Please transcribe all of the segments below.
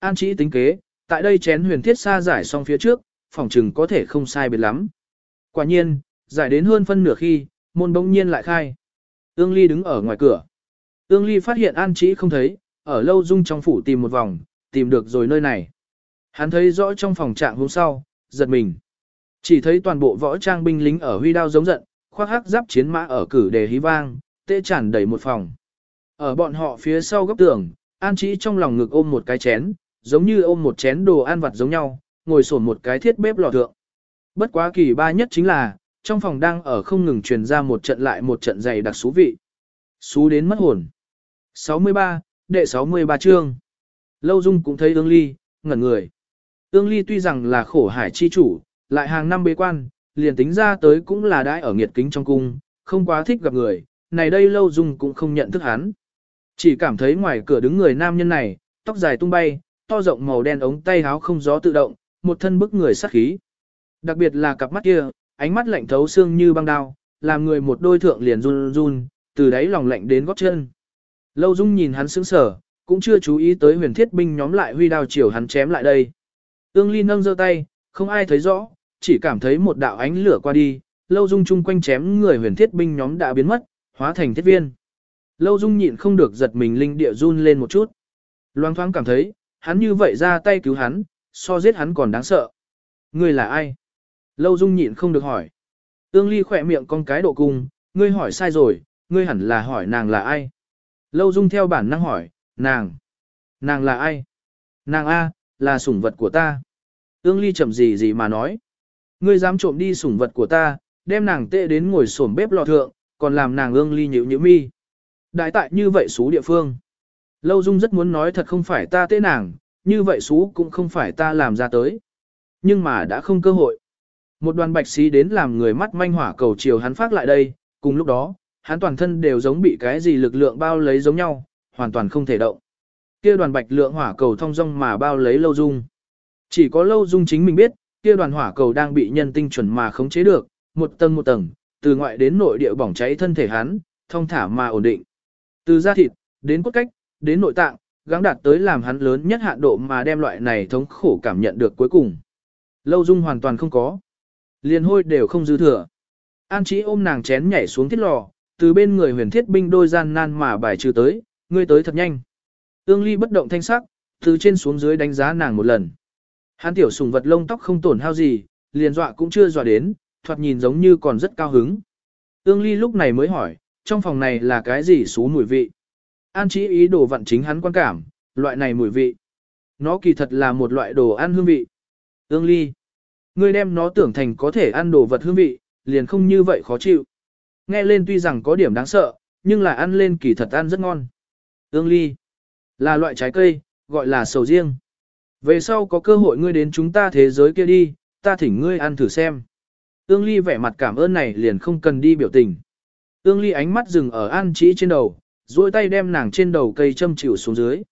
An Chí tính kế, tại đây chén huyền thiết xa giải xong phía trước, phòng trừng có thể không sai biệt lắm. Quả nhiên, giải đến hơn phân nửa khi, môn bỗng nhiên lại khai. Ương Ly đứng ở ngoài cửa. Ương Ly phát hiện An Chí không thấy, ở lâu dung trong phủ tìm một vòng, tìm được rồi nơi này. Hắn thấy rõ trong phòng trạng hôm sau, giật mình. Chỉ thấy toàn bộ võ trang binh lính ở huy đao giống giận, khoác hắc giáp chiến mã ở cử đề hí vang, tê tràn đầy một phòng. Ở bọn họ phía sau góc tường, An Chí trong lòng ngực ôm một cái chén, giống như ôm một chén đồ ăn vặt giống nhau, ngồi sổn một cái thiết bếp lò thượng. Bất quá kỳ ba nhất chính là, trong phòng đang ở không ngừng truyền ra một trận lại một trận dày đặc xú vị. Xú đến mất hồn. 63, đệ 63 chương. Lâu Dung cũng thấy ương ly, ngẩn người. Ương ly tuy rằng là khổ hải chi chủ, lại hàng năm bế quan, liền tính ra tới cũng là đãi ở nghiệt kính trong cung, không quá thích gặp người, này đây Lâu Dung cũng không nhận thức hắn. Chỉ cảm thấy ngoài cửa đứng người nam nhân này, tóc dài tung bay, to rộng màu đen ống tay áo không gió tự động, một thân bức người sát khí. Đặc biệt là cặp mắt kia, ánh mắt lạnh thấu xương như băng đao, làm người một đôi thượng liền run run, từ đáy lòng lạnh đến gót chân. Lâu Dung nhìn hắn sững sờ, cũng chưa chú ý tới huyền thiết binh nhóm lại huy đao chiều hắn chém lại đây. Ương Ly nâng giơ tay, không ai thấy rõ, chỉ cảm thấy một đạo ánh lửa qua đi, Lâu Dung chung quanh chém người huyền thiết binh nhóm đã biến mất, hóa thành thiết viên. Lâu Dung nhịn không được giật mình linh địa run lên một chút. Loang thoáng cảm thấy, hắn như vậy ra tay cứu hắn, so giết hắn còn đáng sợ. Ngươi là ai? Lâu Dung nhịn không được hỏi. Tương Ly khỏe miệng con cái độ cung, ngươi hỏi sai rồi, ngươi hẳn là hỏi nàng là ai? Lâu Dung theo bản năng hỏi, nàng. Nàng là ai? Nàng A, là sủng vật của ta. Tương Ly chậm gì gì mà nói. Ngươi dám trộm đi sủng vật của ta, đem nàng tệ đến ngồi sổm bếp lò thượng, còn làm nàng ương ly nhữ nhữ mi. Đại tại như vậy xú địa phương. Lâu Dung rất muốn nói thật không phải ta tế nàng, như vậy xú cũng không phải ta làm ra tới. Nhưng mà đã không cơ hội. Một đoàn bạch xí đến làm người mắt manh hỏa cầu chiều hắn phát lại đây, cùng lúc đó, hắn toàn thân đều giống bị cái gì lực lượng bao lấy giống nhau, hoàn toàn không thể động. Kia đoàn bạch lượng hỏa cầu thông dong mà bao lấy Lâu Dung. Chỉ có Lâu Dung chính mình biết, kia đoàn hỏa cầu đang bị nhân tinh chuẩn mà khống chế được, một tầng một tầng, từ ngoại đến nội địa bỏng cháy thân thể hắn, thông thả mà ổn định. Từ da thịt, đến cốt cách, đến nội tạng, gắng đạt tới làm hắn lớn nhất hạn độ mà đem loại này thống khổ cảm nhận được cuối cùng. Lâu Dung hoàn toàn không có. Liền hôi đều không dư thừa. An Trí ôm nàng chén nhảy xuống thiết lò, từ bên người huyền thiết binh đôi gian nan mà bài trừ tới, ngươi tới thật nhanh. Ương Ly bất động thanh sắc, từ trên xuống dưới đánh giá nàng một lần. Hắn tiểu sùng vật lông tóc không tổn hao gì, liền dọa cũng chưa dọa đến, thoạt nhìn giống như còn rất cao hứng. Ương Ly lúc này mới hỏi, trong phòng này là cái gì xú mùi vị? An chỉ ý đồ vặn chính hắn quan cảm, loại này mùi vị. Nó kỳ thật là một loại đồ ăn hương vị. Ương Ly, ngươi đem nó tưởng thành có thể ăn đồ vật hương vị, liền không như vậy khó chịu. Nghe lên tuy rằng có điểm đáng sợ, nhưng là ăn lên kỳ thật ăn rất ngon. Ương Ly, là loại trái cây, gọi là sầu riêng. Về sau có cơ hội ngươi đến chúng ta thế giới kia đi, ta thỉnh ngươi ăn thử xem. Ương Ly vẻ mặt cảm ơn này liền không cần đi biểu tình. Ương Ly ánh mắt dừng ở An Chỉ trên đầu, duỗi tay đem nàng trên đầu cây châm chịu xuống dưới.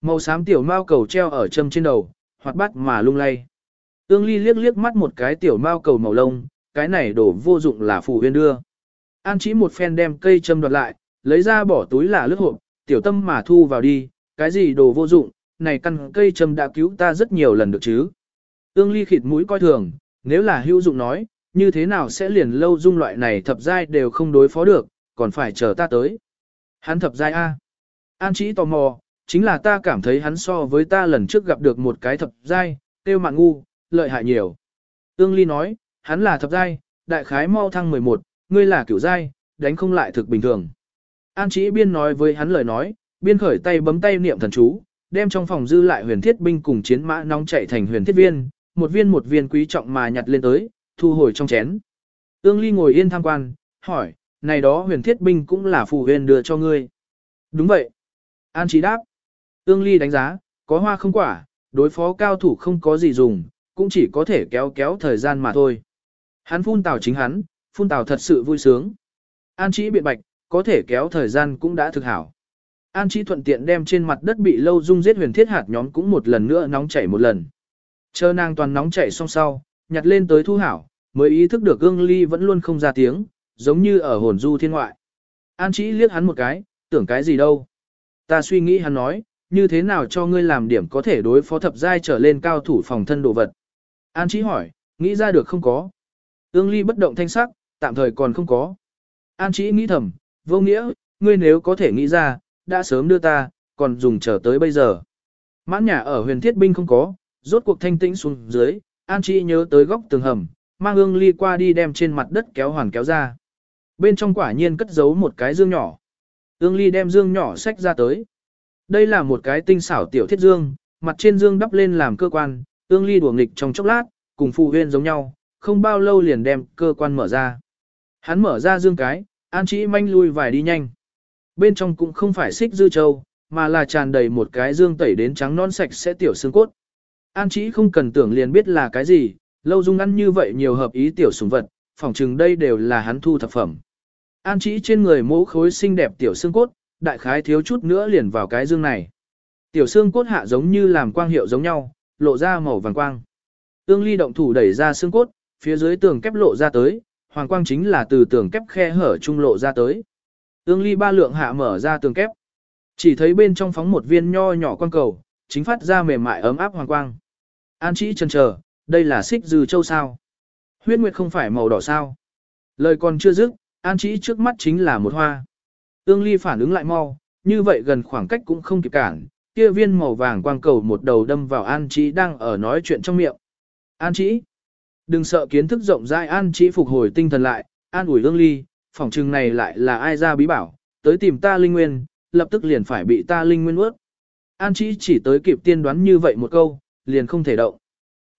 Màu xám tiểu mao cầu treo ở châm trên đầu, hoạt bát mà lung lay. Ương Ly liếc liếc mắt một cái tiểu mao cầu màu lông, cái này đổ vô dụng là phù huyên đưa. An Chỉ một phen đem cây châm đoạt lại, lấy ra bỏ túi là lướt hộp, tiểu tâm mà thu vào đi, cái gì đồ vô dụng, này căn cây châm đã cứu ta rất nhiều lần được chứ. Ương Ly khịt mũi coi thường, nếu là hữu dụng nói, như thế nào sẽ liền lâu dung loại này thập giai đều không đối phó được, còn phải chờ ta tới. Hắn thập giai A. An chỉ tò mò, chính là ta cảm thấy hắn so với ta lần trước gặp được một cái thập giai, tiêu mạng ngu, lợi hại nhiều. tương Ly nói, hắn là thập giai, đại khái mau thăng 11, ngươi là kiểu giai, đánh không lại thực bình thường. An chỉ biên nói với hắn lời nói, biên khởi tay bấm tay niệm thần chú, đem trong phòng dư lại huyền thiết binh cùng chiến mã nóng chạy thành huyền thiết viên, một viên một viên quý trọng mà nhặt lên tới, thu hồi trong chén. Ương Ly ngồi yên tham quan, hỏi, này đó huyền thiết binh cũng là phù huyền đưa cho ngươi. Đúng vậy. An Chí đáp. Ương Ly đánh giá, có hoa không quả, đối phó cao thủ không có gì dùng, cũng chỉ có thể kéo kéo thời gian mà thôi. Hắn phun tào chính hắn, phun tào thật sự vui sướng. An Chí biện bạch, có thể kéo thời gian cũng đã thực hảo. An Chí thuận tiện đem trên mặt đất bị lâu dung giết huyền thiết hạt nhóm cũng một lần nữa nóng chảy một lần. Chờ nàng toàn nóng chảy xong sau, nhặt lên tới thu hảo, mới ý thức được ương ly vẫn luôn không ra tiếng, giống như ở hồn du thiên ngoại. An chỉ liếc hắn một cái, tưởng cái gì đâu. Ta suy nghĩ hắn nói, như thế nào cho ngươi làm điểm có thể đối phó thập giai trở lên cao thủ phòng thân đồ vật. An Chí hỏi, nghĩ ra được không có. Ương Ly bất động thanh sắc, tạm thời còn không có. An Chí nghĩ thầm, vô nghĩa, ngươi nếu có thể nghĩ ra, đã sớm đưa ta, còn dùng chờ tới bây giờ. Mãn nhà ở huyền thiết binh không có, rốt cuộc thanh tĩnh xuống dưới, An Chí nhớ tới góc tường hầm, mang ương ly qua đi đem trên mặt đất kéo hoàn kéo ra. Bên trong quả nhiên cất giấu một cái dương nhỏ. Ương ly đem dương nhỏ xách ra tới. Đây là một cái tinh xảo tiểu thiết dương, mặt trên dương đắp lên làm cơ quan, ương ly đùa nghịch trong chốc lát, cùng phụ huyên giống nhau, không bao lâu liền đem cơ quan mở ra. Hắn mở ra dương cái, an chỉ manh lui vài đi nhanh. Bên trong cũng không phải xích dư châu, mà là tràn đầy một cái dương tẩy đến trắng non sạch sẽ tiểu xương cốt. An chỉ không cần tưởng liền biết là cái gì, lâu dung ăn như vậy nhiều hợp ý tiểu sủng vật, phỏng chừng đây đều là hắn thu thập phẩm. An chỉ trên người mũ khối xinh đẹp tiểu xương cốt, đại khái thiếu chút nữa liền vào cái dương này. Tiểu xương cốt hạ giống như làm quang hiệu giống nhau, lộ ra màu vàng quang. Ương ly động thủ đẩy ra xương cốt, phía dưới tường kép lộ ra tới, hoàng quang chính là từ tường kép khe hở trung lộ ra tới. Ương ly ba lượng hạ mở ra tường kép. Chỉ thấy bên trong phóng một viên nho nhỏ quang cầu, chính phát ra mềm mại ấm áp hoàng quang. An chỉ chần chờ, đây là xích dư châu sao. Huyết nguyệt không phải màu đỏ sao. Lời còn chưa dứt, an chỉ trước mắt chính là một hoa. Ương ly phản ứng lại mau, như vậy gần khoảng cách cũng không kịp cản, kia viên màu vàng quang cầu một đầu đâm vào an chỉ đang ở nói chuyện trong miệng. An chỉ, đừng sợ kiến thức rộng rãi an chỉ phục hồi tinh thần lại, an ủi ương ly, phỏng trường này lại là ai ra bí bảo, tới tìm ta linh nguyên, lập tức liền phải bị ta linh nguyên ướt. An chỉ chỉ tới kịp tiên đoán như vậy một câu, liền không thể động.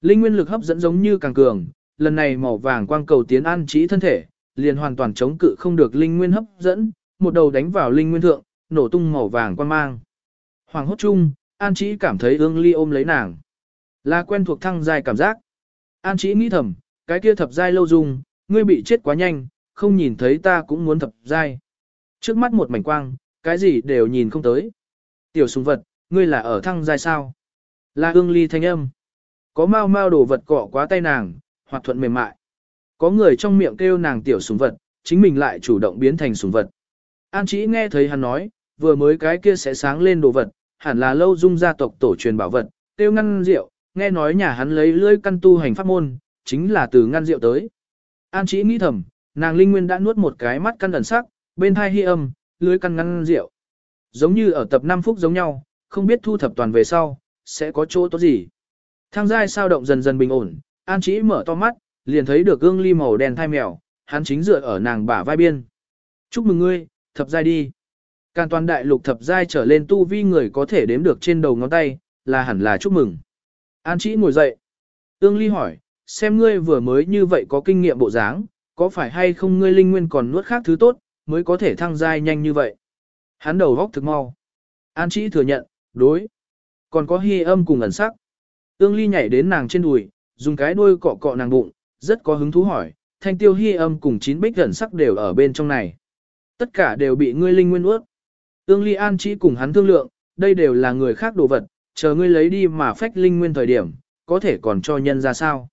Linh nguyên lực hấp dẫn giống như càng cường, lần này màu vàng quang cầu tiến an chỉ thân thể, liền hoàn toàn chống cự không được linh nguyên hấp dẫn, một đầu đánh vào linh nguyên thượng, nổ tung màu vàng quan mang. Hoàng hốt chung, an Chí cảm thấy ương ly ôm lấy nàng. Là quen thuộc thăng dài cảm giác. An Chí nghĩ thầm, cái kia thập giai lâu dung, ngươi bị chết quá nhanh, không nhìn thấy ta cũng muốn thập giai. Trước mắt một mảnh quang, cái gì đều nhìn không tới. Tiểu súng vật, ngươi là ở thăng giai sao? Là ương ly thanh âm. Có mau mau đồ vật cọ quá tay nàng, hoặc thuận mềm mại. Có người trong miệng kêu nàng tiểu sùng vật, chính mình lại chủ động biến thành sùng vật. An chỉ nghe thấy hắn nói, vừa mới cái kia sẽ sáng lên đồ vật, hẳn là lâu dung gia tộc tổ truyền bảo vật, tiêu ngăn rượu, nghe nói nhà hắn lấy lưỡi căn tu hành pháp môn, chính là từ ngăn rượu tới. An chỉ nghĩ thầm, nàng linh nguyên đã nuốt một cái mắt căn ẩn sắc, bên thai hy âm, lưỡi căn ngăn rượu. Giống như ở tập 5 phút giống nhau, không biết thu thập toàn về sau, sẽ có chỗ tốt gì. Thang giai sao động dần dần bình ổn, An Chí mở to mắt, liền thấy được gương ly màu đen thai mèo, hắn chính dựa ở nàng bả vai biên. Chúc mừng ngươi, thập giai đi. Càn toàn đại lục thập giai trở lên tu vi người có thể đếm được trên đầu ngón tay, là hẳn là chúc mừng. An Chí ngồi dậy. Ương ly hỏi, xem ngươi vừa mới như vậy có kinh nghiệm bộ dáng, có phải hay không ngươi linh nguyên còn nuốt khác thứ tốt, mới có thể thăng giai nhanh như vậy. Hắn đầu góc thực mau. An Chí thừa nhận, đối. Còn có hy âm cùng ẩn sắc. Ương ly nhảy đến nàng trên đùi, dùng cái đuôi cọ cọ nàng bụng, rất có hứng thú hỏi, thanh tiêu hy âm cùng chín bích gần sắc đều ở bên trong này. Tất cả đều bị ngươi linh nguyên ướt. Ương ly an chỉ cùng hắn thương lượng, đây đều là người khác đồ vật, chờ ngươi lấy đi mà phách linh nguyên thời điểm, có thể còn cho nhân ra sao.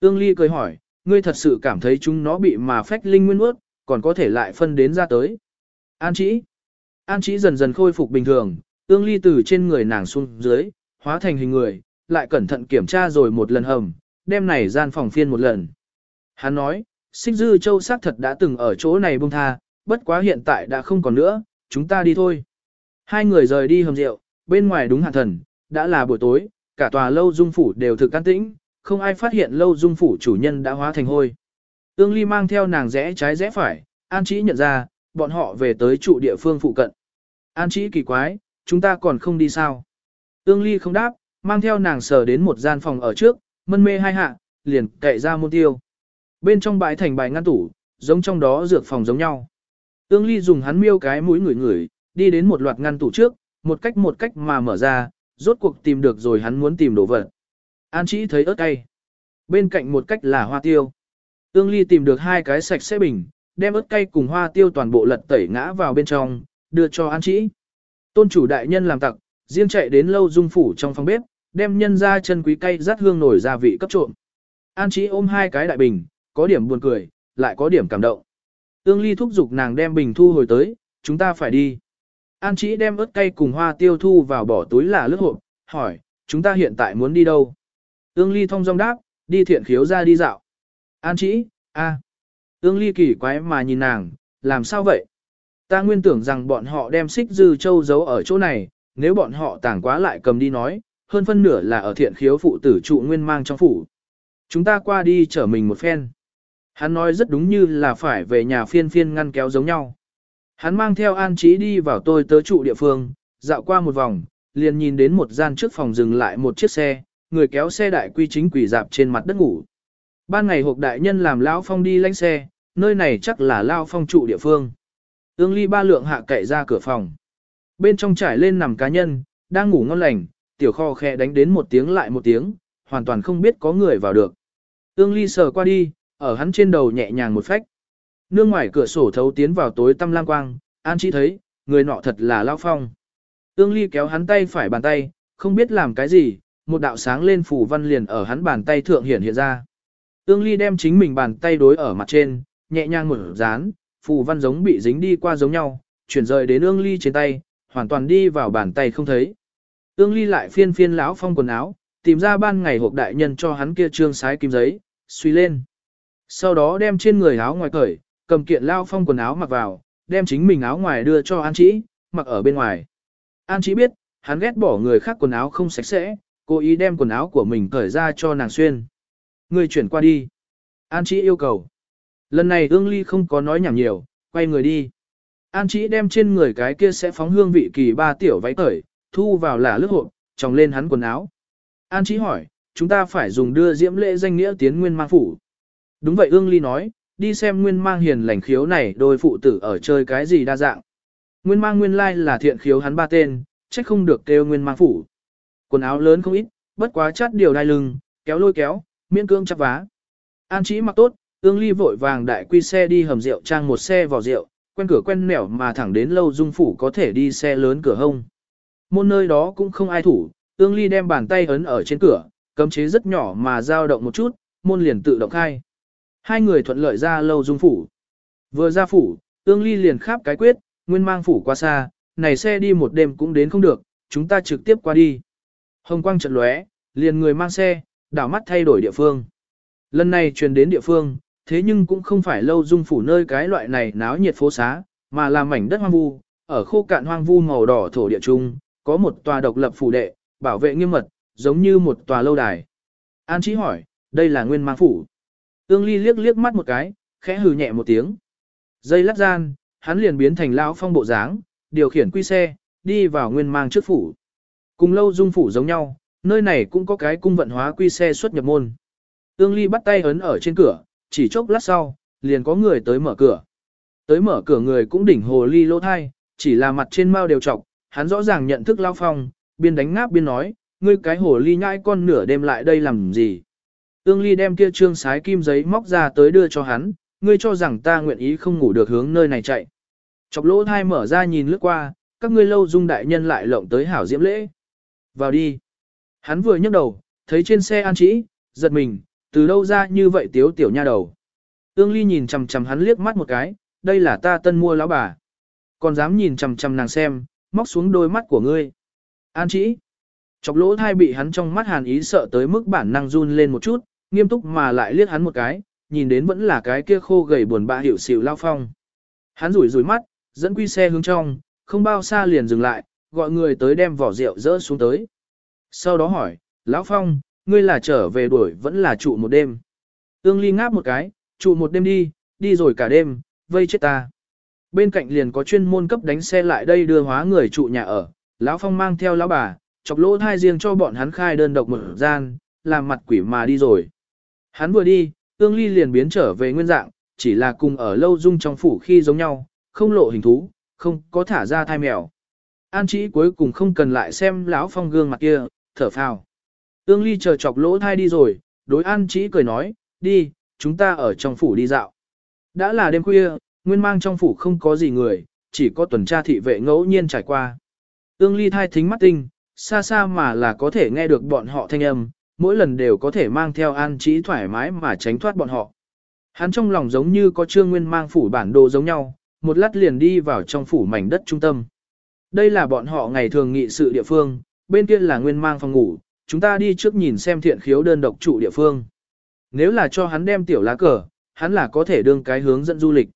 Ương ly cười hỏi, ngươi thật sự cảm thấy chúng nó bị mà phách linh nguyên ướt, còn có thể lại phân đến ra tới. An chỉ. An chỉ dần dần khôi phục bình thường, ương ly từ trên người nàng xuống dưới, hóa thành hình người, lại cẩn thận kiểm tra rồi một lần hầm, đem này gian phòng phiên một lần. Hắn nói, xích dư châu xác thật đã từng ở chỗ này bông tha, bất quá hiện tại đã không còn nữa, chúng ta đi thôi. Hai người rời đi hầm rượu, bên ngoài đúng hạn thần, đã là buổi tối, cả tòa lâu dung phủ đều thực can tĩnh, không ai phát hiện lâu dung phủ chủ nhân đã hóa thành hôi. Ương Ly mang theo nàng rẽ trái rẽ phải, An Chí nhận ra, bọn họ về tới trụ địa phương phụ cận. An Chí kỳ quái, chúng ta còn không đi sao? Ương Ly không đáp, mang theo nàng sờ đến một gian phòng ở trước, mân mê hai hạ, liền cậy ra môn tiêu. Bên trong bãi thành bài ngăn tủ, giống trong đó dược phòng giống nhau. tương Ly dùng hắn miêu cái mũi ngửi ngửi, đi đến một loạt ngăn tủ trước, một cách một cách mà mở ra, rốt cuộc tìm được rồi hắn muốn tìm đồ vật. An Chí thấy ớt cay. Bên cạnh một cách là hoa tiêu. tương Ly tìm được hai cái sạch sẽ bình, đem ớt cay cùng hoa tiêu toàn bộ lật tẩy ngã vào bên trong, đưa cho An Chí. Tôn chủ đại nhân làm tặc, riêng chạy đến lâu dung phủ trong phòng bếp, đem nhân ra chân quý cay rát hương nổi gia vị cấp trộm. An Chí ôm hai cái đại bình, có điểm buồn cười, lại có điểm cảm động. Ương Ly thúc giục nàng đem bình thu hồi tới, chúng ta phải đi. An Chí đem ớt cay cùng hoa tiêu thu vào bỏ túi là lướt hộp, hỏi, chúng ta hiện tại muốn đi đâu? Ương Ly thông dong đáp, đi thiện khiếu ra đi dạo. An Chí, a. Ương Ly kỳ quái mà nhìn nàng, làm sao vậy? Ta nguyên tưởng rằng bọn họ đem xích dư châu giấu ở chỗ này, nếu bọn họ tàng quá lại cầm đi nói, hơn phân nửa là ở thiện khiếu phụ tử trụ nguyên mang trong phủ. Chúng ta qua đi chở mình một phen. Hắn nói rất đúng như là phải về nhà phiên phiên ngăn kéo giống nhau. Hắn mang theo an trí đi vào tôi tớ trụ địa phương, dạo qua một vòng, liền nhìn đến một gian trước phòng dừng lại một chiếc xe, người kéo xe đại quy chính quỷ dạp trên mặt đất ngủ. Ban ngày hộp đại nhân làm Lão Phong đi lánh xe, nơi này chắc là Lao Phong trụ địa phương. Ương ly ba lượng hạ cậy ra cửa phòng. Bên trong trải lên nằm cá nhân, đang ngủ ngon lành, tiểu kho khe đánh đến một tiếng lại một tiếng, hoàn toàn không biết có người vào được. Ương ly sờ qua đi, ở hắn trên đầu nhẹ nhàng một phách. Nương ngoài cửa sổ thấu tiến vào tối tăm lang quang, an chỉ thấy, người nọ thật là Lao Phong. Ương ly kéo hắn tay phải bàn tay, không biết làm cái gì, một đạo sáng lên phủ văn liền ở hắn bàn tay thượng hiện hiện ra. Ương ly đem chính mình bàn tay đối ở mặt trên, nhẹ nhàng mở dán, phù văn giống bị dính đi qua giống nhau, chuyển rời đến ương ly trên tay, hoàn toàn đi vào bàn tay không thấy. Ương ly lại phiên phiên lão phong quần áo, tìm ra ban ngày hộp đại nhân cho hắn kia trương sái kim giấy, suy lên. Sau đó đem trên người áo ngoài cởi, cầm kiện lao phong quần áo mặc vào, đem chính mình áo ngoài đưa cho An Chí, mặc ở bên ngoài. An Chí biết, hắn ghét bỏ người khác quần áo không sạch sẽ, cố ý đem quần áo của mình cởi ra cho nàng xuyên. Người chuyển qua đi. An Chí yêu cầu. Lần này ương ly không có nói nhảm nhiều, quay người đi. An Chí đem trên người cái kia sẽ phóng hương vị kỳ ba tiểu váy cởi, thu vào là lướt hộp, tròng lên hắn quần áo. An Chí hỏi, chúng ta phải dùng đưa diễm lễ danh nghĩa tiến nguyên mang phủ. Đúng vậy ương ly nói, đi xem nguyên mang hiền lành khiếu này đôi phụ tử ở chơi cái gì đa dạng. Nguyên mang nguyên lai là thiện khiếu hắn ba tên, trách không được kêu nguyên mang phủ. Quần áo lớn không ít, bất quá chát điều đai lưng, kéo lôi kéo, miễn cương chắp vá. An Chí mặc tốt, ương ly vội vàng đại quy xe đi hầm rượu trang một xe vào rượu, quen cửa quen nẻo mà thẳng đến lâu dung phủ có thể đi xe lớn cửa hông. Môn nơi đó cũng không ai thủ, ương ly đem bàn tay ấn ở trên cửa, cấm chế rất nhỏ mà dao động một chút, môn liền tự động khai. Hai người thuận lợi ra lâu dung phủ. Vừa ra phủ, ương ly liền khắp cái quyết, nguyên mang phủ qua xa, này xe đi một đêm cũng đến không được, chúng ta trực tiếp qua đi. Hồng quang trận lóe, liền người mang xe, đảo mắt thay đổi địa phương. Lần này truyền đến địa phương, thế nhưng cũng không phải lâu dung phủ nơi cái loại này náo nhiệt phố xá, mà là mảnh đất hoang vu, ở khô cạn hoang vu màu đỏ thổ địa trung, có một tòa độc lập phủ đệ, bảo vệ nghiêm mật, giống như một tòa lâu đài. An Chí hỏi, đây là nguyên mang phủ. Ương Ly liếc liếc mắt một cái, khẽ hừ nhẹ một tiếng. Dây lát gian, hắn liền biến thành lão phong bộ dáng, điều khiển quy xe, đi vào nguyên mang trước phủ. Cùng lâu dung phủ giống nhau, nơi này cũng có cái cung vận hóa quy xe xuất nhập môn. Ương Ly bắt tay ấn ở trên cửa, chỉ chốc lát sau, liền có người tới mở cửa. Tới mở cửa người cũng đỉnh hồ ly lỗ thai, chỉ là mặt trên mao đều trọc, hắn rõ ràng nhận thức lao phong, biên đánh ngáp biên nói, ngươi cái hồ ly nhãi con nửa đêm lại đây làm gì. Ương ly đem kia trương sái kim giấy móc ra tới đưa cho hắn, ngươi cho rằng ta nguyện ý không ngủ được hướng nơi này chạy. Chọc lỗ thai mở ra nhìn lướt qua, các ngươi lâu dung đại nhân lại lộng tới hảo diễm lễ. Vào đi. Hắn vừa nhấc đầu, thấy trên xe an trĩ, giật mình, từ đâu ra như vậy tiếu tiểu nha đầu. Ương ly nhìn chằm chằm hắn liếc mắt một cái, đây là ta tân mua lão bà. Còn dám nhìn chằm chằm nàng xem, móc xuống đôi mắt của ngươi. An chỉ. Chọc lỗ thai bị hắn trong mắt hàn ý sợ tới mức bản năng run lên một chút, nghiêm túc mà lại liếc hắn một cái, nhìn đến vẫn là cái kia khô gầy buồn bã hiểu xỉu lao phong. Hắn rủi rủi mắt, dẫn quy xe hướng trong, không bao xa liền dừng lại, gọi người tới đem vỏ rượu dỡ xuống tới. Sau đó hỏi, Lão Phong, ngươi là trở về đuổi vẫn là trụ một đêm. Ương Ly ngáp một cái, trụ một đêm đi, đi rồi cả đêm, vây chết ta. Bên cạnh liền có chuyên môn cấp đánh xe lại đây đưa hóa người trụ nhà ở, Lão Phong mang theo lão bà, chọc lỗ thai riêng cho bọn hắn khai đơn độc một gian, làm mặt quỷ mà đi rồi. Hắn vừa đi, ương ly liền biến trở về nguyên dạng, chỉ là cùng ở lâu dung trong phủ khi giống nhau, không lộ hình thú, không có thả ra thai mèo. An chỉ cuối cùng không cần lại xem lão phong gương mặt kia, thở phào. Ương ly chờ chọc lỗ thai đi rồi, đối an chỉ cười nói, đi, chúng ta ở trong phủ đi dạo. Đã là đêm khuya, nguyên mang trong phủ không có gì người, chỉ có tuần tra thị vệ ngẫu nhiên trải qua. Ương ly thai thính mắt tinh, xa xa mà là có thể nghe được bọn họ thanh âm, mỗi lần đều có thể mang theo an trí thoải mái mà tránh thoát bọn họ. Hắn trong lòng giống như có trương nguyên mang phủ bản đồ giống nhau, một lát liền đi vào trong phủ mảnh đất trung tâm. Đây là bọn họ ngày thường nghị sự địa phương, bên kia là nguyên mang phòng ngủ, chúng ta đi trước nhìn xem thiện khiếu đơn độc trụ địa phương. Nếu là cho hắn đem tiểu lá cờ, hắn là có thể đương cái hướng dẫn du lịch.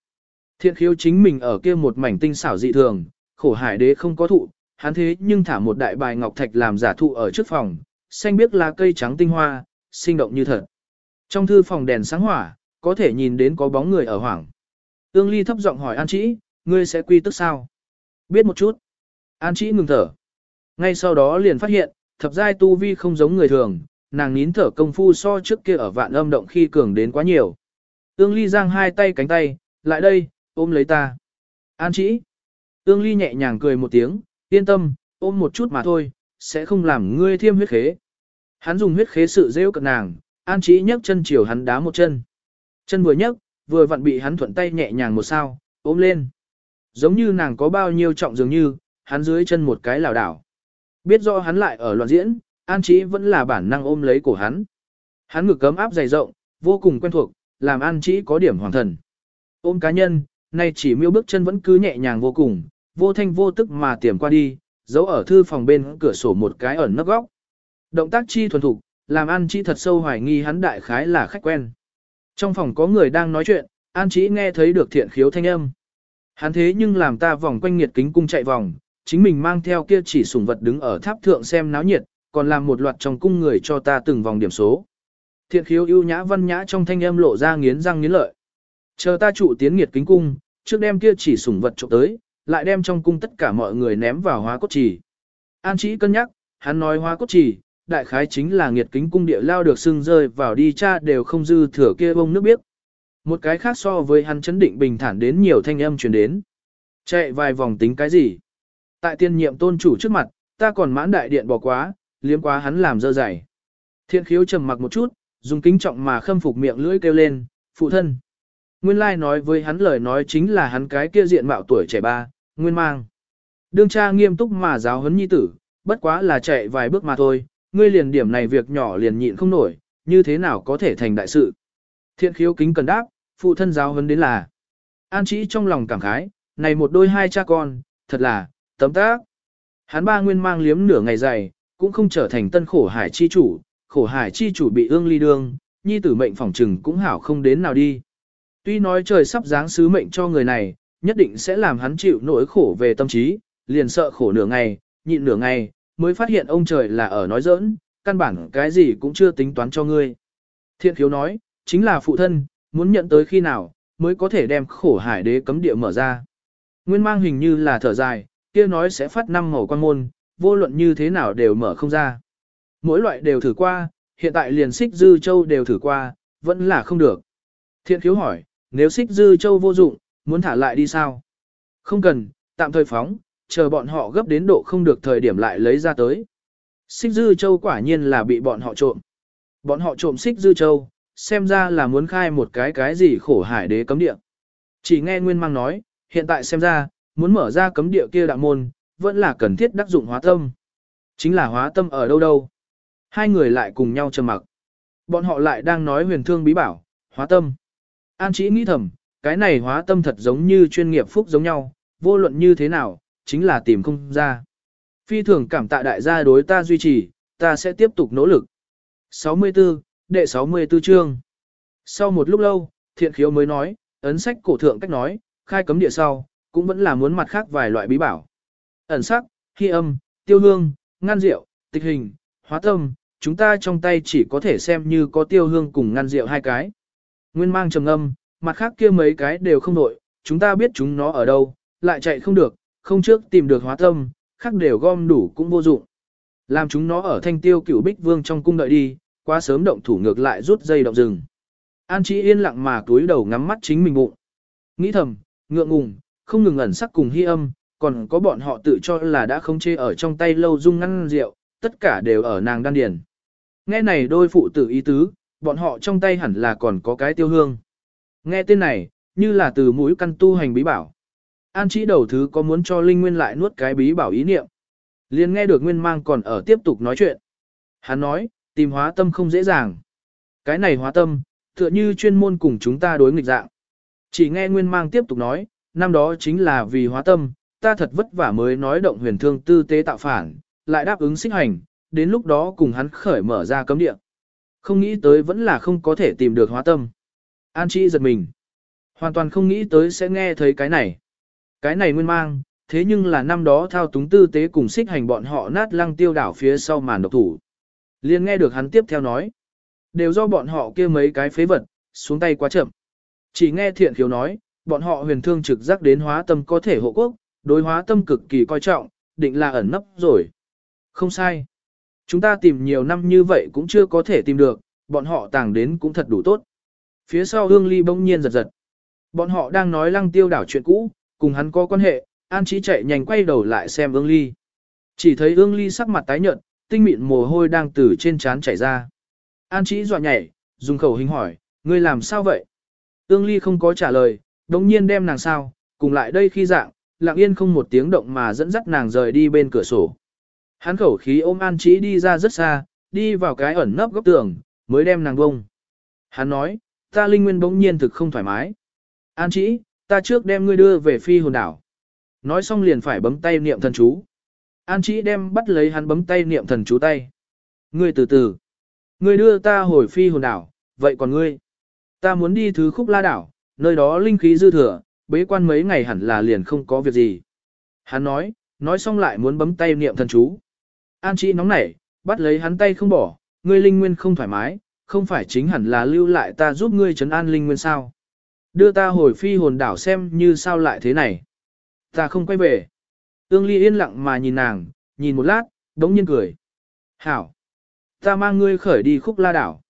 Thiện khiếu chính mình ở kia một mảnh tinh xảo dị thường, khổ hải đế không có thụ, hắn thế nhưng thả một đại bài ngọc thạch làm giả thụ ở trước phòng, xanh biếc lá cây trắng tinh hoa, sinh động như thật. Trong thư phòng đèn sáng hỏa, có thể nhìn đến có bóng người ở hoảng. Ương Ly thấp giọng hỏi An Trĩ, ngươi sẽ quy tức sao? Biết một chút. An Trĩ ngừng thở. Ngay sau đó liền phát hiện, thập giai tu vi không giống người thường, nàng nín thở công phu so trước kia ở vạn âm động khi cường đến quá nhiều. Ương Ly giang hai tay cánh tay, lại đây, ôm lấy ta. An chỉ, Ương Ly nhẹ nhàng cười một tiếng, yên tâm, ôm một chút mà thôi, sẽ không làm ngươi thiêm huyết khế. Hắn dùng huyết khế sự rêu cận nàng, An chỉ nhấc chân chiều hắn đá một chân. Chân vừa nhấc, vừa vặn bị hắn thuận tay nhẹ nhàng một sao, ôm lên. Giống như nàng có bao nhiêu trọng dường như, hắn dưới chân một cái lảo đảo. Biết do hắn lại ở loạn diễn, An Chí vẫn là bản năng ôm lấy cổ hắn. Hắn ngực cấm áp dày rộng, vô cùng quen thuộc, làm An Chí có điểm hoàng thần. Ôm cá nhân, nay chỉ miêu bước chân vẫn cứ nhẹ nhàng vô cùng, vô thanh vô tức mà tiềm qua đi, giấu ở thư phòng bên cửa sổ một cái ẩn nấp góc. Động tác chi thuần thục, làm An Chi thật sâu hoài nghi hắn đại khái là khách quen. Trong phòng có người đang nói chuyện, An Chi nghe thấy được thiện khiếu thanh âm. Hắn thế nhưng làm ta vòng quanh nhiệt kính cung chạy vòng, chính mình mang theo kia chỉ sủng vật đứng ở tháp thượng xem náo nhiệt, còn làm một loạt trong cung người cho ta từng vòng điểm số. Thiện khiếu ưu nhã văn nhã trong thanh âm lộ ra nghiến răng nghiến lợi. Chờ ta trụ tiến nghiệt kính cung, trước đem kia chỉ sủng vật trộm tới, lại đem trong cung tất cả mọi người ném vào hóa cốt trì. An chỉ cân nhắc, hắn nói hóa cốt trì, đại khái chính là nghiệt kính cung địa lao được sưng rơi vào đi cha đều không dư thừa kia bông nước biết. Một cái khác so với hắn chấn định bình thản đến nhiều thanh âm truyền đến. Chạy vài vòng tính cái gì? Tại tiên nhiệm tôn chủ trước mặt, ta còn mãn đại điện bỏ quá, liếm quá hắn làm dơ dày. Thiện khiếu trầm mặc một chút, dùng kính trọng mà khâm phục miệng lưỡi kêu lên, phụ thân. Nguyên lai nói với hắn lời nói chính là hắn cái kia diện mạo tuổi trẻ ba, nguyên mang. Đương cha nghiêm túc mà giáo huấn nhi tử, bất quá là chạy vài bước mà thôi, ngươi liền điểm này việc nhỏ liền nhịn không nổi, như thế nào có thể thành đại sự. Thiện khiếu kính cần đáp, phụ thân giáo huấn đến là. An chỉ trong lòng cảm khái, này một đôi hai cha con, thật là, tấm tác. Hắn ba nguyên mang liếm nửa ngày dày, cũng không trở thành tân khổ hải chi chủ, khổ hải chi chủ bị ương ly đương, nhi tử mệnh phỏng trừng cũng hảo không đến nào đi. Tuy nói trời sắp giáng sứ mệnh cho người này, nhất định sẽ làm hắn chịu nỗi khổ về tâm trí, liền sợ khổ nửa ngày, nhịn nửa ngày, mới phát hiện ông trời là ở nói giỡn, căn bản cái gì cũng chưa tính toán cho ngươi. Thiện khiếu nói, chính là phụ thân, muốn nhận tới khi nào, mới có thể đem khổ hải đế cấm địa mở ra. Nguyên mang hình như là thở dài, kia nói sẽ phát năm màu quan môn, vô luận như thế nào đều mở không ra. Mỗi loại đều thử qua, hiện tại liền xích dư châu đều thử qua, vẫn là không được. Thiện khiếu hỏi, nếu xích dư châu vô dụng, muốn thả lại đi sao? Không cần, tạm thời phóng, chờ bọn họ gấp đến độ không được thời điểm lại lấy ra tới. Xích dư châu quả nhiên là bị bọn họ trộm. Bọn họ trộm xích dư châu, xem ra là muốn khai một cái cái gì khổ hải đế cấm địa. Chỉ nghe Nguyên Mang nói, hiện tại xem ra, muốn mở ra cấm địa kia đạo môn, vẫn là cần thiết đắc dụng hóa tâm. Chính là hóa tâm ở đâu đâu. Hai người lại cùng nhau trầm mặc. Bọn họ lại đang nói huyền thương bí bảo, hóa tâm. An chỉ nghĩ thầm, cái này hóa tâm thật giống như chuyên nghiệp phúc giống nhau, vô luận như thế nào, chính là tìm không ra. Phi thường cảm tạ đại gia đối ta duy trì, ta sẽ tiếp tục nỗ lực. 64, đệ 64 chương. Sau một lúc lâu, thiện khiếu mới nói, ấn sách cổ thượng cách nói, khai cấm địa sau, cũng vẫn là muốn mặt khác vài loại bí bảo. Ẩn sắc, khi âm, tiêu hương, ngăn rượu, tịch hình, hóa tâm, chúng ta trong tay chỉ có thể xem như có tiêu hương cùng ngăn rượu hai cái. Nguyên mang trầm âm, mặt khác kia mấy cái đều không đổi, chúng ta biết chúng nó ở đâu, lại chạy không được, không trước tìm được hóa tâm, khác đều gom đủ cũng vô dụng. Làm chúng nó ở thanh tiêu cửu bích vương trong cung đợi đi, quá sớm động thủ ngược lại rút dây động rừng. An chỉ yên lặng mà túi đầu ngắm mắt chính mình bụng. Nghĩ thầm, ngượng ngùng, không ngừng ẩn sắc cùng hy âm, còn có bọn họ tự cho là đã không chê ở trong tay lâu dung ngăn rượu, tất cả đều ở nàng đan điền. Nghe này đôi phụ tử ý tứ, bọn họ trong tay hẳn là còn có cái tiêu hương. Nghe tên này, như là từ mũi căn tu hành bí bảo. An chỉ đầu thứ có muốn cho Linh Nguyên lại nuốt cái bí bảo ý niệm. liền nghe được Nguyên mang còn ở tiếp tục nói chuyện. Hắn nói, tìm hóa tâm không dễ dàng. Cái này hóa tâm, tựa như chuyên môn cùng chúng ta đối nghịch dạng. Chỉ nghe Nguyên mang tiếp tục nói, năm đó chính là vì hóa tâm, ta thật vất vả mới nói động huyền thương tư tế tạo phản, lại đáp ứng xích hành, đến lúc đó cùng hắn khởi mở ra cấm địa. Không nghĩ tới vẫn là không có thể tìm được hóa tâm. An Chi giật mình. Hoàn toàn không nghĩ tới sẽ nghe thấy cái này. Cái này nguyên mang, thế nhưng là năm đó thao túng tư tế cùng xích hành bọn họ nát lăng tiêu đảo phía sau màn độc thủ. Liên nghe được hắn tiếp theo nói. Đều do bọn họ kia mấy cái phế vật, xuống tay quá chậm. Chỉ nghe thiện khiếu nói, bọn họ huyền thương trực giác đến hóa tâm có thể hộ quốc, đối hóa tâm cực kỳ coi trọng, định là ẩn nấp rồi. Không sai. Chúng ta tìm nhiều năm như vậy cũng chưa có thể tìm được, bọn họ tàng đến cũng thật đủ tốt. Phía sau hương ly bỗng nhiên giật giật. Bọn họ đang nói lăng tiêu đảo chuyện cũ, cùng hắn có quan hệ, an trí chạy nhanh quay đầu lại xem ương ly. Chỉ thấy ương ly sắc mặt tái nhợt, tinh mịn mồ hôi đang từ trên trán chảy ra. An trí dọa nhảy, dùng khẩu hình hỏi, ngươi làm sao vậy? Ương ly không có trả lời, đồng nhiên đem nàng sao, cùng lại đây khi dạng, lặng yên không một tiếng động mà dẫn dắt nàng rời đi bên cửa sổ. Hắn khẩu khí ôm An Chí đi ra rất xa, đi vào cái ẩn nấp góc tường, mới đem nàng bông. Hắn nói, ta linh nguyên bỗng nhiên thực không thoải mái. An Chí, ta trước đem ngươi đưa về phi hồn đảo. Nói xong liền phải bấm tay niệm thần chú. An Chí đem bắt lấy hắn bấm tay niệm thần chú tay. Ngươi từ từ. Ngươi đưa ta hồi phi hồn đảo, vậy còn ngươi? Ta muốn đi thứ khúc la đảo, nơi đó linh khí dư thừa, bế quan mấy ngày hẳn là liền không có việc gì. Hắn nói, nói xong lại muốn bấm tay niệm thần chú. An Chi nóng nảy, bắt lấy hắn tay không bỏ, ngươi linh nguyên không thoải mái, không phải chính hẳn là lưu lại ta giúp ngươi trấn an linh nguyên sao. Đưa ta hồi phi hồn đảo xem như sao lại thế này. Ta không quay về. Ương Ly yên lặng mà nhìn nàng, nhìn một lát, đống nhiên cười. Hảo! Ta mang ngươi khởi đi khúc la đảo.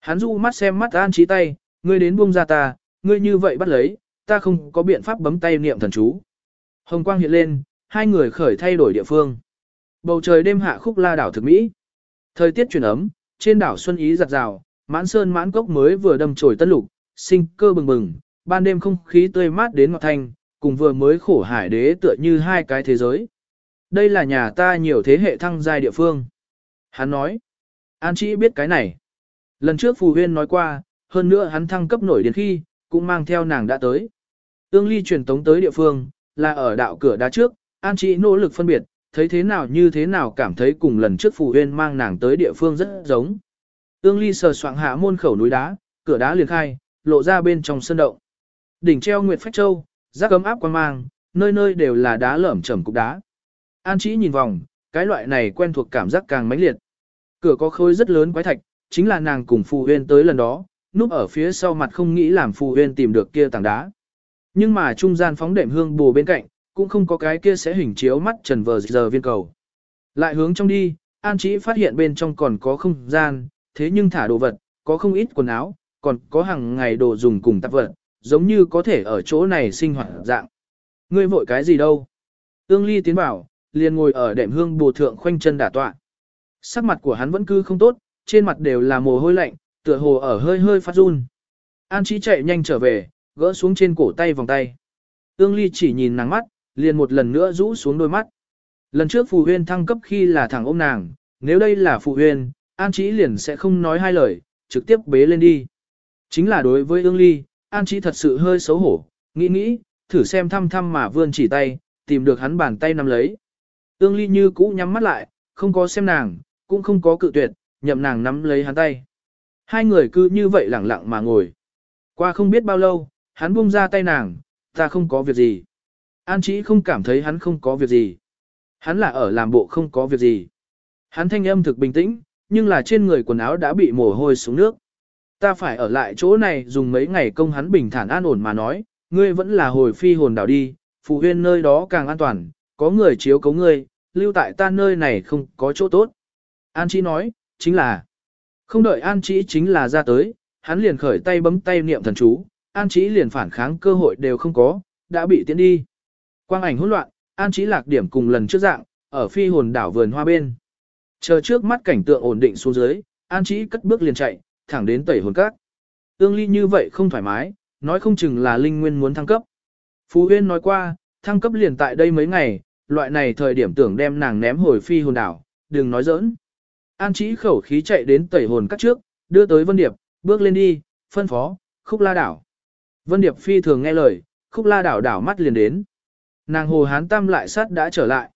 Hắn du mắt xem mắt An Chí tay, ngươi đến buông ra ta, ngươi như vậy bắt lấy, ta không có biện pháp bấm tay niệm thần chú. Hồng quang hiện lên, hai người khởi thay đổi địa phương. Bầu trời đêm hạ khúc la đảo thực mỹ. Thời tiết chuyển ấm, trên đảo xuân ý giặt rào, mãn sơn mãn cốc mới vừa đâm chồi tân lục, sinh cơ bừng bừng, ban đêm không khí tươi mát đến ngọt thanh, cùng vừa mới khổ hải đế tựa như hai cái thế giới. Đây là nhà ta nhiều thế hệ thăng giai địa phương. Hắn nói, An Chỉ biết cái này. Lần trước Phù Huyên nói qua, hơn nữa hắn thăng cấp nổi đến khi, cũng mang theo nàng đã tới. tương Ly truyền tống tới địa phương, là ở đạo cửa đá trước, An Chỉ nỗ lực phân biệt, thấy thế nào như thế nào cảm thấy cùng lần trước Phù Huyên mang nàng tới địa phương rất giống. Ương Ly sờ soạng hạ môn khẩu núi đá, cửa đá liền khai, lộ ra bên trong sân động. Đỉnh treo Nguyệt Phách Châu, rác ấm áp quan mang, nơi nơi đều là đá lởm chởm cục đá. An Chỉ nhìn vòng, cái loại này quen thuộc cảm giác càng mãnh liệt. Cửa có khối rất lớn quái thạch, chính là nàng cùng Phù Huyên tới lần đó, núp ở phía sau mặt không nghĩ làm Phù Huyên tìm được kia tảng đá. Nhưng mà trung gian phóng đệm hương bù bên cạnh, cũng không có cái kia sẽ hình chiếu mắt trần vờ giờ viên cầu. Lại hướng trong đi, An Chỉ phát hiện bên trong còn có không gian, thế nhưng thả đồ vật, có không ít quần áo, còn có hàng ngày đồ dùng cùng tạp vật, giống như có thể ở chỗ này sinh hoạt dạng. Ngươi vội cái gì đâu? Ương Ly tiến bảo, liền ngồi ở đệm hương bồ thượng khoanh chân đả tọa. Sắc mặt của hắn vẫn cứ không tốt, trên mặt đều là mồ hôi lạnh, tựa hồ ở hơi hơi phát run. An Chí chạy nhanh trở về, gỡ xuống trên cổ tay vòng tay. Ương Ly chỉ nhìn nàng mắt, liền một lần nữa rũ xuống đôi mắt. Lần trước Phù Huyên thăng cấp khi là thằng ôm nàng, nếu đây là Phù Huyên, An Chí liền sẽ không nói hai lời, trực tiếp bế lên đi. Chính là đối với Ương Ly, An Chí thật sự hơi xấu hổ, nghĩ nghĩ, thử xem thăm thăm mà vươn chỉ tay, tìm được hắn bàn tay nắm lấy. Ương Ly như cũ nhắm mắt lại, không có xem nàng, cũng không có cự tuyệt, nhậm nàng nắm lấy hắn tay. Hai người cứ như vậy lẳng lặng mà ngồi. Qua không biết bao lâu, hắn buông ra tay nàng, ta không có việc gì. An Chí không cảm thấy hắn không có việc gì. Hắn là ở làm bộ không có việc gì. Hắn thanh âm thực bình tĩnh, nhưng là trên người quần áo đã bị mồ hôi xuống nước. Ta phải ở lại chỗ này dùng mấy ngày công hắn bình thản an ổn mà nói, ngươi vẫn là hồi phi hồn đảo đi, phụ huyên nơi đó càng an toàn, có người chiếu cấu ngươi, lưu tại ta nơi này không có chỗ tốt. An Chí nói, chính là, không đợi An Chí chính là ra tới, hắn liền khởi tay bấm tay niệm thần chú, An Chí liền phản kháng cơ hội đều không có, đã bị tiến đi. Quang ảnh hỗn loạn, An Trí lạc điểm cùng lần trước dạng, ở phi hồn đảo vườn hoa bên. Chờ trước mắt cảnh tượng ổn định xuống dưới, An Trí cất bước liền chạy, thẳng đến tẩy hồn các. Tương ly như vậy không thoải mái, nói không chừng là linh nguyên muốn thăng cấp. Phú Huyên nói qua, thăng cấp liền tại đây mấy ngày, loại này thời điểm tưởng đem nàng ném hồi phi hồn đảo, đừng nói giỡn. An Trí khẩu khí chạy đến tẩy hồn các trước, đưa tới Vân Điệp, bước lên đi, phân phó, khúc la đảo. Vân Điệp phi thường nghe lời, khúc la đảo đảo mắt liền đến. Nàng hồ hán tam lại sát đã trở lại.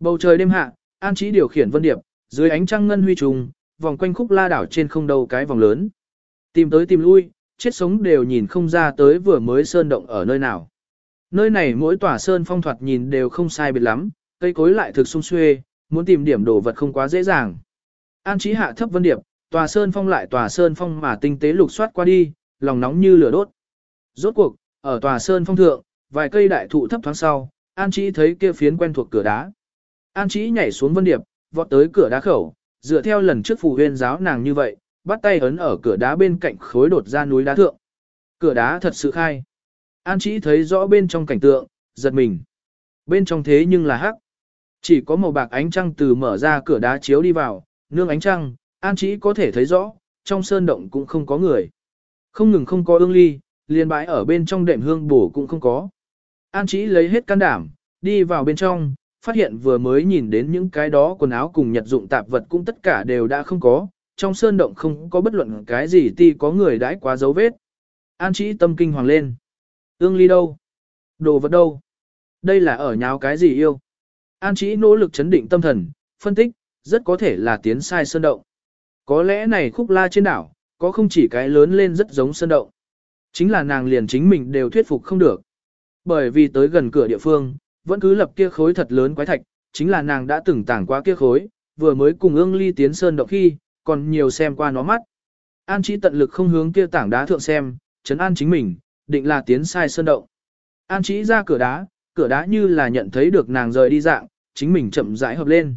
Bầu trời đêm hạ, An trí điều khiển Vân Điệp, dưới ánh trăng ngân huy trùng, vòng quanh khúc la đảo trên không đầu cái vòng lớn. Tìm tới tìm lui, chết sống đều nhìn không ra tới vừa mới sơn động ở nơi nào. Nơi này mỗi tòa sơn phong thoạt nhìn đều không sai biệt lắm, cây cối lại thực sung xuê, muốn tìm điểm đồ vật không quá dễ dàng. An trí hạ thấp Vân Điệp, tòa sơn phong lại tòa sơn phong mà tinh tế lục soát qua đi, lòng nóng như lửa đốt. Rốt cuộc, ở tòa sơn phong thượng, vài cây đại thụ thấp thoáng sau, An Chí thấy kia phiến quen thuộc cửa đá. An Chí nhảy xuống Vân Điệp, vọt tới cửa đá khẩu, dựa theo lần trước phù huyên giáo nàng như vậy, bắt tay ấn ở cửa đá bên cạnh khối đột ra núi đá thượng. Cửa đá thật sự khai. An Chí thấy rõ bên trong cảnh tượng, giật mình. Bên trong thế nhưng là hắc. Chỉ có màu bạc ánh trăng từ mở ra cửa đá chiếu đi vào, nương ánh trăng, An Chí có thể thấy rõ, trong sơn động cũng không có người. Không ngừng không có ương ly, liền bãi ở bên trong đệm hương bổ cũng không có. An Chí lấy hết can đảm, đi vào bên trong, phát hiện vừa mới nhìn đến những cái đó quần áo cùng nhật dụng tạp vật cũng tất cả đều đã không có, trong sơn động không có bất luận cái gì ti có người đãi quá dấu vết. An Chí tâm kinh hoàng lên. Ương ly đâu? Đồ vật đâu? Đây là ở nháo cái gì yêu? An Chí nỗ lực chấn định tâm thần, phân tích, rất có thể là tiến sai sơn động. Có lẽ này khúc la trên đảo, có không chỉ cái lớn lên rất giống sơn động. Chính là nàng liền chính mình đều thuyết phục không được. Bởi vì tới gần cửa địa phương, vẫn cứ lập kia khối thật lớn quái thạch, chính là nàng đã từng tảng qua kia khối, vừa mới cùng ương ly tiến sơn động khi, còn nhiều xem qua nó mắt. An Chí tận lực không hướng kia tảng đá thượng xem, chấn an chính mình, định là tiến sai sơn động. An Chí ra cửa đá, cửa đá như là nhận thấy được nàng rời đi dạng, chính mình chậm rãi hợp lên.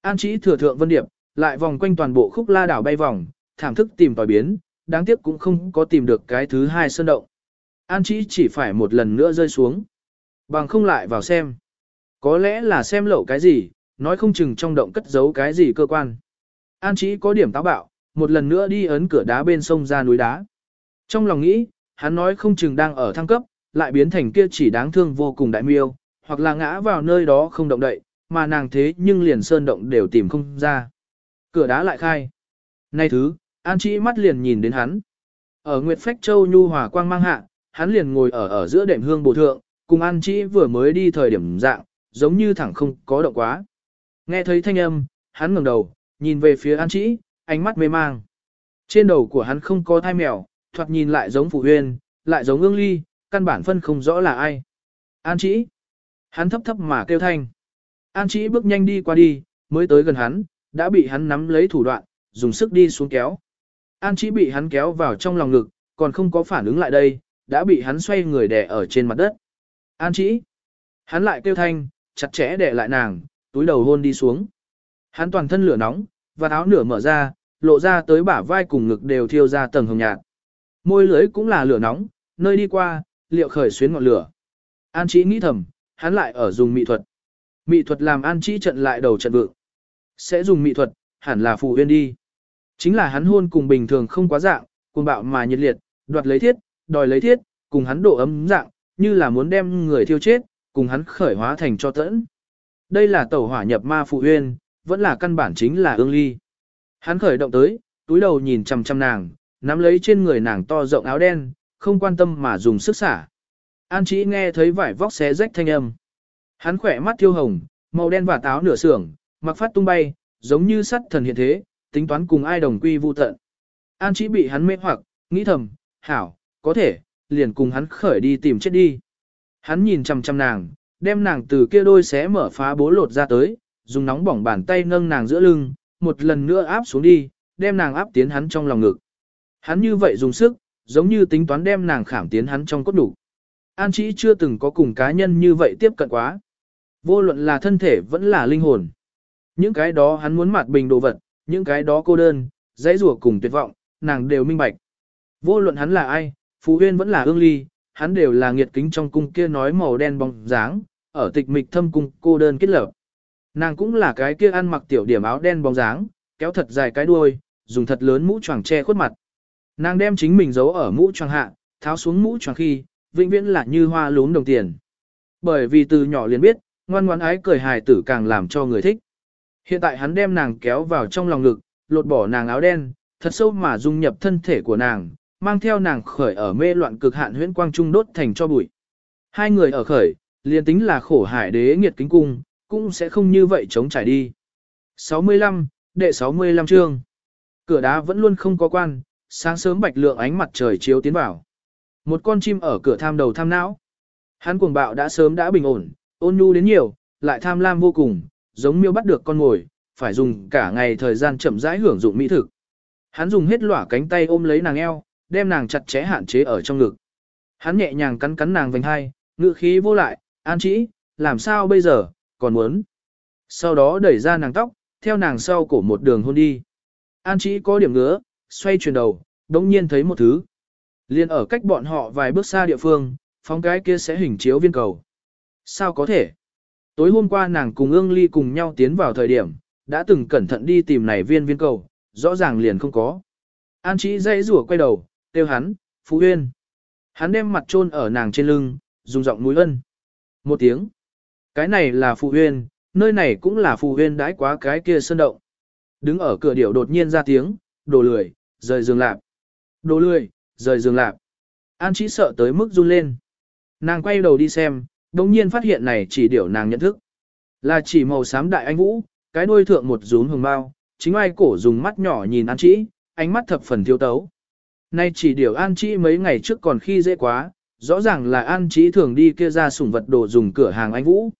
An Chí thừa thượng vân điệp, lại vòng quanh toàn bộ khúc la đảo bay vòng, thảm thức tìm tòi biến, đáng tiếc cũng không có tìm được cái thứ hai sơn động. An Chí chỉ phải một lần nữa rơi xuống. Bằng không lại vào xem. Có lẽ là xem lậu cái gì, nói không chừng trong động cất giấu cái gì cơ quan. An Chí có điểm táo bạo, một lần nữa đi ấn cửa đá bên sông ra núi đá. Trong lòng nghĩ, hắn nói không chừng đang ở thăng cấp, lại biến thành kia chỉ đáng thương vô cùng đại miêu, hoặc là ngã vào nơi đó không động đậy, mà nàng thế nhưng liền sơn động đều tìm không ra. Cửa đá lại khai. Nay thứ, An Chí mắt liền nhìn đến hắn. Ở Nguyệt Phách Châu Nhu Hòa Quang mang hạ, hắn liền ngồi ở ở giữa đệm hương bồ thượng, cùng An Chí vừa mới đi thời điểm dạng, giống như thẳng không có động quá. Nghe thấy thanh âm, hắn ngẩng đầu, nhìn về phía An Chí, ánh mắt mê mang. Trên đầu của hắn không có thai mèo, thoạt nhìn lại giống Phụ Huyên, lại giống ương ly, căn bản phân không rõ là ai. An Chí. Hắn thấp thấp mà kêu thanh. An Chí bước nhanh đi qua đi, mới tới gần hắn, đã bị hắn nắm lấy thủ đoạn, dùng sức đi xuống kéo. An Chí bị hắn kéo vào trong lòng ngực, còn không có phản ứng lại đây, đã bị hắn xoay người đè ở trên mặt đất. An Chí. Hắn lại kêu thanh, chặt chẽ đè lại nàng, túi đầu hôn đi xuống. Hắn toàn thân lửa nóng, và áo nửa mở ra, lộ ra tới bả vai cùng ngực đều thiêu ra tầng hồng nhạt. Môi lưới cũng là lửa nóng, nơi đi qua, liệu khởi xuyến ngọn lửa. An Chí nghĩ thầm, hắn lại ở dùng mỹ thuật. Mỹ thuật làm An Chí trận lại đầu trận vượng. Sẽ dùng mỹ thuật, hẳn là phù huyên đi. Chính là hắn hôn cùng bình thường không quá dạng, cuồng bạo mà nhiệt liệt, đoạt lấy thiết, đòi lấy thiết, cùng hắn độ ấm dạng, như là muốn đem người thiêu chết, cùng hắn khởi hóa thành cho tẫn. Đây là tẩu hỏa nhập ma phụ huyên, vẫn là căn bản chính là ương ly. Hắn khởi động tới, túi đầu nhìn chằm chằm nàng, nắm lấy trên người nàng to rộng áo đen, không quan tâm mà dùng sức xả. An chỉ nghe thấy vải vóc xé rách thanh âm. Hắn khỏe mắt thiêu hồng, màu đen và táo nửa sưởng, mặc phát tung bay, giống như sắt thần hiện thế, tính toán cùng ai đồng quy vu tận. An chỉ bị hắn mê hoặc, nghĩ thầm, hảo, có thể, liền cùng hắn khởi đi tìm chết đi. Hắn nhìn chằm chằm nàng, đem nàng từ kia đôi xé mở phá bố lột ra tới, dùng nóng bỏng bàn tay nâng nàng giữa lưng, một lần nữa áp xuống đi, đem nàng áp tiến hắn trong lòng ngực. Hắn như vậy dùng sức, giống như tính toán đem nàng khảm tiến hắn trong cốt đủ. An Chí chưa từng có cùng cá nhân như vậy tiếp cận quá. Vô luận là thân thể vẫn là linh hồn. Những cái đó hắn muốn mặt bình đồ vật, những cái đó cô đơn, dãy rủa cùng tuyệt vọng, nàng đều minh bạch. Vô luận hắn là ai, Phú Huyên vẫn là ương ly, hắn đều là nghiệt kính trong cung kia nói màu đen bóng dáng, ở tịch mịch thâm cung cô đơn kết lập. Nàng cũng là cái kia ăn mặc tiểu điểm áo đen bóng dáng, kéo thật dài cái đuôi, dùng thật lớn mũ choàng che khuất mặt. Nàng đem chính mình giấu ở mũ choàng hạ, tháo xuống mũ choàng khi, vĩnh viễn là như hoa lúm đồng tiền. Bởi vì từ nhỏ liền biết, ngoan ngoãn ái cười hài tử càng làm cho người thích. Hiện tại hắn đem nàng kéo vào trong lòng ngực, lột bỏ nàng áo đen, thật sâu mà dung nhập thân thể của nàng, mang theo nàng khởi ở mê loạn cực hạn huyễn quang trung đốt thành cho bụi. Hai người ở khởi, liền tính là khổ hải đế nghiệt kính cung, cũng sẽ không như vậy chống trải đi. 65, đệ 65 chương. Cửa đá vẫn luôn không có quan, sáng sớm bạch lượng ánh mặt trời chiếu tiến vào. Một con chim ở cửa tham đầu tham não. Hắn cuồng bạo đã sớm đã bình ổn, ôn nhu đến nhiều, lại tham lam vô cùng, giống miêu bắt được con ngồi, phải dùng cả ngày thời gian chậm rãi hưởng dụng mỹ thực. Hắn dùng hết lỏa cánh tay ôm lấy nàng eo, đem nàng chặt chẽ hạn chế ở trong ngực. Hắn nhẹ nhàng cắn cắn nàng vành hai, ngự khí vô lại, an chỉ, làm sao bây giờ, còn muốn. Sau đó đẩy ra nàng tóc, theo nàng sau cổ một đường hôn đi. An chỉ có điểm ngứa, xoay chuyển đầu, đống nhiên thấy một thứ. Liên ở cách bọn họ vài bước xa địa phương, phóng cái kia sẽ hình chiếu viên cầu. Sao có thể? Tối hôm qua nàng cùng ương ly cùng nhau tiến vào thời điểm, đã từng cẩn thận đi tìm này viên viên cầu, rõ ràng liền không có. An chỉ dây rủa quay đầu, kêu hắn, Phú uyên, Hắn đem mặt chôn ở nàng trên lưng, dùng giọng mũi ân. Một tiếng. Cái này là Phú uyên, nơi này cũng là Phú uyên đãi quá cái kia sơn động. Đứng ở cửa điểu đột nhiên ra tiếng, đồ lười, rời giường lạp. Đồ lười, rời giường lạp. An chỉ sợ tới mức run lên. Nàng quay đầu đi xem, đồng nhiên phát hiện này chỉ điểu nàng nhận thức. Là chỉ màu xám đại anh vũ, cái đuôi thượng một rúm hồng bao, chính ai cổ dùng mắt nhỏ nhìn An chỉ, ánh mắt thập phần thiếu tấu. Nay chỉ điều An trí mấy ngày trước còn khi dễ quá, rõ ràng là An trí thường đi kia ra sủng vật đồ dùng cửa hàng anh Vũ.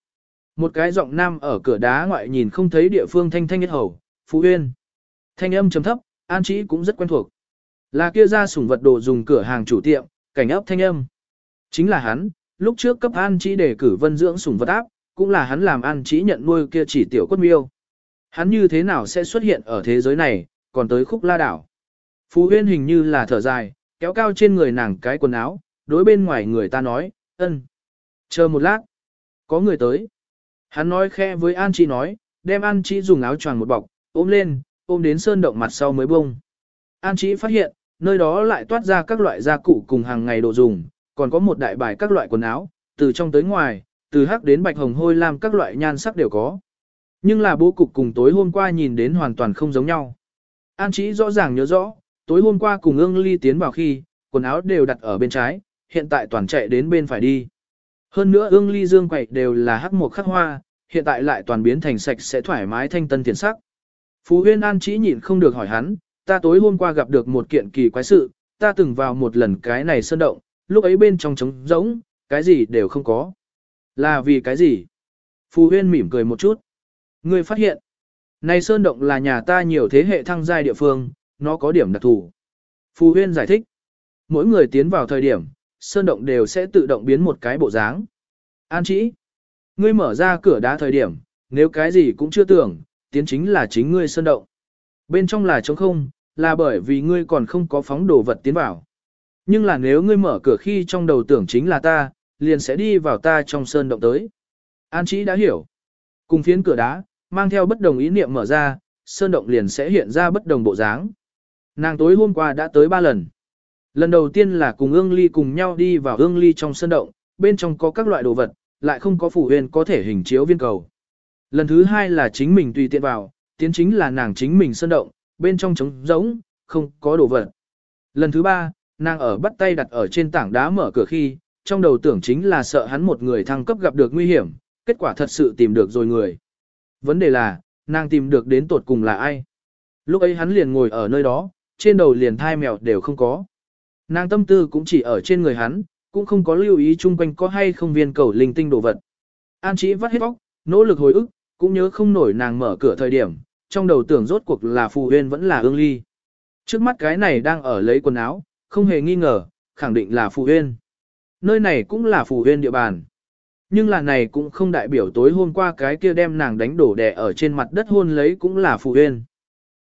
Một cái giọng nam ở cửa đá ngoại nhìn không thấy địa phương thanh thanh nhất hầu, Phú Uyên. Thanh âm trầm thấp, An trí cũng rất quen thuộc. Là kia ra sủng vật đồ dùng cửa hàng chủ tiệm, cảnh ấp thanh âm. Chính là hắn, lúc trước cấp An trí để cử vân dưỡng sủng vật áp, cũng là hắn làm An trí nhận nuôi kia chỉ tiểu quất miêu. Hắn như thế nào sẽ xuất hiện ở thế giới này, còn tới khúc la đảo. Phú Huyên hình như là thở dài, kéo cao trên người nàng cái quần áo, đối bên ngoài người ta nói, ân. Chờ một lát, có người tới. Hắn nói khe với An Chi nói, đem An Chi dùng áo choàng một bọc, ôm lên, ôm đến sơn động mặt sau mới bông. An Chi phát hiện, nơi đó lại toát ra các loại gia cụ cùng hàng ngày đồ dùng, còn có một đại bài các loại quần áo, từ trong tới ngoài, từ hắc đến bạch hồng hôi lam các loại nhan sắc đều có. Nhưng là bố cục cùng tối hôm qua nhìn đến hoàn toàn không giống nhau. An Chí rõ ràng nhớ rõ, tối hôm qua cùng ương ly tiến vào khi, quần áo đều đặt ở bên trái, hiện tại toàn chạy đến bên phải đi. Hơn nữa ương ly dương quậy đều là hắc một khắc hoa, hiện tại lại toàn biến thành sạch sẽ thoải mái thanh tân tiền sắc. Phú huyên an chỉ nhịn không được hỏi hắn, ta tối hôm qua gặp được một kiện kỳ quái sự, ta từng vào một lần cái này sơn động, lúc ấy bên trong trống rỗng, cái gì đều không có. Là vì cái gì? Phú huyên mỉm cười một chút. Ngươi phát hiện, này sơn động là nhà ta nhiều thế hệ thăng giai địa phương, nó có điểm đặc thù. Phù Huyên giải thích, mỗi người tiến vào thời điểm, sơn động đều sẽ tự động biến một cái bộ dáng. An chỉ, ngươi mở ra cửa đá thời điểm, nếu cái gì cũng chưa tưởng, tiến chính là chính ngươi sơn động. Bên trong là trống không, là bởi vì ngươi còn không có phóng đồ vật tiến vào. Nhưng là nếu ngươi mở cửa khi trong đầu tưởng chính là ta, liền sẽ đi vào ta trong sơn động tới. An chỉ đã hiểu. Cùng phiến cửa đá, mang theo bất đồng ý niệm mở ra, sơn động liền sẽ hiện ra bất đồng bộ dáng. Nàng tối hôm qua đã tới ba lần. Lần đầu tiên là cùng ương ly cùng nhau đi vào ương ly trong sân động, bên trong có các loại đồ vật, lại không có phủ huyền có thể hình chiếu viên cầu. Lần thứ hai là chính mình tùy tiện vào, tiến chính là nàng chính mình sân động, bên trong trống rỗng, không có đồ vật. Lần thứ ba, nàng ở bắt tay đặt ở trên tảng đá mở cửa khi, trong đầu tưởng chính là sợ hắn một người thăng cấp gặp được nguy hiểm, kết quả thật sự tìm được rồi người. Vấn đề là, nàng tìm được đến tột cùng là ai? Lúc ấy hắn liền ngồi ở nơi đó, trên đầu liền thai mèo đều không có. Nàng tâm tư cũng chỉ ở trên người hắn, cũng không có lưu ý chung quanh có hay không viên cầu linh tinh đồ vật. An Chí vắt hết óc, nỗ lực hồi ức, cũng nhớ không nổi nàng mở cửa thời điểm, trong đầu tưởng rốt cuộc là phù huyên vẫn là ương ly. Trước mắt cái này đang ở lấy quần áo, không hề nghi ngờ, khẳng định là phù huyên. Nơi này cũng là phù huyên địa bàn. Nhưng là này cũng không đại biểu tối hôm qua cái kia đem nàng đánh đổ đè ở trên mặt đất hôn lấy cũng là phù huyên.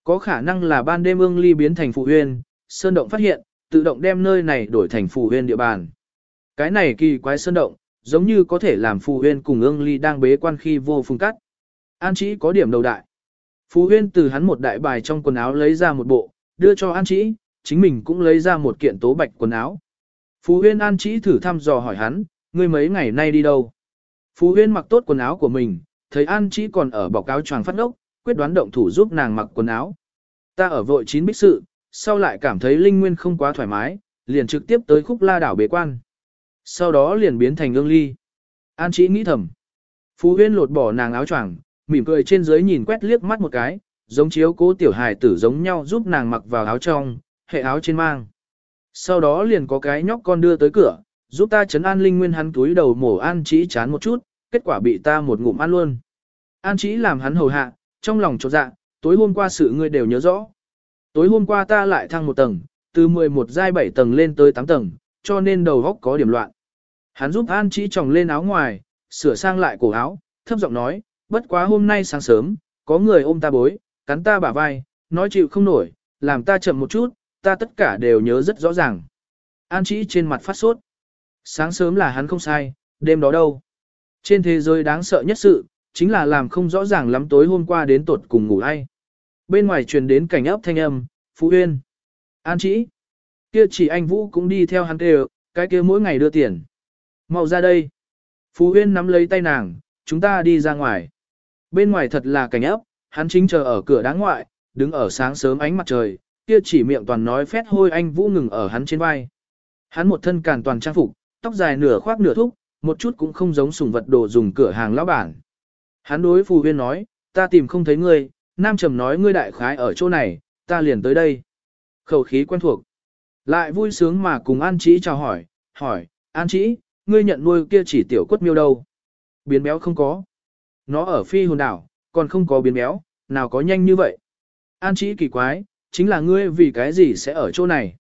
Có khả năng là ban đêm ương ly biến thành phù huyên, sơn động phát hiện, tự động đem nơi này đổi thành phù huyên địa bàn. Cái này kỳ quái sơn động, giống như có thể làm phù huyên cùng ương ly đang bế quan khi vô phương cắt. An chỉ có điểm đầu đại. Phù huyên từ hắn một đại bài trong quần áo lấy ra một bộ, đưa cho An chỉ, chính mình cũng lấy ra một kiện tố bạch quần áo. Phù huyên An chỉ thử thăm dò hỏi hắn, ngươi mấy ngày nay đi đâu? Phù huyên mặc tốt quần áo của mình, thấy An chỉ còn ở bọc áo choàng phát ốc, quyết đoán động thủ giúp nàng mặc quần áo. Ta ở vội chín bích sự, sau lại cảm thấy linh nguyên không quá thoải mái, liền trực tiếp tới khúc la đảo bế quan. Sau đó liền biến thành ương ly. An chỉ nghĩ thầm. Phú Huyên lột bỏ nàng áo choàng, mỉm cười trên dưới nhìn quét liếc mắt một cái, giống chiếu cố tiểu hài tử giống nhau giúp nàng mặc vào áo trong, hệ áo trên mang. Sau đó liền có cái nhóc con đưa tới cửa, giúp ta chấn an linh nguyên hắn túi đầu mổ An chỉ chán một chút, kết quả bị ta một ngụm ăn luôn. An chỉ làm hắn hầu hạ, trong lòng chột dạ, tối hôm qua sự ngươi đều nhớ rõ. Tối hôm qua ta lại thăng một tầng, từ 11 giai 7 tầng lên tới 8 tầng, cho nên đầu góc có điểm loạn. Hắn giúp An Chí tròng lên áo ngoài, sửa sang lại cổ áo, thấp giọng nói, bất quá hôm nay sáng sớm, có người ôm ta bối, cắn ta bả vai, nói chịu không nổi, làm ta chậm một chút, ta tất cả đều nhớ rất rõ ràng. An Chí trên mặt phát sốt. Sáng sớm là hắn không sai, đêm đó đâu. Trên thế giới đáng sợ nhất sự, chính là làm không rõ ràng lắm tối hôm qua đến tột cùng ngủ ai. Bên ngoài truyền đến cảnh ấp thanh âm, Phú Huyên. An chỉ Kia chỉ anh Vũ cũng đi theo hắn kêu, cái kia mỗi ngày đưa tiền. Mau ra đây. Phú Huyên nắm lấy tay nàng, chúng ta đi ra ngoài. Bên ngoài thật là cảnh ấp, hắn chính chờ ở cửa đá ngoại, đứng ở sáng sớm ánh mặt trời, kia chỉ miệng toàn nói phét hôi anh Vũ ngừng ở hắn trên vai. Hắn một thân càn toàn trang phục, tóc dài nửa khoác nửa thúc, một chút cũng không giống sùng vật đồ dùng cửa hàng lão bản. Hắn đối Phù Huyên nói, ta tìm không thấy ngươi, Nam Trầm nói ngươi đại khái ở chỗ này, ta liền tới đây. Khẩu khí quen thuộc. Lại vui sướng mà cùng An Chí chào hỏi, hỏi, An Chí, ngươi nhận nuôi kia chỉ tiểu quất miêu đâu? Biến béo không có. Nó ở phi hồn đảo, còn không có biến béo, nào có nhanh như vậy. An Chí kỳ quái, chính là ngươi vì cái gì sẽ ở chỗ này?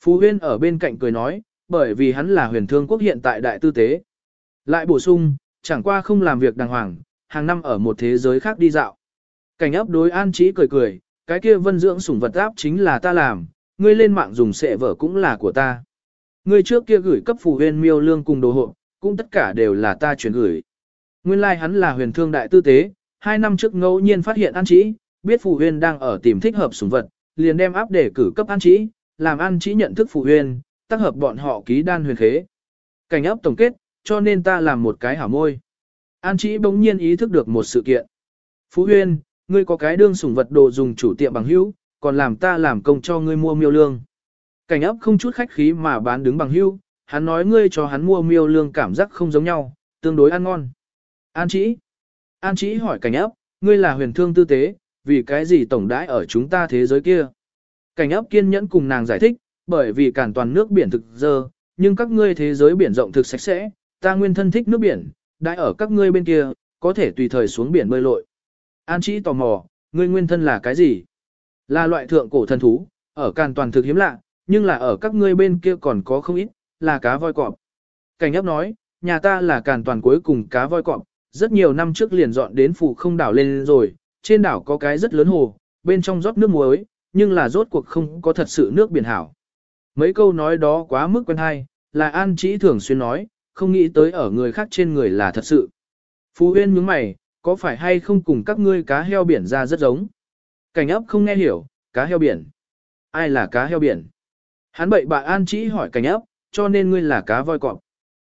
Phú Huyên ở bên cạnh cười nói, bởi vì hắn là huyền thương quốc hiện tại đại tư tế. Lại bổ sung, chẳng qua không làm việc đàng hoàng, hàng năm ở một thế giới khác đi dạo. Cảnh ấp đối an trí cười cười, cái kia vân dưỡng sủng vật áp chính là ta làm, ngươi lên mạng dùng sệ vở cũng là của ta. Ngươi trước kia gửi cấp phù huyền miêu lương cùng đồ hộ, cũng tất cả đều là ta chuyển gửi. Nguyên lai like hắn là huyền thương đại tư tế, hai năm trước ngẫu nhiên phát hiện an trí, biết phù huyền đang ở tìm thích hợp sủng vật, liền đem áp để cử cấp an trí, làm an trí nhận thức phù huyền, tác hợp bọn họ ký đan huyền khế. Cảnh ấp tổng kết, cho nên ta làm một cái hảo môi. An Chí bỗng nhiên ý thức được một sự kiện. Phú Huyên, ngươi có cái đương sủng vật đồ dùng chủ tiệm bằng hữu, còn làm ta làm công cho ngươi mua miêu lương. Cảnh ấp không chút khách khí mà bán đứng bằng hữu, hắn nói ngươi cho hắn mua miêu lương cảm giác không giống nhau, tương đối ăn ngon. An Chí. An Chí hỏi cảnh ấp, ngươi là huyền thương tư tế, vì cái gì tổng đãi ở chúng ta thế giới kia. Cảnh ấp kiên nhẫn cùng nàng giải thích, bởi vì cản toàn nước biển thực dơ, nhưng các ngươi thế giới biển rộng thực sạch sẽ, ta nguyên thân thích nước biển, đại ở các ngươi bên kia, có thể tùy thời xuống biển bơi lội. An Chí tò mò, ngươi nguyên thân là cái gì? Là loại thượng cổ thần thú, ở càn toàn thực hiếm lạ, nhưng là ở các ngươi bên kia còn có không ít, là cá voi cọp. Cảnh ấp nói, nhà ta là càn toàn cuối cùng cá voi cọp, rất nhiều năm trước liền dọn đến phủ không đảo lên rồi, trên đảo có cái rất lớn hồ, bên trong rót nước muối, nhưng là rốt cuộc không có thật sự nước biển hảo. Mấy câu nói đó quá mức quen hay, là An Chí thường xuyên nói, không nghĩ tới ở người khác trên người là thật sự. Phú Huyên nhướng mày, có phải hay không cùng các ngươi cá heo biển ra rất giống? Cảnh ấp không nghe hiểu, cá heo biển. Ai là cá heo biển? Hắn bậy bạ An Chí hỏi cảnh ấp, cho nên ngươi là cá voi cọp.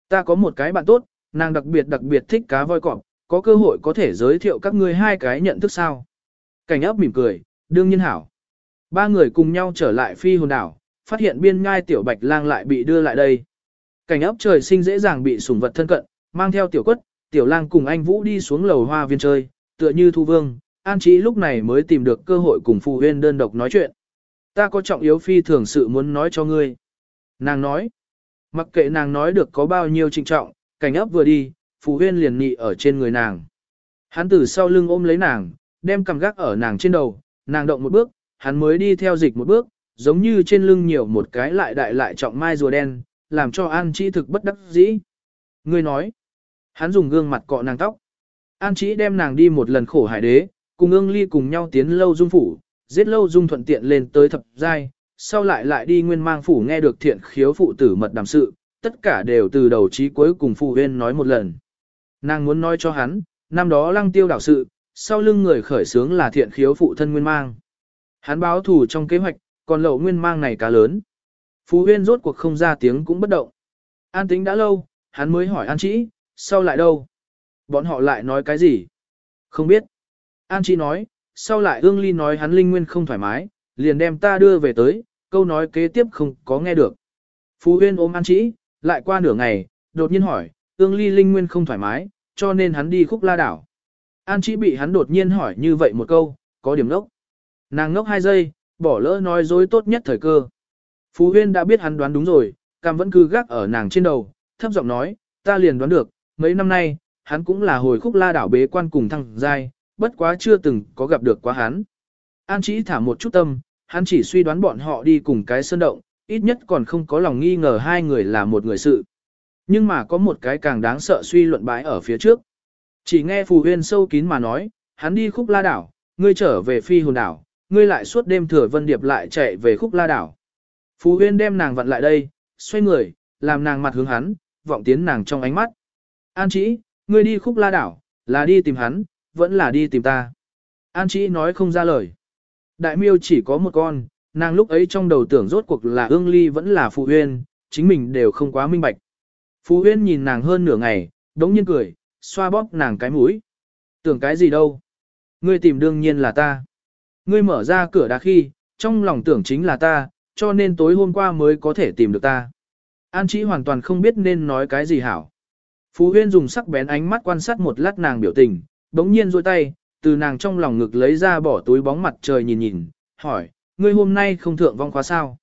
Ta có một cái bạn tốt, nàng đặc biệt đặc biệt thích cá voi cọp, có cơ hội có thể giới thiệu các ngươi hai cái nhận thức sao? Cảnh ấp mỉm cười, đương nhiên hảo. Ba người cùng nhau trở lại phi hồn đảo, phát hiện biên ngai tiểu bạch lang lại bị đưa lại đây. Cảnh ấp trời sinh dễ dàng bị sủng vật thân cận, mang theo tiểu quất, tiểu lang cùng anh Vũ đi xuống lầu hoa viên chơi, tựa như thu vương, an trí lúc này mới tìm được cơ hội cùng phụ huyên đơn độc nói chuyện. Ta có trọng yếu phi thường sự muốn nói cho ngươi. Nàng nói, mặc kệ nàng nói được có bao nhiêu trịnh trọng, cảnh ấp vừa đi, phụ huyên liền nị ở trên người nàng. Hắn từ sau lưng ôm lấy nàng, đem cầm gác ở nàng trên đầu, nàng động một bước, hắn mới đi theo dịch một bước, giống như trên lưng nhiều một cái lại đại lại trọng mai rùa đen, làm cho An Chí thực bất đắc dĩ. Ngươi nói, hắn dùng gương mặt cọ nàng tóc. An Chí đem nàng đi một lần khổ hải đế, cùng ương ly cùng nhau tiến lâu dung phủ, giết lâu dung thuận tiện lên tới thập giai, sau lại lại đi nguyên mang phủ nghe được thiện khiếu phụ tử mật đàm sự, tất cả đều từ đầu chí cuối cùng phụ huyên nói một lần. Nàng muốn nói cho hắn, năm đó lăng tiêu đảo sự, sau lưng người khởi sướng là thiện khiếu phụ thân nguyên mang. Hắn báo thủ trong kế hoạch, còn lậu nguyên mang này cá lớn. Phú Huyên rốt cuộc không ra tiếng cũng bất động. An tính đã lâu, hắn mới hỏi An Chí, sau lại đâu? Bọn họ lại nói cái gì? Không biết. An Chí nói, sau lại ương ly nói hắn linh nguyên không thoải mái, liền đem ta đưa về tới, câu nói kế tiếp không có nghe được. Phú Huyên ôm An Chí, lại qua nửa ngày, đột nhiên hỏi, ương ly linh nguyên không thoải mái, cho nên hắn đi khúc la đảo. An chỉ bị hắn đột nhiên hỏi như vậy một câu, có điểm ngốc. Nàng ngốc hai giây, bỏ lỡ nói dối tốt nhất thời cơ. Phú Huyên đã biết hắn đoán đúng rồi, cam vẫn cứ gác ở nàng trên đầu, thấp giọng nói, ta liền đoán được, mấy năm nay, hắn cũng là hồi khúc la đảo bế quan cùng thăng giai, bất quá chưa từng có gặp được quá hắn. An chỉ thả một chút tâm, hắn chỉ suy đoán bọn họ đi cùng cái sơn động, ít nhất còn không có lòng nghi ngờ hai người là một người sự. Nhưng mà có một cái càng đáng sợ suy luận bãi ở phía trước. Chỉ nghe Phù Huyên sâu kín mà nói, hắn đi khúc la đảo, ngươi trở về phi hồn đảo, ngươi lại suốt đêm thừa vân điệp lại chạy về khúc la đảo. Phú Huyên đem nàng vặn lại đây, xoay người, làm nàng mặt hướng hắn, vọng tiến nàng trong ánh mắt. An chỉ, ngươi đi khúc la đảo, là đi tìm hắn, vẫn là đi tìm ta. An chỉ nói không ra lời. Đại miêu chỉ có một con, nàng lúc ấy trong đầu tưởng rốt cuộc là ương ly vẫn là Phú Huyên, chính mình đều không quá minh bạch. Phú Huyên nhìn nàng hơn nửa ngày, đống nhiên cười, xoa bóp nàng cái mũi. Tưởng cái gì đâu? Ngươi tìm đương nhiên là ta. Ngươi mở ra cửa đá khi, trong lòng tưởng chính là ta, cho nên tối hôm qua mới có thể tìm được ta. An Chí hoàn toàn không biết nên nói cái gì hảo. Phú Huyên dùng sắc bén ánh mắt quan sát một lát nàng biểu tình, đống nhiên rôi tay, từ nàng trong lòng ngực lấy ra bỏ túi bóng mặt trời nhìn nhìn, hỏi, ngươi hôm nay không thượng vong khóa sao?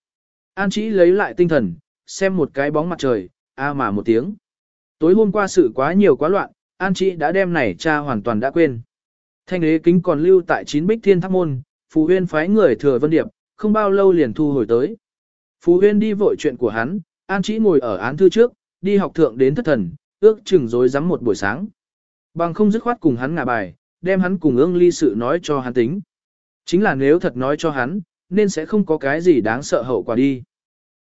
An Chí lấy lại tinh thần, xem một cái bóng mặt trời, a mà một tiếng. Tối hôm qua sự quá nhiều quá loạn, An Chí đã đem này cha hoàn toàn đã quên. Thanh đế kính còn lưu tại chín bích thiên tháp môn, Phú Huyên phái người thừa vân điệp, không bao lâu liền thu hồi tới. Phú Huyên đi vội chuyện của hắn, An Chí ngồi ở án thư trước, đi học thượng đến thất thần, ước chừng rối rắm một buổi sáng. Bằng không dứt khoát cùng hắn ngả bài, đem hắn cùng ương ly sự nói cho hắn tính. Chính là nếu thật nói cho hắn, nên sẽ không có cái gì đáng sợ hậu quả đi.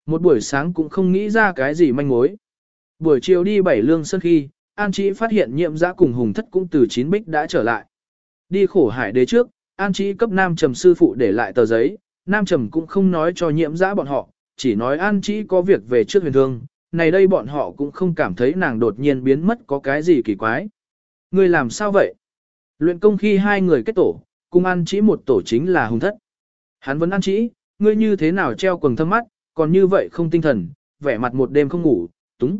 Một buổi sáng cũng không nghĩ ra cái gì manh mối. Buổi chiều đi bảy lương sân khi, An Chí phát hiện nhiệm giã cùng hùng thất cũng từ chín bích đã trở lại. Đi khổ hải đế trước, An Chí cấp Nam Trầm sư phụ để lại tờ giấy, Nam Trầm cũng không nói cho nhiễm giã bọn họ, chỉ nói An Chí có việc về trước huyền thương, này đây bọn họ cũng không cảm thấy nàng đột nhiên biến mất có cái gì kỳ quái. Người làm sao vậy? Luyện công khi hai người kết tổ, cùng An Chí một tổ chính là hùng thất. Hắn vẫn An Chí, ngươi như thế nào treo quần thâm mắt, còn như vậy không tinh thần, vẻ mặt một đêm không ngủ, túng.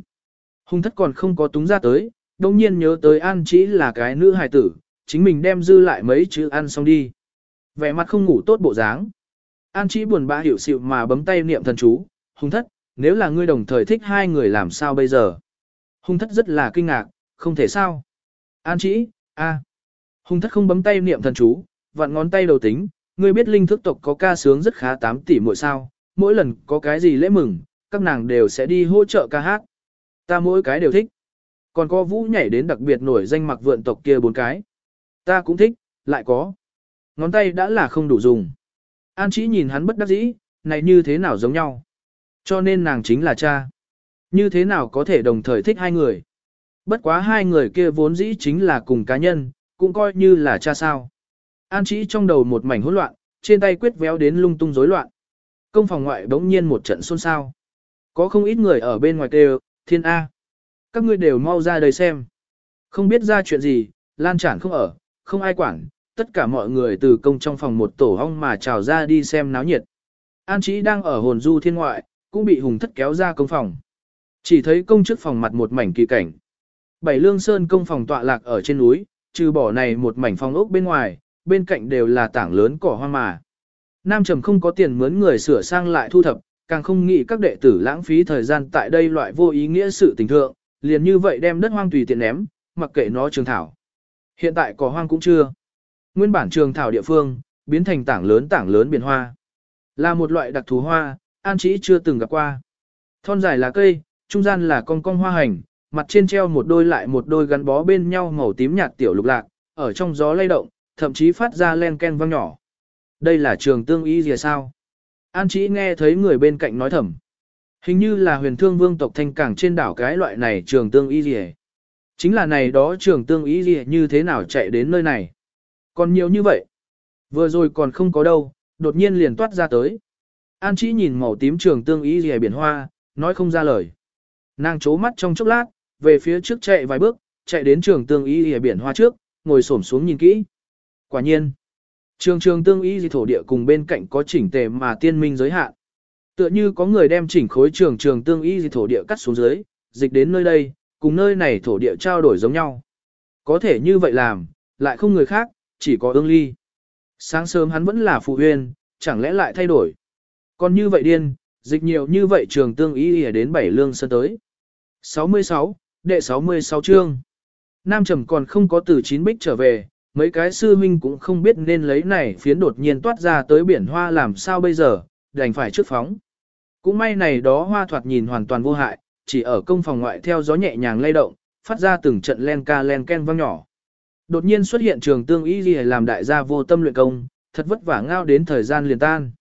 Hùng thất còn không có túng ra tới, đồng nhiên nhớ tới An Chí là cái nữ hài tử, chính mình đem dư lại mấy chữ ăn xong đi. Vẻ mặt không ngủ tốt bộ dáng. An Chí buồn bã hiểu sự mà bấm tay niệm thần chú, Hung thất, nếu là ngươi đồng thời thích hai người làm sao bây giờ? Hung thất rất là kinh ngạc, không thể sao. An Chí, a. Hung thất không bấm tay niệm thần chú, vặn ngón tay đầu tính, ngươi biết linh thức tộc có ca sướng rất khá 8 tỷ mỗi sao, mỗi lần có cái gì lễ mừng, các nàng đều sẽ đi hỗ trợ ca hát. Ta mỗi cái đều thích. Còn có vũ nhảy đến đặc biệt nổi danh mặc vượn tộc kia bốn cái. Ta cũng thích, lại có. Ngón tay đã là không đủ dùng. An Chí nhìn hắn bất đắc dĩ, này như thế nào giống nhau. Cho nên nàng chính là cha. Như thế nào có thể đồng thời thích hai người. Bất quá hai người kia vốn dĩ chính là cùng cá nhân, cũng coi như là cha sao. An Chí trong đầu một mảnh hỗn loạn, trên tay quyết véo đến lung tung rối loạn. Công phòng ngoại bỗng nhiên một trận xôn xao. Có không ít người ở bên ngoài kêu, thiên A. Các ngươi đều mau ra đây xem. Không biết ra chuyện gì, lan chản không ở, không ai quản, tất cả mọi người từ công trong phòng một tổ hong mà trào ra đi xem náo nhiệt. An Chí đang ở hồn du thiên ngoại, cũng bị hùng thất kéo ra công phòng. Chỉ thấy công trước phòng mặt một mảnh kỳ cảnh. Bảy lương sơn công phòng tọa lạc ở trên núi, trừ bỏ này một mảnh phòng ốc bên ngoài, bên cạnh đều là tảng lớn cỏ hoang mà. Nam Trầm không có tiền mướn người sửa sang lại thu thập, càng không nghĩ các đệ tử lãng phí thời gian tại đây loại vô ý nghĩa sự tình thượng, liền như vậy đem đất hoang tùy tiện ném, mặc kệ nó trường thảo. Hiện tại cỏ hoang cũng chưa. Nguyên bản trường thảo địa phương, biến thành tảng lớn tảng lớn biển hoa. Là một loại đặc thù hoa, An Chí chưa từng gặp qua. Thon dài là cây, trung gian là con cong hoa hành, mặt trên treo một đôi lại một đôi gắn bó bên nhau màu tím nhạt tiểu lục lạc, ở trong gió lay động, thậm chí phát ra len ken vang nhỏ. Đây là trường tương y gì sao? An Chí nghe thấy người bên cạnh nói thầm. Hình như là huyền thương vương tộc thanh cảng trên đảo cái loại này trường tương y gì Chính là này đó trường tương y gì như thế nào chạy đến nơi này. Còn nhiều như vậy. Vừa rồi còn không có đâu, đột nhiên liền toát ra tới. An Chí nhìn màu tím trường tương ý gì biển hoa, nói không ra lời. Nàng chố mắt trong chốc lát, về phía trước chạy vài bước, chạy đến trường tương ý gì biển hoa trước, ngồi xổm xuống nhìn kỹ. Quả nhiên, trường trường tương ý gì thổ địa cùng bên cạnh có chỉnh tề mà tiên minh giới hạn. Tựa như có người đem chỉnh khối trường trường tương ý gì thổ địa cắt xuống dưới, dịch đến nơi đây, cùng nơi này thổ địa trao đổi giống nhau. Có thể như vậy làm, lại không người khác, chỉ có ương ly. Sáng sớm hắn vẫn là phụ huyên, chẳng lẽ lại thay đổi. Còn như vậy điên, dịch nhiều như vậy trường tương ý ỉa đến bảy lương sân tới. 66, đệ 66 chương. Nam Trầm còn không có từ chín bích trở về, mấy cái sư huynh cũng không biết nên lấy này phiến đột nhiên toát ra tới biển hoa làm sao bây giờ, đành phải trước phóng. Cũng may này đó hoa thoạt nhìn hoàn toàn vô hại, chỉ ở công phòng ngoại theo gió nhẹ nhàng lay động, phát ra từng trận len ca len ken vang nhỏ. Đột nhiên xuất hiện trường tương y gì làm đại gia vô tâm luyện công, thật vất vả ngao đến thời gian liền tan.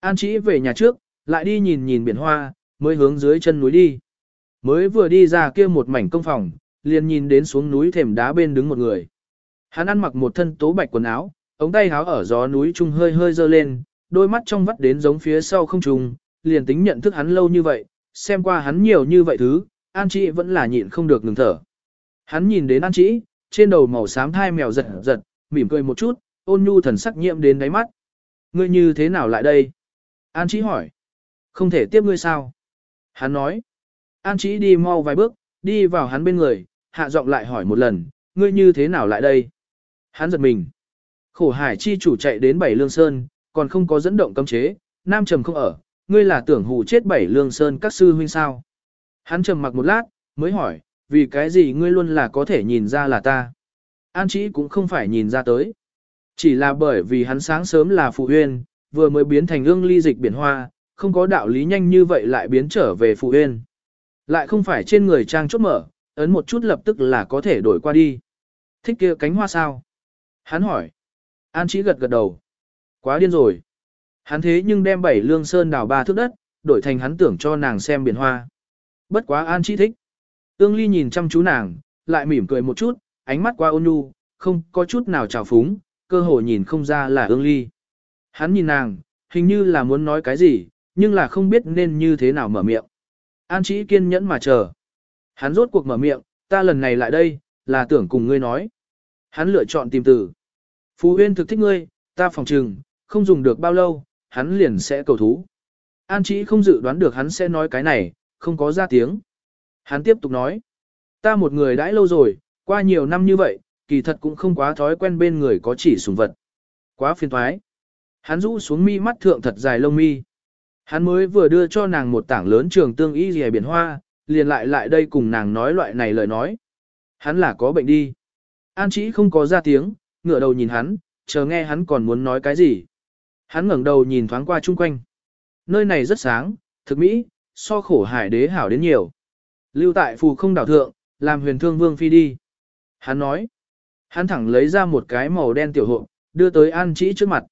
An chỉ về nhà trước, lại đi nhìn nhìn biển hoa, mới hướng dưới chân núi đi. Mới vừa đi ra kia một mảnh công phòng, liền nhìn đến xuống núi thềm đá bên đứng một người. Hắn ăn mặc một thân tố bạch quần áo, ống tay áo ở gió núi trung hơi hơi dơ lên, đôi mắt trong vắt đến giống phía sau không trùng, liền tính nhận thức hắn lâu như vậy, xem qua hắn nhiều như vậy thứ, An Chỉ vẫn là nhịn không được ngừng thở. Hắn nhìn đến An Chỉ, trên đầu màu xám thai mèo giật giật, mỉm cười một chút, ôn nhu thần sắc nhiễm đến đáy mắt. Ngươi như thế nào lại đây? An Chí hỏi. Không thể tiếp ngươi sao? Hắn nói. An Chí đi mau vài bước, đi vào hắn bên người, hạ giọng lại hỏi một lần, ngươi như thế nào lại đây? Hắn giật mình. Khổ hải chi chủ chạy đến bảy lương sơn, còn không có dẫn động cấm chế, nam trầm không ở, ngươi là tưởng hù chết bảy lương sơn các sư huynh sao? Hắn trầm mặc một lát, mới hỏi, vì cái gì ngươi luôn là có thể nhìn ra là ta? An Chí cũng không phải nhìn ra tới. Chỉ là bởi vì hắn sáng sớm là phụ huyên, vừa mới biến thành ương ly dịch biển hoa, không có đạo lý nhanh như vậy lại biến trở về phụ huyên. Lại không phải trên người trang chốt mở, ấn một chút lập tức là có thể đổi qua đi. Thích kia cánh hoa sao? Hắn hỏi. An Chí gật gật đầu. Quá điên rồi. Hắn thế nhưng đem bảy lương sơn đào ba thước đất, đổi thành hắn tưởng cho nàng xem biển hoa. Bất quá An Chí thích. Ương Ly nhìn chăm chú nàng, lại mỉm cười một chút, ánh mắt qua ôn nhu, không có chút nào trào phúng, cơ hội nhìn không ra là Ương Ly. Hắn nhìn nàng, hình như là muốn nói cái gì, nhưng là không biết nên như thế nào mở miệng. An Chí kiên nhẫn mà chờ. Hắn rốt cuộc mở miệng, ta lần này lại đây, là tưởng cùng ngươi nói. Hắn lựa chọn tìm từ. Phú Huyên thực thích ngươi, ta phòng trừng, không dùng được bao lâu, hắn liền sẽ cầu thú. An Chí không dự đoán được hắn sẽ nói cái này, không có ra tiếng. Hắn tiếp tục nói, ta một người đãi lâu rồi, qua nhiều năm như vậy, kỳ thật cũng không quá thói quen bên người có chỉ sùng vật. Quá phiền thoái. Hắn rũ xuống mi mắt thượng thật dài lông mi. Hắn mới vừa đưa cho nàng một tảng lớn trường tương y rìa biển hoa, liền lại lại đây cùng nàng nói loại này lời nói. Hắn là có bệnh đi. An chỉ không có ra tiếng, ngửa đầu nhìn hắn, chờ nghe hắn còn muốn nói cái gì. Hắn ngẩng đầu nhìn thoáng qua chung quanh. Nơi này rất sáng, thực mỹ, so khổ hải đế hảo đến nhiều. Lưu tại phù không đảo thượng, làm huyền thương vương phi đi. Hắn nói. Hắn thẳng lấy ra một cái màu đen tiểu hộ, đưa tới an chỉ trước mặt.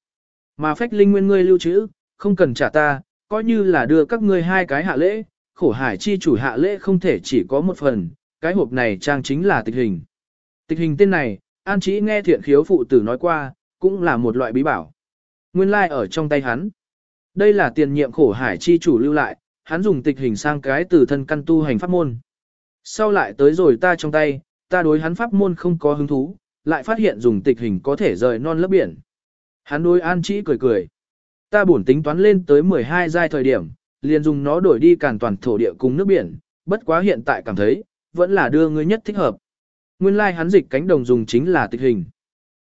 Mà phách linh nguyên ngươi lưu trữ, không cần trả ta, coi như là đưa các ngươi hai cái hạ lễ, khổ hải chi chủ hạ lễ không thể chỉ có một phần, cái hộp này trang chính là tịch hình. Tịch hình tên này, An Chỉ nghe thiện khiếu phụ tử nói qua, cũng là một loại bí bảo. Nguyên lai like ở trong tay hắn. Đây là tiền nhiệm khổ hải chi chủ lưu lại, hắn dùng tịch hình sang cái từ thân căn tu hành pháp môn. Sau lại tới rồi ta trong tay, ta đối hắn pháp môn không có hứng thú, lại phát hiện dùng tịch hình có thể rời non lớp biển. Hắn đối An Chỉ cười cười. Ta bổn tính toán lên tới 12 giai thời điểm, liền dùng nó đổi đi càn toàn thổ địa cùng nước biển, bất quá hiện tại cảm thấy, vẫn là đưa ngươi nhất thích hợp. Nguyên lai like hắn dịch cánh đồng dùng chính là tịch hình.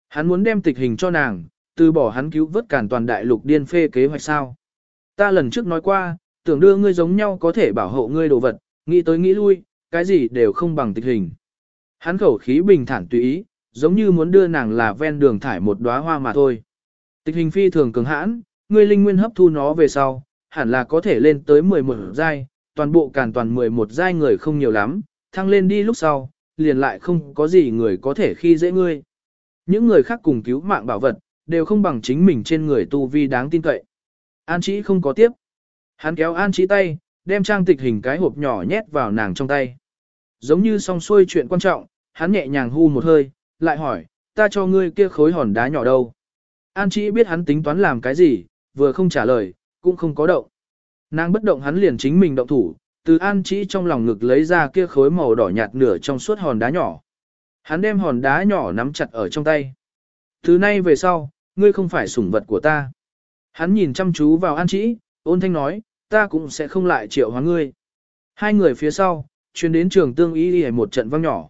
Hắn muốn đem tịch hình cho nàng, từ bỏ hắn cứu vớt càn toàn đại lục điên phê kế hoạch sao. Ta lần trước nói qua, tưởng đưa ngươi giống nhau có thể bảo hộ ngươi đồ vật, nghĩ tới nghĩ lui, cái gì đều không bằng tịch hình. Hắn khẩu khí bình thản tùy ý, giống như muốn đưa nàng là ven đường thải một đóa hoa mà thôi. Tịch hình phi thường cường hãn, ngươi linh nguyên hấp thu nó về sau, hẳn là có thể lên tới 11 giai, toàn bộ càn toàn 11 giai người không nhiều lắm, thăng lên đi lúc sau, liền lại không có gì người có thể khi dễ ngươi. Những người khác cùng cứu mạng bảo vật, đều không bằng chính mình trên người tu vi đáng tin cậy. An Chí không có tiếp. Hắn kéo An Chí tay, đem trang tịch hình cái hộp nhỏ nhét vào nàng trong tay. Giống như xong xuôi chuyện quan trọng, hắn nhẹ nhàng hu một hơi, lại hỏi, ta cho ngươi kia khối hòn đá nhỏ đâu. An Chí biết hắn tính toán làm cái gì, vừa không trả lời, cũng không có động. Nàng bất động hắn liền chính mình động thủ, từ an chỉ trong lòng ngực lấy ra kia khối màu đỏ nhạt nửa trong suốt hòn đá nhỏ. Hắn đem hòn đá nhỏ nắm chặt ở trong tay. Từ nay về sau, ngươi không phải sủng vật của ta. Hắn nhìn chăm chú vào an chỉ, ôn thanh nói, ta cũng sẽ không lại triệu hóa ngươi. Hai người phía sau, chuyến đến trường tương y đi một trận vang nhỏ.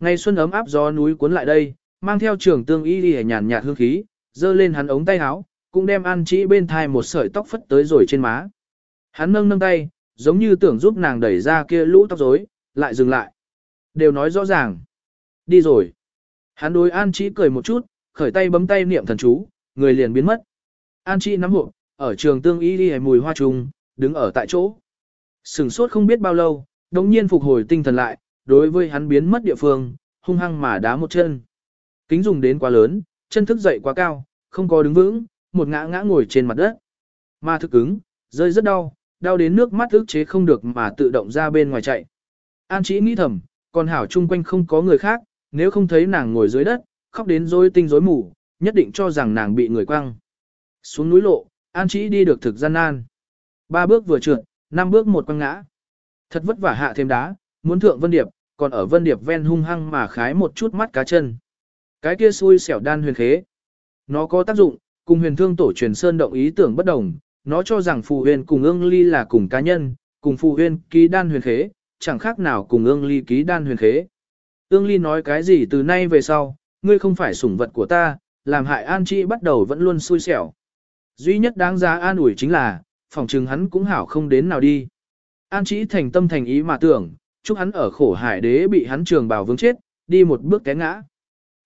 Ngày xuân ấm áp gió núi cuốn lại đây, mang theo trường tương y đi nhàn nhạt hương khí, dơ lên hắn ống tay áo, cũng đem An trĩ bên thai một sợi tóc phất tới rồi trên má. Hắn nâng nâng tay, giống như tưởng giúp nàng đẩy ra kia lũ tóc rối, lại dừng lại. Đều nói rõ ràng. Đi rồi. Hắn đối An trĩ cười một chút, khởi tay bấm tay niệm thần chú, người liền biến mất. An trĩ nắm hộp, ở trường tương y đi mùi hoa trùng, đứng ở tại chỗ. Sừng sốt không biết bao lâu, đồng nhiên phục hồi tinh thần lại, đối với hắn biến mất địa phương, hung hăng mà đá một chân. Kính dùng đến quá lớn, chân thức dậy quá cao, không có đứng vững, một ngã ngã ngồi trên mặt đất. Mà thức cứng, rơi rất đau, đau đến nước mắt ức chế không được mà tự động ra bên ngoài chạy. An chỉ nghĩ thầm, còn hảo chung quanh không có người khác, nếu không thấy nàng ngồi dưới đất, khóc đến rối tinh rối mù, nhất định cho rằng nàng bị người quăng. Xuống núi lộ, An Chí đi được thực gian nan. Ba bước vừa trượt, năm bước một quăng ngã. Thật vất vả hạ thêm đá, muốn thượng Vân Điệp, còn ở Vân Điệp ven hung hăng mà khái một chút mắt cá chân. Cái kia xui xẻo đan huyền khế. Nó có tác dụng, cùng huyền thương tổ truyền sơn động ý tưởng bất đồng, nó cho rằng phù huyền cùng ương ly là cùng cá nhân, cùng phù huyền ký đan huyền khế, chẳng khác nào cùng ương ly ký đan huyền khế. Ương ly nói cái gì từ nay về sau, ngươi không phải sủng vật của ta, làm hại an chi bắt đầu vẫn luôn xui xẻo. Duy nhất đáng giá an ủi chính là, phòng trừng hắn cũng hảo không đến nào đi. An chỉ thành tâm thành ý mà tưởng, chúc hắn ở khổ hải đế bị hắn trường bào vướng chết, đi một bước té ngã.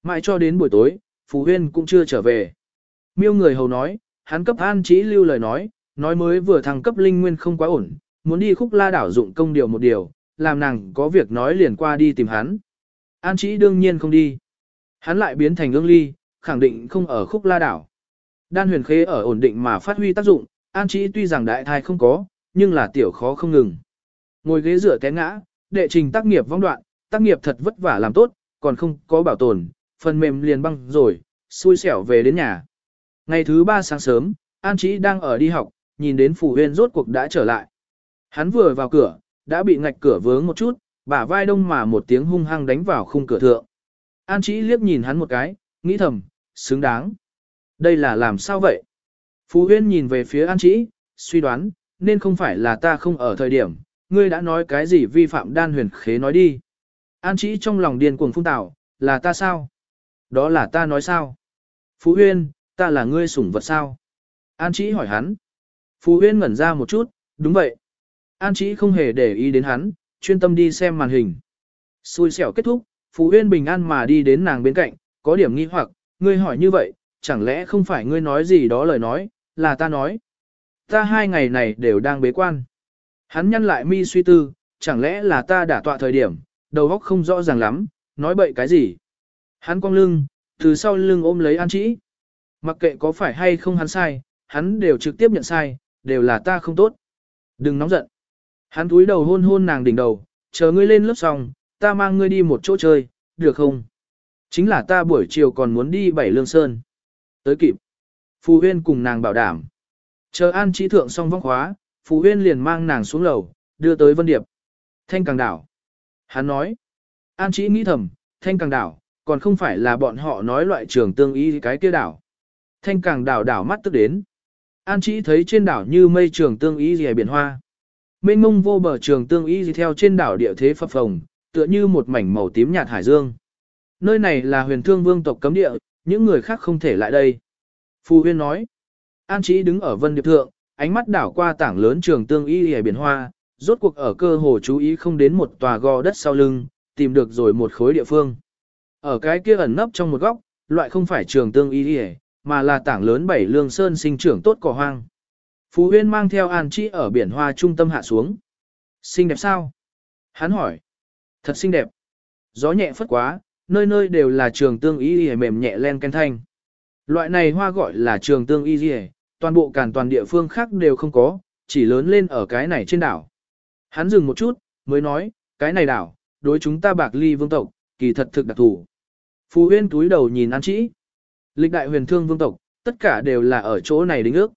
Mãi cho đến buổi tối, Phú Huyên cũng chưa trở về. Miêu người hầu nói, hắn cấp an chỉ lưu lời nói, nói mới vừa thăng cấp linh nguyên không quá ổn, muốn đi khúc la đảo dụng công điều một điều, làm nàng có việc nói liền qua đi tìm hắn. An chỉ đương nhiên không đi. Hắn lại biến thành ương ly, khẳng định không ở khúc la đảo. Đan huyền khế ở ổn định mà phát huy tác dụng, an Trí tuy rằng đại thai không có, nhưng là tiểu khó không ngừng. Ngồi ghế rửa té ngã, đệ trình tác nghiệp vong đoạn, tác nghiệp thật vất vả làm tốt, còn không có bảo tồn, phần mềm liền băng rồi, xui xẻo về đến nhà. Ngày thứ ba sáng sớm, An Chí đang ở đi học, nhìn đến Phủ Huyên rốt cuộc đã trở lại. Hắn vừa vào cửa, đã bị ngạch cửa vướng một chút, bả vai đông mà một tiếng hung hăng đánh vào khung cửa thượng. An Chí liếc nhìn hắn một cái, nghĩ thầm, xứng đáng. Đây là làm sao vậy? Phú Huyên nhìn về phía An Chí, suy đoán, nên không phải là ta không ở thời điểm, ngươi đã nói cái gì vi phạm đan huyền khế nói đi. An Chí trong lòng điên cuồng phung tạo, là ta sao? Đó là ta nói sao? Phú Huyên, ta là ngươi sủng vật sao? An Chí hỏi hắn. Phú Huyên ngẩn ra một chút, đúng vậy. An Chí không hề để ý đến hắn, chuyên tâm đi xem màn hình. Xui xẻo kết thúc, Phú Huyên bình an mà đi đến nàng bên cạnh, có điểm nghi hoặc, ngươi hỏi như vậy, chẳng lẽ không phải ngươi nói gì đó lời nói, là ta nói. Ta hai ngày này đều đang bế quan. Hắn nhăn lại mi suy tư, chẳng lẽ là ta đã tọa thời điểm, đầu óc không rõ ràng lắm, nói bậy cái gì. Hắn cong lưng, từ sau lưng ôm lấy An Chỉ. Mặc kệ có phải hay không hắn sai, hắn đều trực tiếp nhận sai, đều là ta không tốt. Đừng nóng giận. Hắn túi đầu hôn hôn nàng đỉnh đầu, chờ ngươi lên lớp xong, ta mang ngươi đi một chỗ chơi, được không? Chính là ta buổi chiều còn muốn đi bảy lương sơn. Tới kịp. Phù huyên cùng nàng bảo đảm. Chờ An Trí thượng xong vong khóa, Phù huyên liền mang nàng xuống lầu, đưa tới Vân Điệp. Thanh Càng Đảo. Hắn nói. An Trí nghĩ thầm, Thanh Càng Đảo, còn không phải là bọn họ nói loại trường tương y cái kia đảo. Thanh Càng Đảo đảo mắt tức đến. An Trí thấy trên đảo như mây trường tương y gì biển hoa. Mênh mông vô bờ trường tương y gì theo trên đảo địa thế phập phồng, tựa như một mảnh màu tím nhạt hải dương. Nơi này là huyền thương vương tộc cấm địa, những người khác không thể lại đây. Phù huyên nói. An Chí đứng ở vân điệp thượng, ánh mắt đảo qua tảng lớn trường tương y hề biển hoa, rốt cuộc ở cơ hồ chú ý không đến một tòa gò đất sau lưng, tìm được rồi một khối địa phương. Ở cái kia ẩn nấp trong một góc, loại không phải trường tương y hề, mà là tảng lớn bảy lương sơn sinh trưởng tốt cỏ hoang. Phú Huyên mang theo An Chi ở biển hoa trung tâm hạ xuống. Xinh đẹp sao? Hắn hỏi. Thật xinh đẹp. Gió nhẹ phất quá, nơi nơi đều là trường tương y y mềm nhẹ len ken thanh. Loại này hoa gọi là trường tương y y, toàn bộ cản toàn địa phương khác đều không có, chỉ lớn lên ở cái này trên đảo. Hắn dừng một chút, mới nói, cái này đảo, đối chúng ta bạc ly vương tộc, kỳ thật thực đặc thủ. Phú huyên túi đầu nhìn An Chỉ. Lịch đại huyền thương vương tộc, tất cả đều là ở chỗ này đính ước.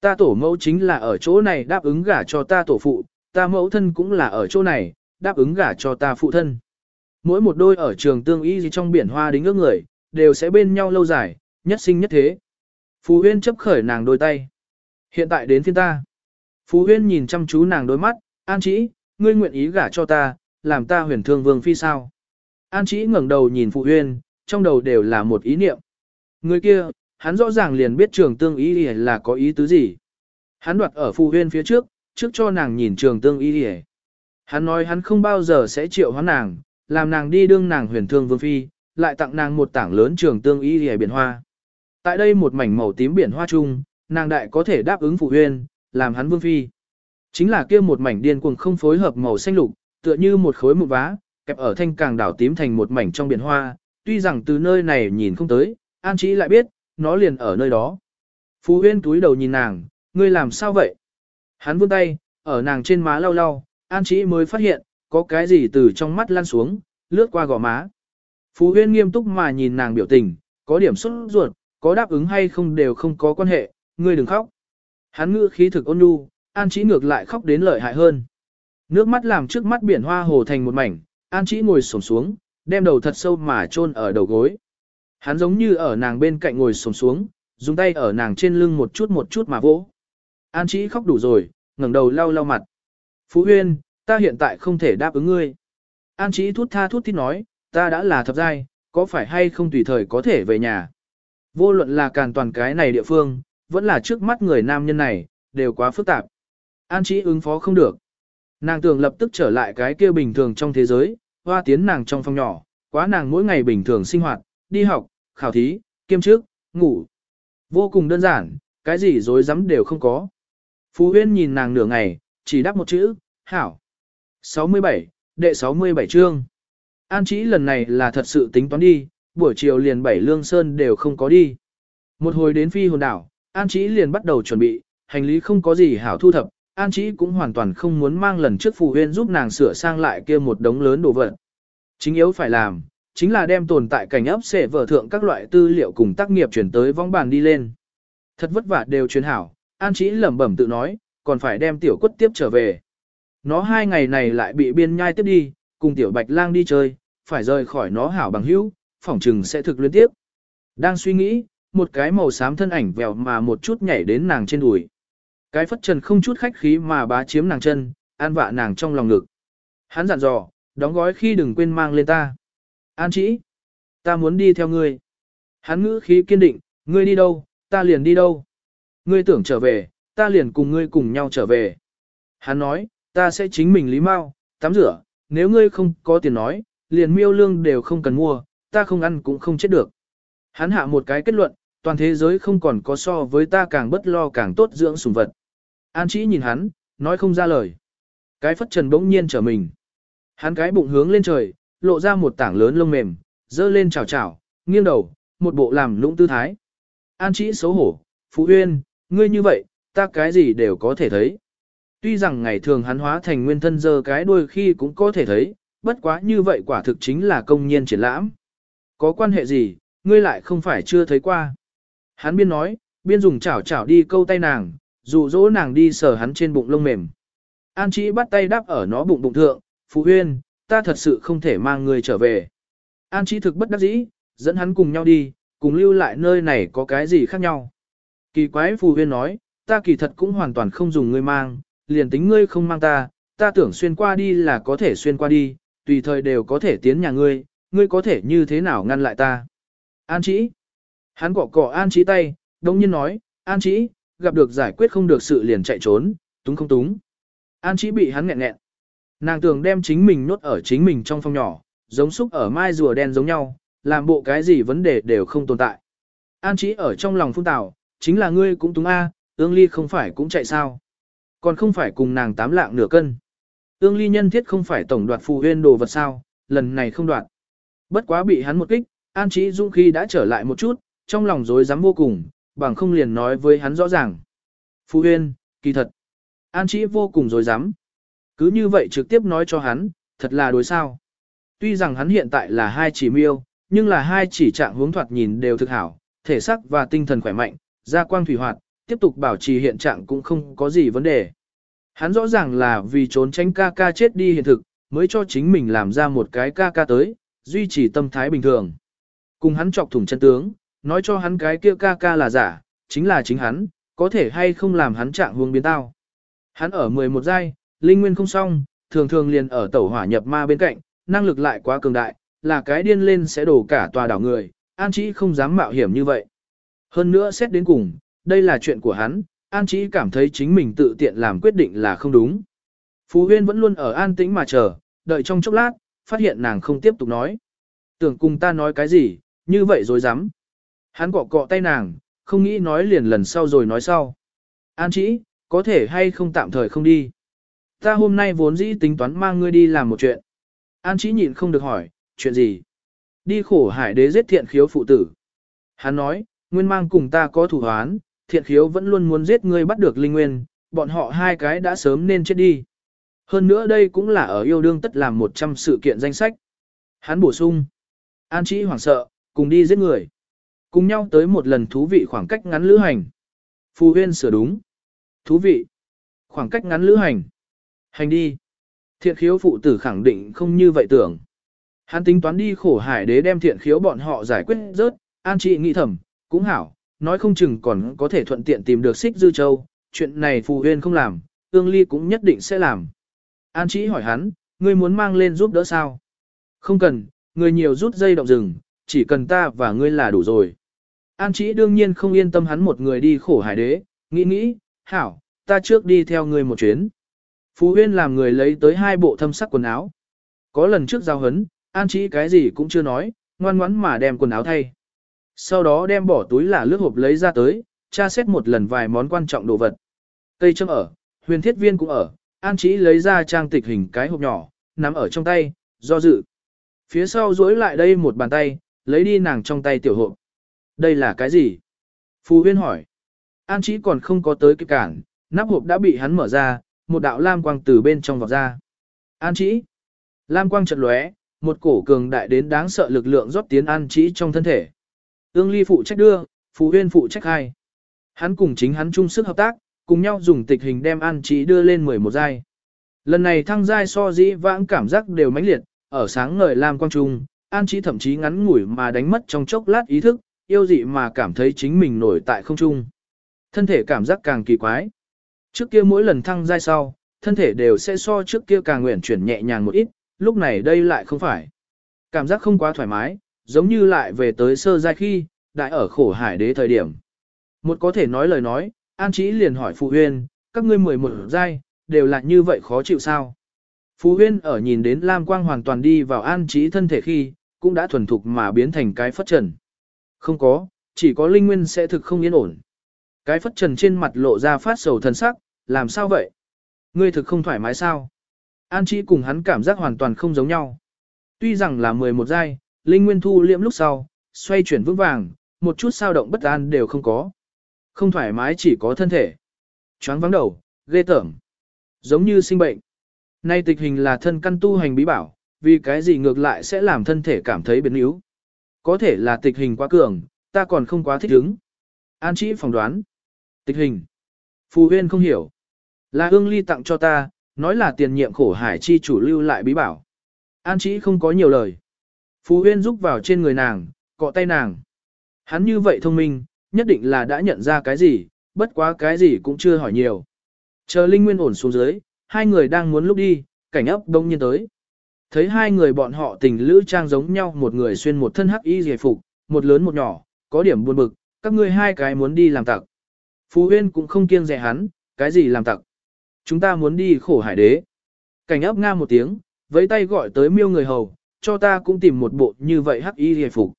Ta tổ mẫu chính là ở chỗ này đáp ứng gả cho ta tổ phụ, ta mẫu thân cũng là ở chỗ này, đáp ứng gả cho ta phụ thân. Mỗi một đôi ở trường tương y gì trong biển hoa đính ước người, đều sẽ bên nhau lâu dài, nhất sinh nhất thế. Phú Huyên chấp khởi nàng đôi tay. Hiện tại đến phiên ta. Phú Huyên nhìn chăm chú nàng đôi mắt, an chỉ, ngươi nguyện ý gả cho ta, làm ta huyền thương vương phi sao. An chỉ ngẩng đầu nhìn phú Huyên, trong đầu đều là một ý niệm. Người kia, hắn rõ ràng liền biết trường tương y là có ý tứ gì. Hắn đoạt ở phú Huyên phía trước, trước cho nàng nhìn trường tương y Hắn nói hắn không bao giờ sẽ chịu hoán nàng, làm nàng đi đương nàng huyền thương vương phi, lại tặng nàng một tảng lớn trường tương y hề biển hoa. Tại đây một mảnh màu tím biển hoa chung, nàng đại có thể đáp ứng phụ huyên, làm hắn vương phi. Chính là kia một mảnh điên cuồng không phối hợp màu xanh lục, tựa như một khối mụn vá, kẹp ở thanh càng đảo tím thành một mảnh trong biển hoa, tuy rằng từ nơi này nhìn không tới, An chỉ lại biết, nó liền ở nơi đó. Phú Huyên túi đầu nhìn nàng, ngươi làm sao vậy? Hắn vươn tay, ở nàng trên má lau lau, An chỉ mới phát hiện, có cái gì từ trong mắt lăn xuống, lướt qua gò má. Phú Huyên nghiêm túc mà nhìn nàng biểu tình, có điểm xuất ruột, có đáp ứng hay không đều không có quan hệ, ngươi đừng khóc. Hắn ngữ khí thực ôn nhu, An Chí ngược lại khóc đến lợi hại hơn. Nước mắt làm trước mắt biển hoa hồ thành một mảnh, An Chí ngồi xổm xuống, đem đầu thật sâu mà chôn ở đầu gối. Hắn giống như ở nàng bên cạnh ngồi xổm xuống, dùng tay ở nàng trên lưng một chút một chút mà vỗ. An Chí khóc đủ rồi, ngẩng đầu lau lau mặt. Phú Huyên, ta hiện tại không thể đáp ứng ngươi. An Chí thút tha thút thít nói, ta đã là thập giai, có phải hay không tùy thời có thể về nhà. Vô luận là càn toàn cái này địa phương, vẫn là trước mắt người nam nhân này, đều quá phức tạp. An Chí ứng phó không được. Nàng tưởng lập tức trở lại cái kia bình thường trong thế giới, hoa tiến nàng trong phòng nhỏ, quá nàng mỗi ngày bình thường sinh hoạt, đi học, khảo thí, kiêm chức, ngủ. Vô cùng đơn giản, cái gì dối rắm đều không có. Phú Huyên nhìn nàng nửa ngày, chỉ đáp một chữ, hảo. 67, đệ 67 chương. An Chí lần này là thật sự tính toán đi, buổi chiều liền bảy lương sơn đều không có đi. Một hồi đến phi hồn đảo, An Chí liền bắt đầu chuẩn bị, hành lý không có gì hảo thu thập, An Chí cũng hoàn toàn không muốn mang lần trước phù huyên giúp nàng sửa sang lại kia một đống lớn đồ vật. Chính yếu phải làm, chính là đem tồn tại cảnh ấp sẽ vở thượng các loại tư liệu cùng tác nghiệp chuyển tới vong bàn đi lên. Thật vất vả đều chuyển hảo, An Chí lẩm bẩm tự nói, còn phải đem tiểu quất tiếp trở về. Nó hai ngày này lại bị biên nhai tiếp đi, cùng tiểu bạch lang đi chơi, phải rời khỏi nó hảo bằng hữu, phỏng trừng sẽ thực liên tiếp. Đang suy nghĩ, một cái màu xám thân ảnh vèo mà một chút nhảy đến nàng trên đùi. Cái phất trần không chút khách khí mà bá chiếm nàng chân, an vạ nàng trong lòng ngực. Hắn dặn dò, đóng gói khi đừng quên mang lên ta. An chỉ, ta muốn đi theo ngươi. Hắn ngữ khí kiên định, ngươi đi đâu, ta liền đi đâu. Ngươi tưởng trở về, ta liền cùng ngươi cùng nhau trở về. Hắn nói, ta sẽ chính mình lý mau, tắm rửa, nếu ngươi không có tiền nói, liền miêu lương đều không cần mua, ta không ăn cũng không chết được. Hắn hạ một cái kết luận, toàn thế giới không còn có so với ta càng bất lo càng tốt dưỡng sủng vật. An chỉ nhìn hắn, nói không ra lời. Cái phất trần bỗng nhiên trở mình. Hắn cái bụng hướng lên trời, lộ ra một tảng lớn lông mềm, dơ lên chào chào, nghiêng đầu, một bộ làm lũng tư thái. An chỉ xấu hổ, Phú Uyên, ngươi như vậy, ta cái gì đều có thể thấy. Tuy rằng ngày thường hắn hóa thành nguyên thân dơ cái đuôi khi cũng có thể thấy, bất quá như vậy quả thực chính là công nhiên triển lãm. Có quan hệ gì, ngươi lại không phải chưa thấy qua. Hắn biên nói, biên dùng chảo chảo đi câu tay nàng, dụ dỗ nàng đi sờ hắn trên bụng lông mềm. An Chí bắt tay đáp ở nó bụng bụng thượng, Phú Huyên, ta thật sự không thể mang người trở về. An Chí thực bất đắc dĩ, dẫn hắn cùng nhau đi, cùng lưu lại nơi này có cái gì khác nhau. Kỳ quái Phù Huyên nói, ta kỳ thật cũng hoàn toàn không dùng ngươi mang, liền tính ngươi không mang ta, ta tưởng xuyên qua đi là có thể xuyên qua đi, tùy thời đều có thể tiến nhà ngươi, ngươi có thể như thế nào ngăn lại ta. An Chí. Hắn cọ cọ An Chí tay, đồng nhiên nói, An Chí, gặp được giải quyết không được sự liền chạy trốn, túng không túng. An Chí bị hắn nghẹn nghẹn. Nàng tưởng đem chính mình nốt ở chính mình trong phòng nhỏ, giống xúc ở mai rùa đen giống nhau, làm bộ cái gì vấn đề đều không tồn tại. An Chí ở trong lòng phun tảo, chính là ngươi cũng túng A, ương ly không phải cũng chạy sao. Còn không phải cùng nàng tám lạng nửa cân. Ương ly nhân thiết không phải tổng đoạt phù huyên đồ vật sao, lần này không đoạt. Bất quá bị hắn một kích, An trí Dung khi đã trở lại một chút, trong lòng rối rắm vô cùng, bằng không liền nói với hắn rõ ràng. Phù huyên, kỳ thật. An trí vô cùng rối rắm. Cứ như vậy trực tiếp nói cho hắn, thật là đối sao. Tuy rằng hắn hiện tại là hai chỉ miêu, nhưng là hai chỉ trạng hướng thoạt nhìn đều thực hảo, thể sắc và tinh thần khỏe mạnh, da quang thủy hoạt, tiếp tục bảo trì hiện trạng cũng không có gì vấn đề. Hắn rõ ràng là vì trốn tránh ca ca chết đi hiện thực, mới cho chính mình làm ra một cái ca ca tới, duy trì tâm thái bình thường. Cùng hắn chọc thủng chân tướng, nói cho hắn cái kia ca ca là giả, chính là chính hắn, có thể hay không làm hắn trạng huống biến tao. Hắn ở 11 giai, linh nguyên không xong, thường thường liền ở tẩu hỏa nhập ma bên cạnh, năng lực lại quá cường đại, là cái điên lên sẽ đổ cả tòa đảo người, An Chí không dám mạo hiểm như vậy. Hơn nữa xét đến cùng, đây là chuyện của hắn, An Chí cảm thấy chính mình tự tiện làm quyết định là không đúng. Phú Huyên vẫn luôn ở an tĩnh mà chờ, đợi trong chốc lát, phát hiện nàng không tiếp tục nói. Tưởng cùng ta nói cái gì, như vậy rồi dám. Hắn cọ cọ tay nàng, không nghĩ nói liền lần sau rồi nói sau. An Chí, có thể hay không tạm thời không đi. Ta hôm nay vốn dĩ tính toán mang ngươi đi làm một chuyện. An Chí nhịn không được hỏi, chuyện gì? Đi khổ hải đế giết thiện khiếu phụ tử. Hắn nói, nguyên mang cùng ta có thủ hoán, thiện khiếu vẫn luôn muốn giết ngươi bắt được linh nguyên, bọn họ hai cái đã sớm nên chết đi. Hơn nữa đây cũng là ở yêu đương tất làm 100 sự kiện danh sách. Hắn bổ sung. An Chí hoảng sợ, cùng đi giết người. Cùng nhau tới một lần thú vị khoảng cách ngắn lữ hành. Phù huyên sửa đúng. Thú vị. Khoảng cách ngắn lữ hành. Hành đi. Thiện khiếu phụ tử khẳng định không như vậy tưởng. Hắn tính toán đi khổ hải đế đem thiện khiếu bọn họ giải quyết rớt, an trị nghĩ thầm, cũng hảo, nói không chừng còn có thể thuận tiện tìm được xích dư châu, chuyện này phù huyên không làm, ương ly cũng nhất định sẽ làm. An Trí hỏi hắn, ngươi muốn mang lên giúp đỡ sao? Không cần, người nhiều rút dây động rừng, chỉ cần ta và ngươi là đủ rồi. An Trí đương nhiên không yên tâm hắn một người đi khổ hải đế, nghĩ nghĩ, hảo, ta trước đi theo ngươi một chuyến. Phú Huyên làm người lấy tới hai bộ thâm sắc quần áo. Có lần trước giao hấn, An Trí cái gì cũng chưa nói, ngoan ngoãn mà đem quần áo thay. Sau đó đem bỏ túi là lướt hộp lấy ra tới, tra xét một lần vài món quan trọng đồ vật. Cây châm ở, huyền thiết viên cũng ở, An Trí lấy ra trang tịch hình cái hộp nhỏ, nắm ở trong tay, do dự. Phía sau duỗi lại đây một bàn tay, lấy đi nàng trong tay tiểu hộp. Đây là cái gì? Phù huyên hỏi. An Trí còn không có tới cái cản, nắp hộp đã bị hắn mở ra, một đạo lam quang từ bên trong vọt ra. An Trí, Lam quang chợt lóe, một cổ cường đại đến đáng sợ lực lượng rót tiến An Trí trong thân thể. Ương Ly phụ trách đưa, phụ Huyên phụ trách hai. Hắn cùng chính hắn chung sức hợp tác, cùng nhau dùng tịch hình đem An Trí đưa lên 11 giai. Lần này thăng giai so dĩ vãng cảm giác đều mãnh liệt, ở sáng ngời lam quang trung, An Trí thậm chí ngắn ngủi mà đánh mất trong chốc lát ý thức, yêu dị mà cảm thấy chính mình nổi tại không trung. Thân thể cảm giác càng kỳ quái. Trước kia mỗi lần thăng giai sau, thân thể đều sẽ so trước kia càng nguyện chuyển nhẹ nhàng một ít, lúc này đây lại không phải. Cảm giác không quá thoải mái, giống như lại về tới sơ giai khi, đại ở khổ hải đế thời điểm. Một có thể nói lời nói, An Chí liền hỏi Phù Huyên, các ngươi 11 giai, đều là như vậy khó chịu sao? Phú Huyên ở nhìn đến Lam Quang hoàn toàn đi vào An Chí thân thể khi, cũng đã thuần thục mà biến thành cái phất trần. Không có, chỉ có linh nguyên sẽ thực không yên ổn. Cái phất trần trên mặt lộ ra phát sầu thần sắc, làm sao vậy? Ngươi thực không thoải mái sao? An Chí cùng hắn cảm giác hoàn toàn không giống nhau. Tuy rằng là 11 giai, linh nguyên thu liễm lúc sau, xoay chuyển vững vàng, một chút sao động bất an đều không có. Không thoải mái chỉ có thân thể. Choáng vắng đầu, ghê tởm. Giống như sinh bệnh. Nay tịch hình là thân căn tu hành bí bảo, vì cái gì ngược lại sẽ làm thân thể cảm thấy biến yếu. Có thể là tịch hình quá cường, ta còn không quá thích ứng. An Chí phỏng đoán. Tịch hình. Phù huyên không hiểu. Là ương ly tặng cho ta, nói là tiền nhiệm khổ hải chi chủ lưu lại bí bảo. An Chí không có nhiều lời. Phú huyên giúp vào trên người nàng, cọ tay nàng. Hắn như vậy thông minh, nhất định là đã nhận ra cái gì, bất quá cái gì cũng chưa hỏi nhiều. Chờ Linh Nguyên ổn xuống dưới, hai người đang muốn lúc đi, cảnh ấp đông nhiên tới. Thấy hai người bọn họ tình lữ trang giống nhau một người xuyên một thân hắc y giải phục, một lớn một nhỏ, có điểm buồn bực, các ngươi hai cái muốn đi làm tặc. Phú Huyên cũng không kiêng dè hắn, cái gì làm tặc. Chúng ta muốn đi khổ hải đế. Cảnh ấp nga một tiếng, với tay gọi tới miêu người hầu, cho ta cũng tìm một bộ như vậy hắc y hề phục.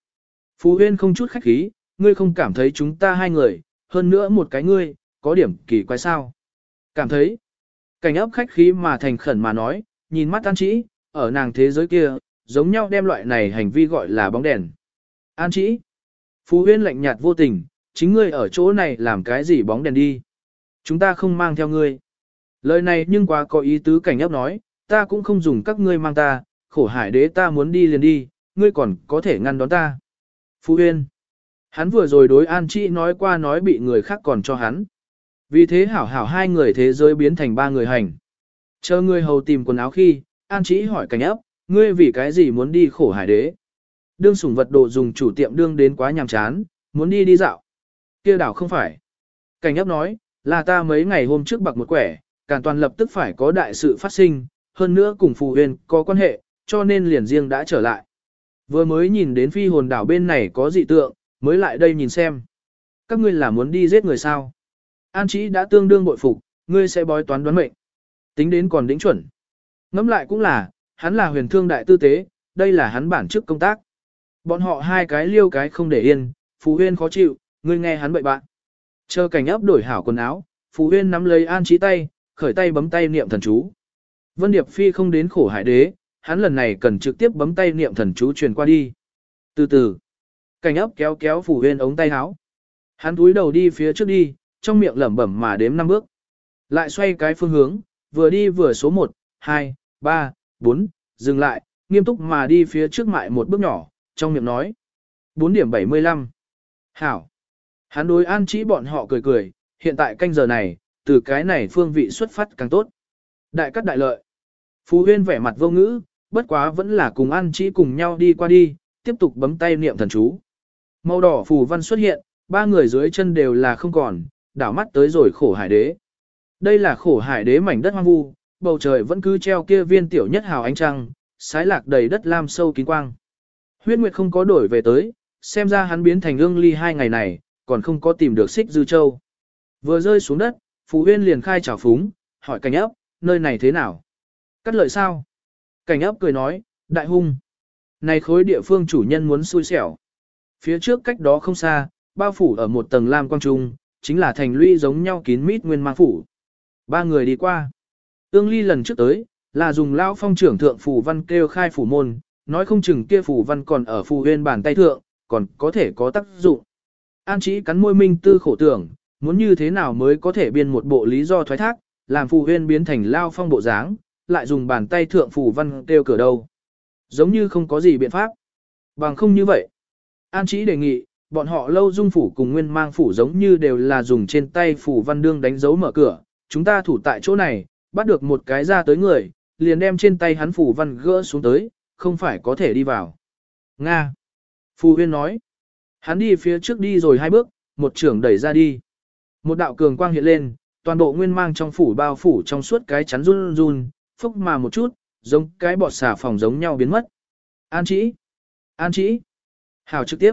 Phú Huyên không chút khách khí, ngươi không cảm thấy chúng ta hai người, hơn nữa một cái ngươi, có điểm kỳ quái sao. Cảm thấy, cảnh ấp khách khí mà thành khẩn mà nói, nhìn mắt an Chĩ, ở nàng thế giới kia, giống nhau đem loại này hành vi gọi là bóng đèn. An Chĩ, Phú Huyên lạnh nhạt vô tình, chính ngươi ở chỗ này làm cái gì bóng đèn đi. Chúng ta không mang theo ngươi. Lời này nhưng quá có ý tứ cảnh ấp nói, ta cũng không dùng các ngươi mang ta, khổ hải đế ta muốn đi liền đi, ngươi còn có thể ngăn đón ta. Phú Huyên. Hắn vừa rồi đối An Chi nói qua nói bị người khác còn cho hắn. Vì thế hảo hảo hai người thế giới biến thành ba người hành. Chờ người hầu tìm quần áo khi, An Chi hỏi cảnh ấp, ngươi vì cái gì muốn đi khổ hải đế. Đương sủng vật đồ dùng chủ tiệm đương đến quá nhàm chán, muốn đi đi dạo. kia đảo không phải. Cảnh ấp nói, là ta mấy ngày hôm trước bạc một quẻ, càn toàn lập tức phải có đại sự phát sinh, hơn nữa cùng Phù Huyên có quan hệ, cho nên liền riêng đã trở lại. Vừa mới nhìn đến phi hồn đảo bên này có dị tượng, mới lại đây nhìn xem. Các ngươi là muốn đi giết người sao? An Chí đã tương đương bội phục, ngươi sẽ bói toán đoán mệnh. Tính đến còn đỉnh chuẩn. Ngẫm lại cũng là, hắn là huyền thương đại tư tế, đây là hắn bản chức công tác. Bọn họ hai cái liêu cái không để yên, Phú Huyên khó chịu, ngươi nghe hắn bậy bạn. Chờ cảnh ấp đổi hảo quần áo, Phú Huyên nắm lấy An Chí tay, khởi tay bấm tay niệm thần chú. Vân Điệp Phi không đến khổ hải đế, hắn lần này cần trực tiếp bấm tay niệm thần chú truyền qua đi. Từ từ, cảnh ấp kéo kéo phủ Huyên ống tay áo. Hắn túi đầu đi phía trước đi, trong miệng lẩm bẩm mà đếm năm bước. Lại xoay cái phương hướng, vừa đi vừa số 1, 2, 3, 4, dừng lại, nghiêm túc mà đi phía trước mại một bước nhỏ, trong miệng nói. 4 điểm 75. Hảo. Hắn đối an chỉ bọn họ cười cười, hiện tại canh giờ này, từ cái này phương vị xuất phát càng tốt. Đại cắt đại lợi. Phú Huyên vẻ mặt vô ngữ, bất quá vẫn là cùng an chỉ cùng nhau đi qua đi, tiếp tục bấm tay niệm thần chú. Màu đỏ phù văn xuất hiện, ba người dưới chân đều là không còn, đảo mắt tới rồi khổ hải đế. Đây là khổ hải đế mảnh đất hoang vu, bầu trời vẫn cứ treo kia viên tiểu nhất hào ánh trăng, sái lạc đầy đất lam sâu kín quang. Huyết Nguyệt không có đổi về tới, xem ra hắn biến thành ương ly hai ngày này, còn không có tìm được xích dư châu. Vừa rơi xuống đất, Phú Huyên liền khai trào phúng, hỏi cảnh ấp, nơi này thế nào? Cắt lợi sao? Cảnh ấp cười nói, đại hung. Này khối địa phương chủ nhân muốn xui xẻo. Phía trước cách đó không xa, bao phủ ở một tầng lam quang trung, chính là thành lũy giống nhau kín mít nguyên mang phủ. Ba người đi qua. Ương ly lần trước tới, là dùng lao phong trưởng thượng phủ văn kêu khai phủ môn, nói không chừng kia phủ văn còn ở phù huyên bàn tay thượng, còn có thể có tác dụng. An chỉ cắn môi minh tư khổ tưởng, muốn như thế nào mới có thể biên một bộ lý do thoái thác, làm phù huyên biến thành lao phong bộ dáng, lại dùng bàn tay thượng phủ văn kêu cửa đâu. Giống như không có gì biện pháp. Bằng không như vậy. An chỉ đề nghị, bọn họ lâu dung phủ cùng nguyên mang phủ giống như đều là dùng trên tay phủ văn đương đánh dấu mở cửa, chúng ta thủ tại chỗ này, bắt được một cái ra tới người, liền đem trên tay hắn phủ văn gỡ xuống tới, không phải có thể đi vào. Nga. Phù huyên nói. Hắn đi phía trước đi rồi hai bước, một trưởng đẩy ra đi. Một đạo cường quang hiện lên, toàn bộ nguyên mang trong phủ bao phủ trong suốt cái chắn run run, phốc mà một chút, giống cái bọt xà phòng giống nhau biến mất. An chỉ. An chỉ. Hào trực tiếp.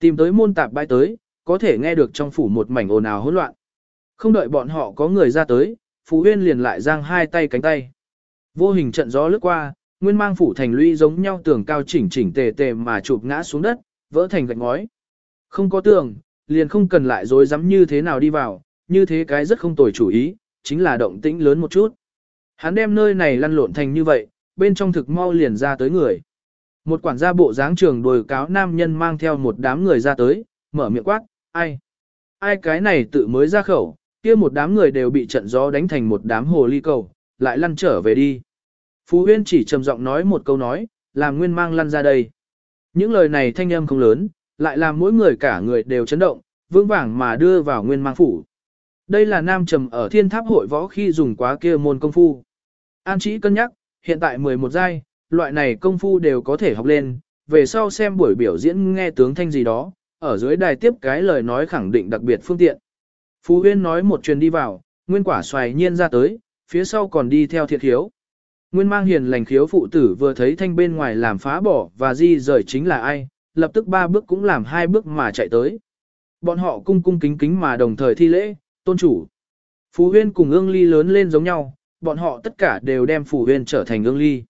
Tìm tới môn tạp bãi tới, có thể nghe được trong phủ một mảnh ồn ào hỗn loạn. Không đợi bọn họ có người ra tới, Phú Huyên liền lại giang hai tay cánh tay. Vô hình trận gió lướt qua, nguyên mang phủ thành lũy giống nhau tường cao chỉnh chỉnh tề tề mà chụp ngã xuống đất, vỡ thành gạch ngói. Không có tường, liền không cần lại dối dám như thế nào đi vào, như thế cái rất không tồi chủ ý, chính là động tĩnh lớn một chút. Hắn đem nơi này lăn lộn thành như vậy, bên trong thực mau liền ra tới người. Một quản gia bộ dáng trường đồi cáo nam nhân mang theo một đám người ra tới, mở miệng quát, ai? Ai cái này tự mới ra khẩu, kia một đám người đều bị trận gió đánh thành một đám hồ ly cầu, lại lăn trở về đi. Phú Huyên chỉ trầm giọng nói một câu nói, làm nguyên mang lăn ra đây. Những lời này thanh âm không lớn, lại làm mỗi người cả người đều chấn động, vững vàng mà đưa vào nguyên mang phủ. Đây là nam trầm ở thiên tháp hội võ khi dùng quá kia môn công phu. An chỉ cân nhắc, hiện tại 11 giai, loại này công phu đều có thể học lên, về sau xem buổi biểu diễn nghe tướng thanh gì đó, ở dưới đài tiếp cái lời nói khẳng định đặc biệt phương tiện. Phú Huyên nói một truyền đi vào, nguyên quả xoài nhiên ra tới, phía sau còn đi theo thiệt khiếu. Nguyên mang hiền lành khiếu phụ tử vừa thấy thanh bên ngoài làm phá bỏ và di rời chính là ai, lập tức ba bước cũng làm hai bước mà chạy tới. Bọn họ cung cung kính kính mà đồng thời thi lễ, tôn chủ. Phù Huyên cùng ương ly lớn lên giống nhau, bọn họ tất cả đều đem Phù Huyên trở thành ương ly.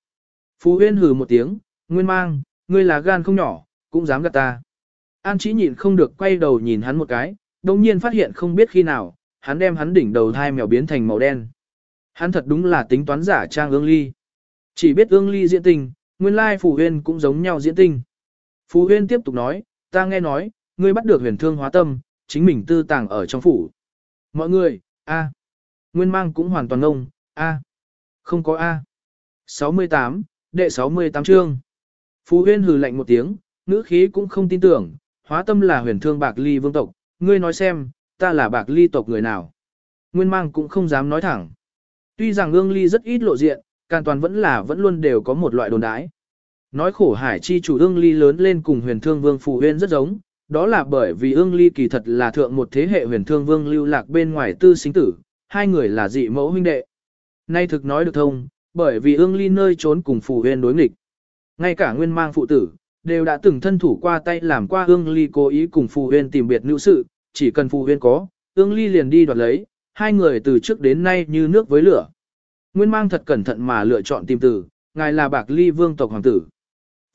Phù Huyên hừ một tiếng, Nguyên mang, ngươi là gan không nhỏ, cũng dám gạt ta. An chỉ nhịn không được quay đầu nhìn hắn một cái, đồng nhiên phát hiện không biết khi nào, hắn đem hắn đỉnh đầu thai mèo biến thành màu đen. Hắn thật đúng là tính toán giả trang ương ly. Chỉ biết ương ly diễn tình, nguyên lai Phù Huyên cũng giống nhau diễn tình. Phù Huyên tiếp tục nói, ta nghe nói, ngươi bắt được huyền thương hóa tâm, chính mình tư tàng ở trong phủ. Mọi người, a, Nguyên mang cũng hoàn toàn ngông, a, Không có a. 68, đệ 68 chương. Phù Huyên hừ lạnh một tiếng, ngữ khí cũng không tin tưởng, hóa tâm là huyền thương bạc ly vương tộc, ngươi nói xem, ta là bạc ly tộc người nào. Nguyên mang cũng không dám nói thẳng. Tuy rằng ương ly rất ít lộ diện, càn toàn vẫn là vẫn luôn đều có một loại đồn đái. Nói khổ hải chi chủ ương ly lớn lên cùng huyền thương vương phù huyên rất giống, đó là bởi vì ương ly kỳ thật là thượng một thế hệ huyền thương vương lưu lạc bên ngoài tư sinh tử, hai người là dị mẫu huynh đệ. Nay thực nói được thông, bởi vì ương ly nơi trốn cùng phù huyên đối nghịch. Ngay cả nguyên mang phụ tử, đều đã từng thân thủ qua tay làm qua ương ly cố ý cùng phù huyên tìm biệt nữ sự, chỉ cần phù huyên có, ương ly liền đi đoạt lấy, hai người từ trước đến nay như nước với lửa. Nguyên mang thật cẩn thận mà lựa chọn tìm tử, ngài là bạc ly vương tộc hoàng tử.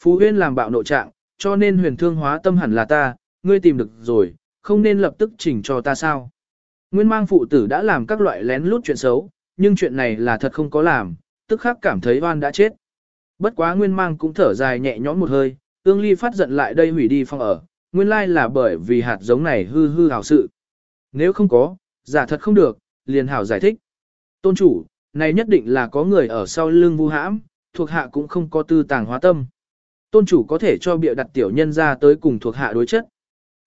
Phù huyên làm bạo nội trạng, cho nên huyền thương hóa tâm hẳn là ta, ngươi tìm được rồi, không nên lập tức chỉnh cho ta sao. Nguyên mang phụ tử đã làm các loại lén lút chuyện xấu, nhưng chuyện này là thật không có làm, tức khắc cảm thấy oan đã chết. Bất quá Nguyên mang cũng thở dài nhẹ nhõm một hơi, ương ly phát giận lại đây hủy đi phong ở, nguyên lai là bởi vì hạt giống này hư hư hảo sự. Nếu không có, giả thật không được, liền hảo giải thích. Tôn chủ, này nhất định là có người ở sau lưng vu hãm, thuộc hạ cũng không có tư tàng hóa tâm. Tôn chủ có thể cho bịa đặt tiểu nhân ra tới cùng thuộc hạ đối chất.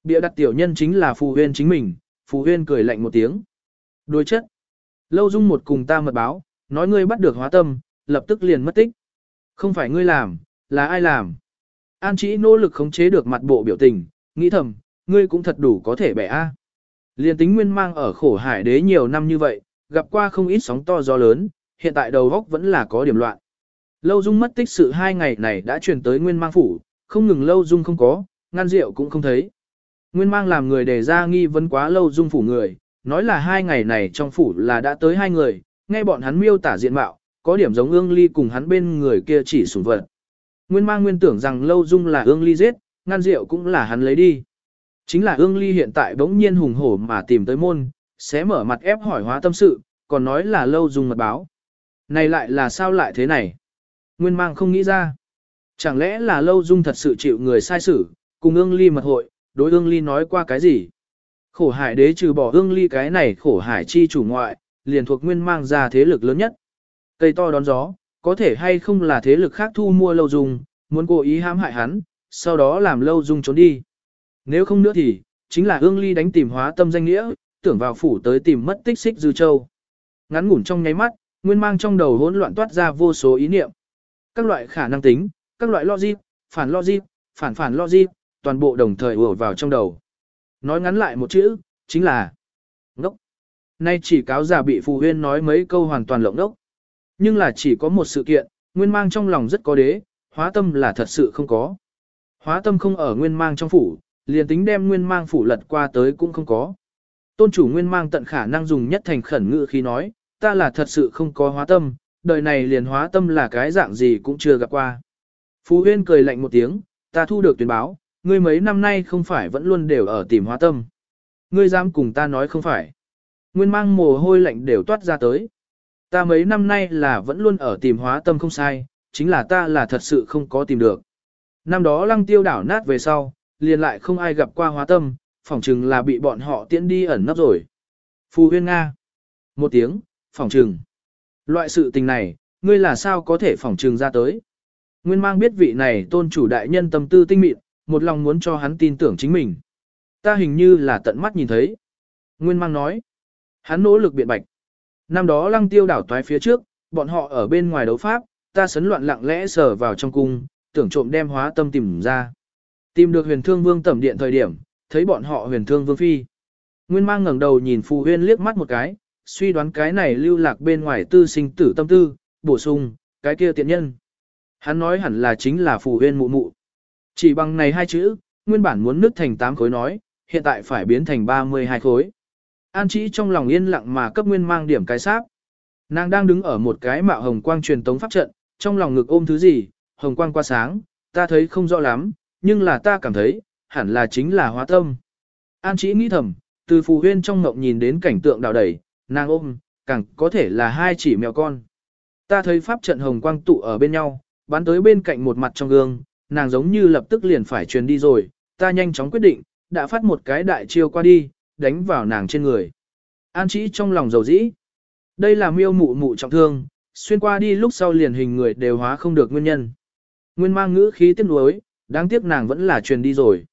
Bịa đặt tiểu nhân chính là phù huyên chính mình, phù huyên cười lạnh một tiếng. Đối chất. Lâu dung một cùng ta mật báo, nói ngươi bắt được hóa tâm, lập tức liền mất tích. Không phải ngươi làm, là ai làm. An chỉ nỗ lực khống chế được mặt bộ biểu tình, nghĩ thầm, ngươi cũng thật đủ có thể bẻ a. Liên tính nguyên mang ở khổ hải đế nhiều năm như vậy, gặp qua không ít sóng to gió lớn, hiện tại đầu góc vẫn là có điểm loạn. Lâu Dung mất tích sự hai ngày này đã truyền tới Nguyên Mang phủ, không ngừng Lâu Dung không có, ngăn rượu cũng không thấy. Nguyên Mang làm người đề ra nghi vấn quá Lâu Dung phủ người, nói là hai ngày này trong phủ là đã tới hai người, nghe bọn hắn miêu tả diện mạo, có điểm giống ương ly cùng hắn bên người kia chỉ sủng vật. Nguyên Mang nguyên tưởng rằng Lâu Dung là ương ly giết, ngăn rượu cũng là hắn lấy đi. Chính là ương ly hiện tại bỗng nhiên hùng hổ mà tìm tới môn, sẽ mở mặt ép hỏi hóa tâm sự, còn nói là Lâu Dung mật báo. Này lại là sao lại thế này? Nguyên mang không nghĩ ra. Chẳng lẽ là lâu dung thật sự chịu người sai xử, cùng ương ly mật hội, đối ương ly nói qua cái gì? Khổ hải đế trừ bỏ ương ly cái này khổ hải chi chủ ngoại, liền thuộc nguyên mang ra thế lực lớn nhất. Cây to đón gió, có thể hay không là thế lực khác thu mua lâu dung, muốn cố ý hãm hại hắn, sau đó làm lâu dung trốn đi. Nếu không nữa thì, chính là ương ly đánh tìm hóa tâm danh nghĩa, tưởng vào phủ tới tìm mất tích xích dư châu. Ngắn ngủn trong nháy mắt, nguyên mang trong đầu hỗn loạn toát ra vô số ý niệm. Các loại khả năng tính, các loại logic, phản logic, phản phản logic, toàn bộ đồng thời ùa vào trong đầu. Nói ngắn lại một chữ, chính là ngốc. Nay chỉ cáo giả bị phù huyên nói mấy câu hoàn toàn lộng ngốc. Nhưng là chỉ có một sự kiện, nguyên mang trong lòng rất có đế, hóa tâm là thật sự không có. Hóa tâm không ở nguyên mang trong phủ, liền tính đem nguyên mang phủ lật qua tới cũng không có. Tôn chủ nguyên mang tận khả năng dùng nhất thành khẩn ngự khi nói, ta là thật sự không có hóa tâm, đời này liền hóa tâm là cái dạng gì cũng chưa gặp qua. Phú Huyên cười lạnh một tiếng, ta thu được tuyên báo, ngươi mấy năm nay không phải vẫn luôn đều ở tìm hóa tâm. Ngươi dám cùng ta nói không phải. Nguyên mang mồ hôi lạnh đều toát ra tới. Ta mấy năm nay là vẫn luôn ở tìm hóa tâm không sai, chính là ta là thật sự không có tìm được. Năm đó lăng tiêu đảo nát về sau, liền lại không ai gặp qua hóa tâm, phỏng chừng là bị bọn họ tiễn đi ẩn nấp rồi. Phù huyên Nga. Một tiếng, phỏng chừng. Loại sự tình này, ngươi là sao có thể phỏng chừng ra tới. Nguyên mang biết vị này tôn chủ đại nhân tâm tư tinh mịn, một lòng muốn cho hắn tin tưởng chính mình. Ta hình như là tận mắt nhìn thấy. Nguyên mang nói. Hắn nỗ lực biện bạch. Năm đó lăng tiêu đảo toái phía trước, bọn họ ở bên ngoài đấu pháp, ta sấn loạn lặng lẽ sờ vào trong cung, tưởng trộm đem hóa tâm tìm ra. Tìm được huyền thương vương tẩm điện thời điểm, thấy bọn họ huyền thương vương phi. Nguyên mang ngẩng đầu nhìn phù huyên liếc mắt một cái, suy đoán cái này lưu lạc bên ngoài tư sinh tử tâm tư, bổ sung, cái kia tiện nhân. Hắn nói hẳn là chính là phù huyên mụ mụ. Chỉ bằng này hai chữ, nguyên bản muốn nứt thành 8 khối nói, hiện tại phải biến thành 32 khối. An chỉ trong lòng yên lặng mà cấp nguyên mang điểm cái sáp. Nàng đang đứng ở một cái mạo hồng quang truyền tống pháp trận, trong lòng ngực ôm thứ gì, hồng quang qua sáng, ta thấy không rõ lắm, nhưng là ta cảm thấy, hẳn là chính là hóa tâm. An chỉ nghĩ thầm, từ phù huyên trong ngộng nhìn đến cảnh tượng đào đẩy, nàng ôm, càng có thể là hai chỉ mèo con. Ta thấy pháp trận hồng quang tụ ở bên nhau, bắn tới bên cạnh một mặt trong gương, nàng giống như lập tức liền phải truyền đi rồi, ta nhanh chóng quyết định, đã phát một cái đại chiêu qua đi, đánh vào nàng trên người. An chỉ trong lòng dầu dĩ. Đây là miêu mụ mụ trọng thương, xuyên qua đi lúc sau liền hình người đều hóa không được nguyên nhân. Nguyên mang ngữ khí tiếc nuối, đáng tiếc nàng vẫn là truyền đi rồi.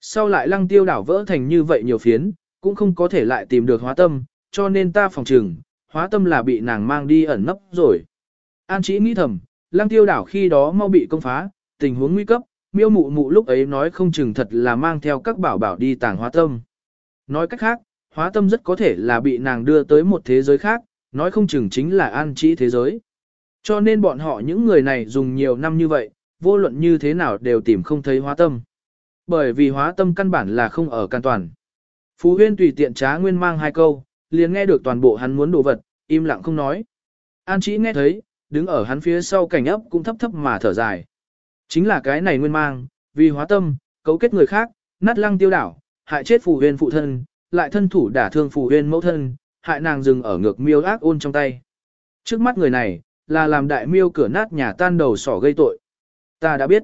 Sau lại lăng tiêu đảo vỡ thành như vậy nhiều phiến, cũng không có thể lại tìm được hóa tâm, cho nên ta phòng trừng, hóa tâm là bị nàng mang đi ẩn nấp rồi. An chỉ nghĩ thầm, lăng tiêu đảo khi đó mau bị công phá, tình huống nguy cấp, miêu mụ mụ lúc ấy nói không chừng thật là mang theo các bảo bảo đi tàng hóa tâm. Nói cách khác, hóa tâm rất có thể là bị nàng đưa tới một thế giới khác, nói không chừng chính là an trí thế giới. Cho nên bọn họ những người này dùng nhiều năm như vậy, vô luận như thế nào đều tìm không thấy hóa tâm. Bởi vì hóa tâm căn bản là không ở can toàn. Phú Huyên tùy tiện trá nguyên mang hai câu, liền nghe được toàn bộ hắn muốn đồ vật, im lặng không nói. An chỉ nghe thấy, đứng ở hắn phía sau cảnh ấp cũng thấp thấp mà thở dài. Chính là cái này nguyên mang, vì hóa tâm, cấu kết người khác, nát lăng tiêu đảo, hại chết phù huyên phụ thân, lại thân thủ đả thương phù huyên mẫu thân, hại nàng dừng ở ngược miêu ác ôn trong tay. Trước mắt người này, là làm đại miêu cửa nát nhà tan đầu sỏ gây tội. Ta đã biết.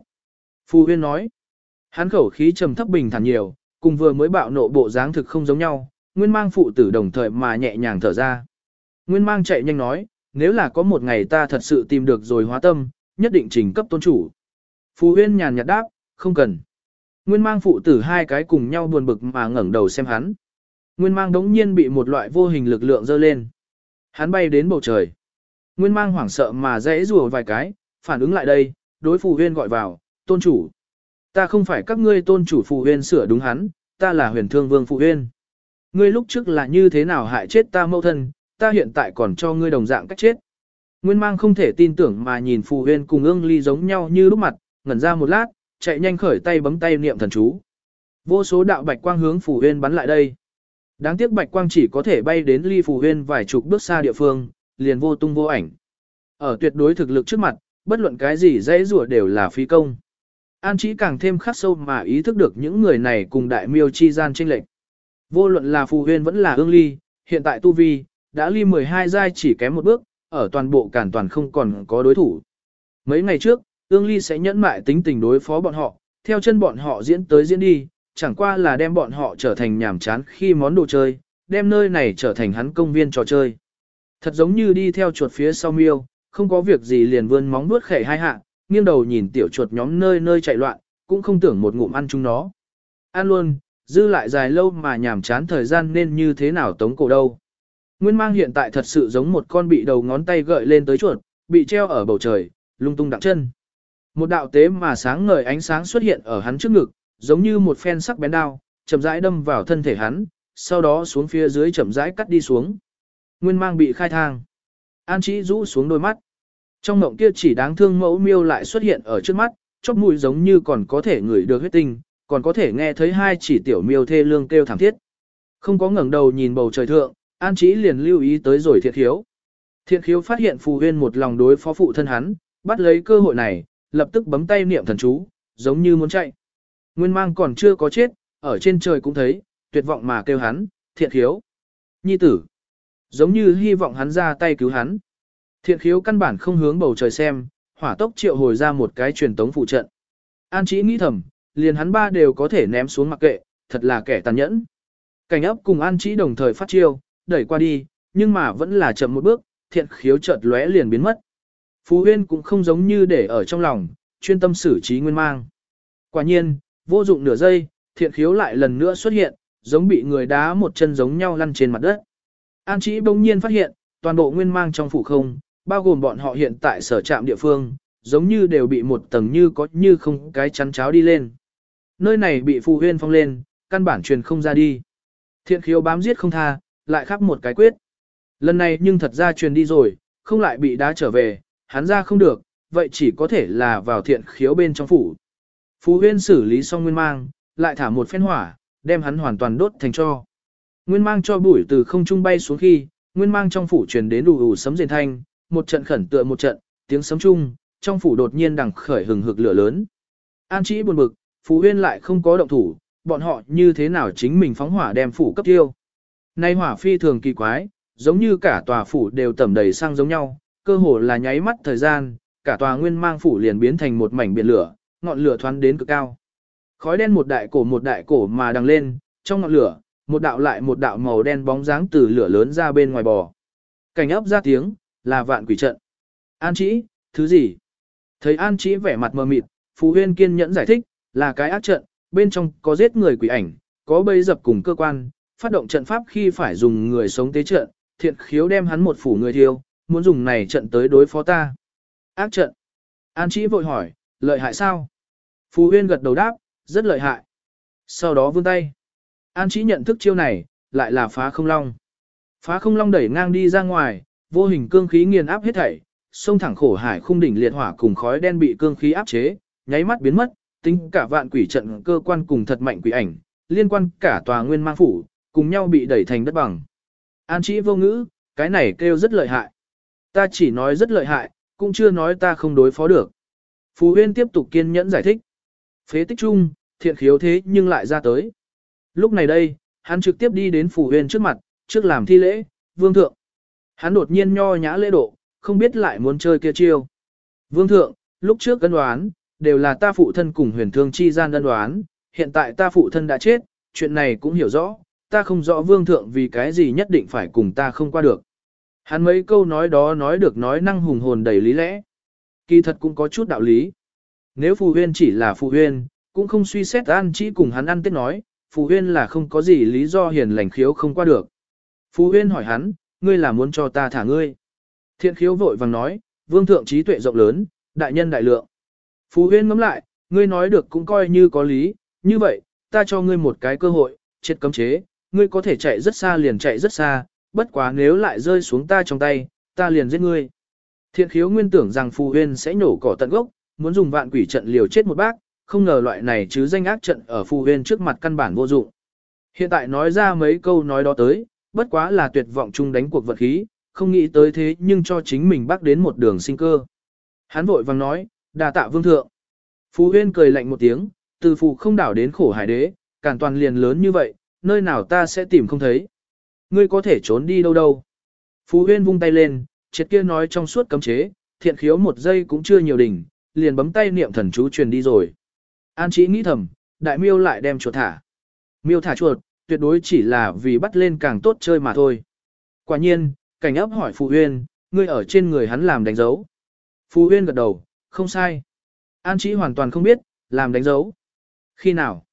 Phù huyên nói. Hắn khẩu khí trầm thấp bình thản nhiều, cùng vừa mới bạo nộ bộ dáng thực không giống nhau, nguyên mang phụ tử đồng thời mà nhẹ nhàng thở ra. Nguyên mang chạy nhanh nói, nếu là có một ngày ta thật sự tìm được rồi hóa tâm, nhất định trình cấp tôn chủ. Phù huyên nhàn nhạt đáp, không cần. Nguyên mang phụ tử hai cái cùng nhau buồn bực mà ngẩng đầu xem hắn. Nguyên mang đống nhiên bị một loại vô hình lực lượng dơ lên. Hắn bay đến bầu trời. Nguyên mang hoảng sợ mà dãy rùa vài cái, phản ứng lại đây, đối phù huyên gọi vào, tôn chủ. Ta không phải các ngươi tôn chủ phù huyên sửa đúng hắn, ta là huyền thương vương phù huyên. Ngươi lúc trước là như thế nào hại chết ta mâu thân, ta hiện tại còn cho ngươi đồng dạng cách chết. Nguyên mang không thể tin tưởng mà nhìn phù huyên cùng ương ly giống nhau như lúc mặt, ngẩn ra một lát, chạy nhanh khởi tay bấm tay niệm thần chú. Vô số đạo bạch quang hướng phù huyên bắn lại đây. Đáng tiếc bạch quang chỉ có thể bay đến ly phù huyên vài chục bước xa địa phương, liền vô tung vô ảnh. Ở tuyệt đối thực lực trước mặt, bất luận cái gì dễ rủa đều là phi công. An chỉ càng thêm khắc sâu mà ý thức được những người này cùng đại miêu chi gian tranh lệch. Vô luận là phù huyên vẫn là ương ly, hiện tại tu vi, đã ly 12 giai chỉ kém một bước, ở toàn bộ cản toàn không còn có đối thủ. Mấy ngày trước, ương ly sẽ nhẫn mại tính tình đối phó bọn họ, theo chân bọn họ diễn tới diễn đi, chẳng qua là đem bọn họ trở thành nhảm chán khi món đồ chơi, đem nơi này trở thành hắn công viên trò chơi. Thật giống như đi theo chuột phía sau miêu, không có việc gì liền vươn móng vuốt khẻ hai hạ, nghiêng đầu nhìn tiểu chuột nhóm nơi nơi chạy loạn, cũng không tưởng một ngụm ăn chúng nó. Ăn luôn, dư lại dài lâu mà nhảm chán thời gian nên như thế nào tống cổ đâu. Nguyên mang hiện tại thật sự giống một con bị đầu ngón tay gợi lên tới chuột, bị treo ở bầu trời, lung tung đặng chân. Một đạo tế mà sáng ngời ánh sáng xuất hiện ở hắn trước ngực, giống như một phen sắc bén đao, chậm rãi đâm vào thân thể hắn, sau đó xuống phía dưới chậm rãi cắt đi xuống. Nguyên mang bị khai thang. An Chí rũ xuống đôi mắt. Trong mộng kia chỉ đáng thương mẫu miêu lại xuất hiện ở trước mắt, chóp mũi giống như còn có thể ngửi được huyết tinh, còn có thể nghe thấy hai chỉ tiểu miêu thê lương kêu thảm thiết. Không có ngẩng đầu nhìn bầu trời thượng, An Chí liền lưu ý tới rồi Thiệt khiếu. Thiện khiếu phát hiện phù huyên một lòng đối phó phụ thân hắn, bắt lấy cơ hội này, lập tức bấm tay niệm thần chú, giống như muốn chạy. Nguyên mang còn chưa có chết, ở trên trời cũng thấy, tuyệt vọng mà kêu hắn, thiện khiếu. Nhi tử. Giống như hy vọng hắn ra tay cứu hắn. Thiện khiếu căn bản không hướng bầu trời xem, hỏa tốc triệu hồi ra một cái truyền tống phụ trận. An chỉ nghĩ thầm, liền hắn ba đều có thể ném xuống mặc kệ, thật là kẻ tàn nhẫn. Cảnh ấp cùng An chỉ đồng thời phát chiêu, đẩy qua đi, nhưng mà vẫn là chậm một bước, thiện khiếu chợt lóe liền biến mất. Phú Huyên cũng không giống như để ở trong lòng, chuyên tâm xử trí nguyên mang. Quả nhiên, vô dụng nửa giây, thiện khiếu lại lần nữa xuất hiện, giống bị người đá một chân giống nhau lăn trên mặt đất. An Chí bỗng nhiên phát hiện, toàn bộ nguyên mang trong phủ không, bao gồm bọn họ hiện tại sở trạm địa phương, giống như đều bị một tầng như có như không cái chắn cháo đi lên. Nơi này bị Phù Huyên phong lên, căn bản truyền không ra đi. Thiện khiếu bám giết không tha, lại khắc một cái quyết. Lần này nhưng thật ra truyền đi rồi, không lại bị đá trở về, hắn ra không được, vậy chỉ có thể là vào thiện khiếu bên trong phủ. Phú huyên xử lý xong nguyên mang, lại thả một phen hỏa, đem hắn hoàn toàn đốt thành cho. Nguyên mang cho bụi từ không trung bay xuống khi, nguyên mang trong phủ truyền đến đủ ủ sấm rền thanh, một trận khẩn tựa một trận, tiếng sấm chung, trong phủ đột nhiên đằng khởi hừng hực lửa lớn. An chỉ buồn bực, Phú huyên lại không có động thủ, bọn họ như thế nào chính mình phóng hỏa đem phủ cấp tiêu. Nay hỏa phi thường kỳ quái, giống như cả tòa phủ đều tẩm đầy sang giống nhau, cơ hồ là nháy mắt thời gian, cả tòa nguyên mang phủ liền biến thành một mảnh biển lửa, ngọn lửa thoáng đến cực cao. Khói đen một đại cổ một đại cổ mà đằng lên, trong ngọn lửa, một đạo lại một đạo màu đen bóng dáng từ lửa lớn ra bên ngoài bò. Cảnh ấp ra tiếng, là vạn quỷ trận. An chỉ, thứ gì? Thấy An chỉ vẻ mặt mờ mịt, Phú Huyên kiên nhẫn giải thích, là cái ác trận, bên trong có giết người quỷ ảnh, có bây dập cùng cơ quan, phát động trận pháp khi phải dùng người sống tế trận, thiện khiếu đem hắn một phủ người thiêu, muốn dùng này trận tới đối phó ta. Ác trận. An Chí vội hỏi, lợi hại sao? phù Huyên gật đầu đáp, rất lợi hại. Sau đó vươn tay. An Chí nhận thức chiêu này, lại là phá không long. Phá không long đẩy ngang đi ra ngoài, vô hình cương khí nghiền áp hết thảy, sông thẳng khổ hải khung đỉnh liệt hỏa cùng khói đen bị cương khí áp chế, nháy mắt biến mất, tính cả vạn quỷ trận cơ quan cùng thật mạnh quỷ ảnh, liên quan cả tòa nguyên mang phủ, cùng nhau bị đẩy thành đất bằng. An chỉ vô ngữ, cái này kêu rất lợi hại. Ta chỉ nói rất lợi hại, cũng chưa nói ta không đối phó được. Phù huyên tiếp tục kiên nhẫn giải thích. Phế tích chung, thiện khiếu thế nhưng lại ra tới. Lúc này đây, hắn trực tiếp đi đến phù huyên trước mặt, trước làm thi lễ, vương thượng. Hắn đột nhiên nho nhã lễ độ, không biết lại muốn chơi kia chiêu. Vương thượng, lúc trước cân đoán, đều là ta phụ thân cùng huyền thương chi gian đơn đoán, hiện tại ta phụ thân đã chết, chuyện này cũng hiểu rõ, ta không rõ vương thượng vì cái gì nhất định phải cùng ta không qua được. Hắn mấy câu nói đó nói được nói năng hùng hồn đầy lý lẽ. Kỳ thật cũng có chút đạo lý. Nếu phù huyên chỉ là phù huyên, cũng không suy xét an chỉ cùng hắn ăn tết nói, phù huyên là không có gì lý do hiền lành khiếu không qua được. Phù huyên hỏi hắn, ngươi là muốn cho ta thả ngươi. Thiện khiếu vội vàng nói, vương thượng trí tuệ rộng lớn, đại nhân đại lượng. Phù huyên ngắm lại, ngươi nói được cũng coi như có lý, như vậy, ta cho ngươi một cái cơ hội, chết cấm chế, ngươi có thể chạy rất xa liền chạy rất xa, bất quá nếu lại rơi xuống ta trong tay, ta liền giết ngươi. Thiện khiếu nguyên tưởng rằng phù huyên sẽ nổ cỏ tận gốc, muốn dùng vạn quỷ trận liều chết một bác, không ngờ loại này chứ danh ác trận ở phù huyên trước mặt căn bản vô dụng. Hiện tại nói ra mấy câu nói đó tới, bất quá là tuyệt vọng chung đánh cuộc vật khí, không nghĩ tới thế nhưng cho chính mình bác đến một đường sinh cơ. Hắn vội vàng nói, đà tạ vương thượng. Phù huyên cười lạnh một tiếng, từ phù không đảo đến khổ hải đế, cản toàn liền lớn như vậy, nơi nào ta sẽ tìm không thấy. Ngươi có thể trốn đi đâu đâu. Phú huyên vung tay lên, triệt kia nói trong suốt cấm chế, thiện khiếu một giây cũng chưa nhiều đỉnh, liền bấm tay niệm thần chú truyền đi rồi. An chỉ nghĩ thầm, đại miêu lại đem chuột thả. Miêu thả chuột, tuyệt đối chỉ là vì bắt lên càng tốt chơi mà thôi. Quả nhiên, cảnh ấp hỏi Phú Huyên, ngươi ở trên người hắn làm đánh dấu. Phú Huyên gật đầu, không sai. An chỉ hoàn toàn không biết, làm đánh dấu. Khi nào?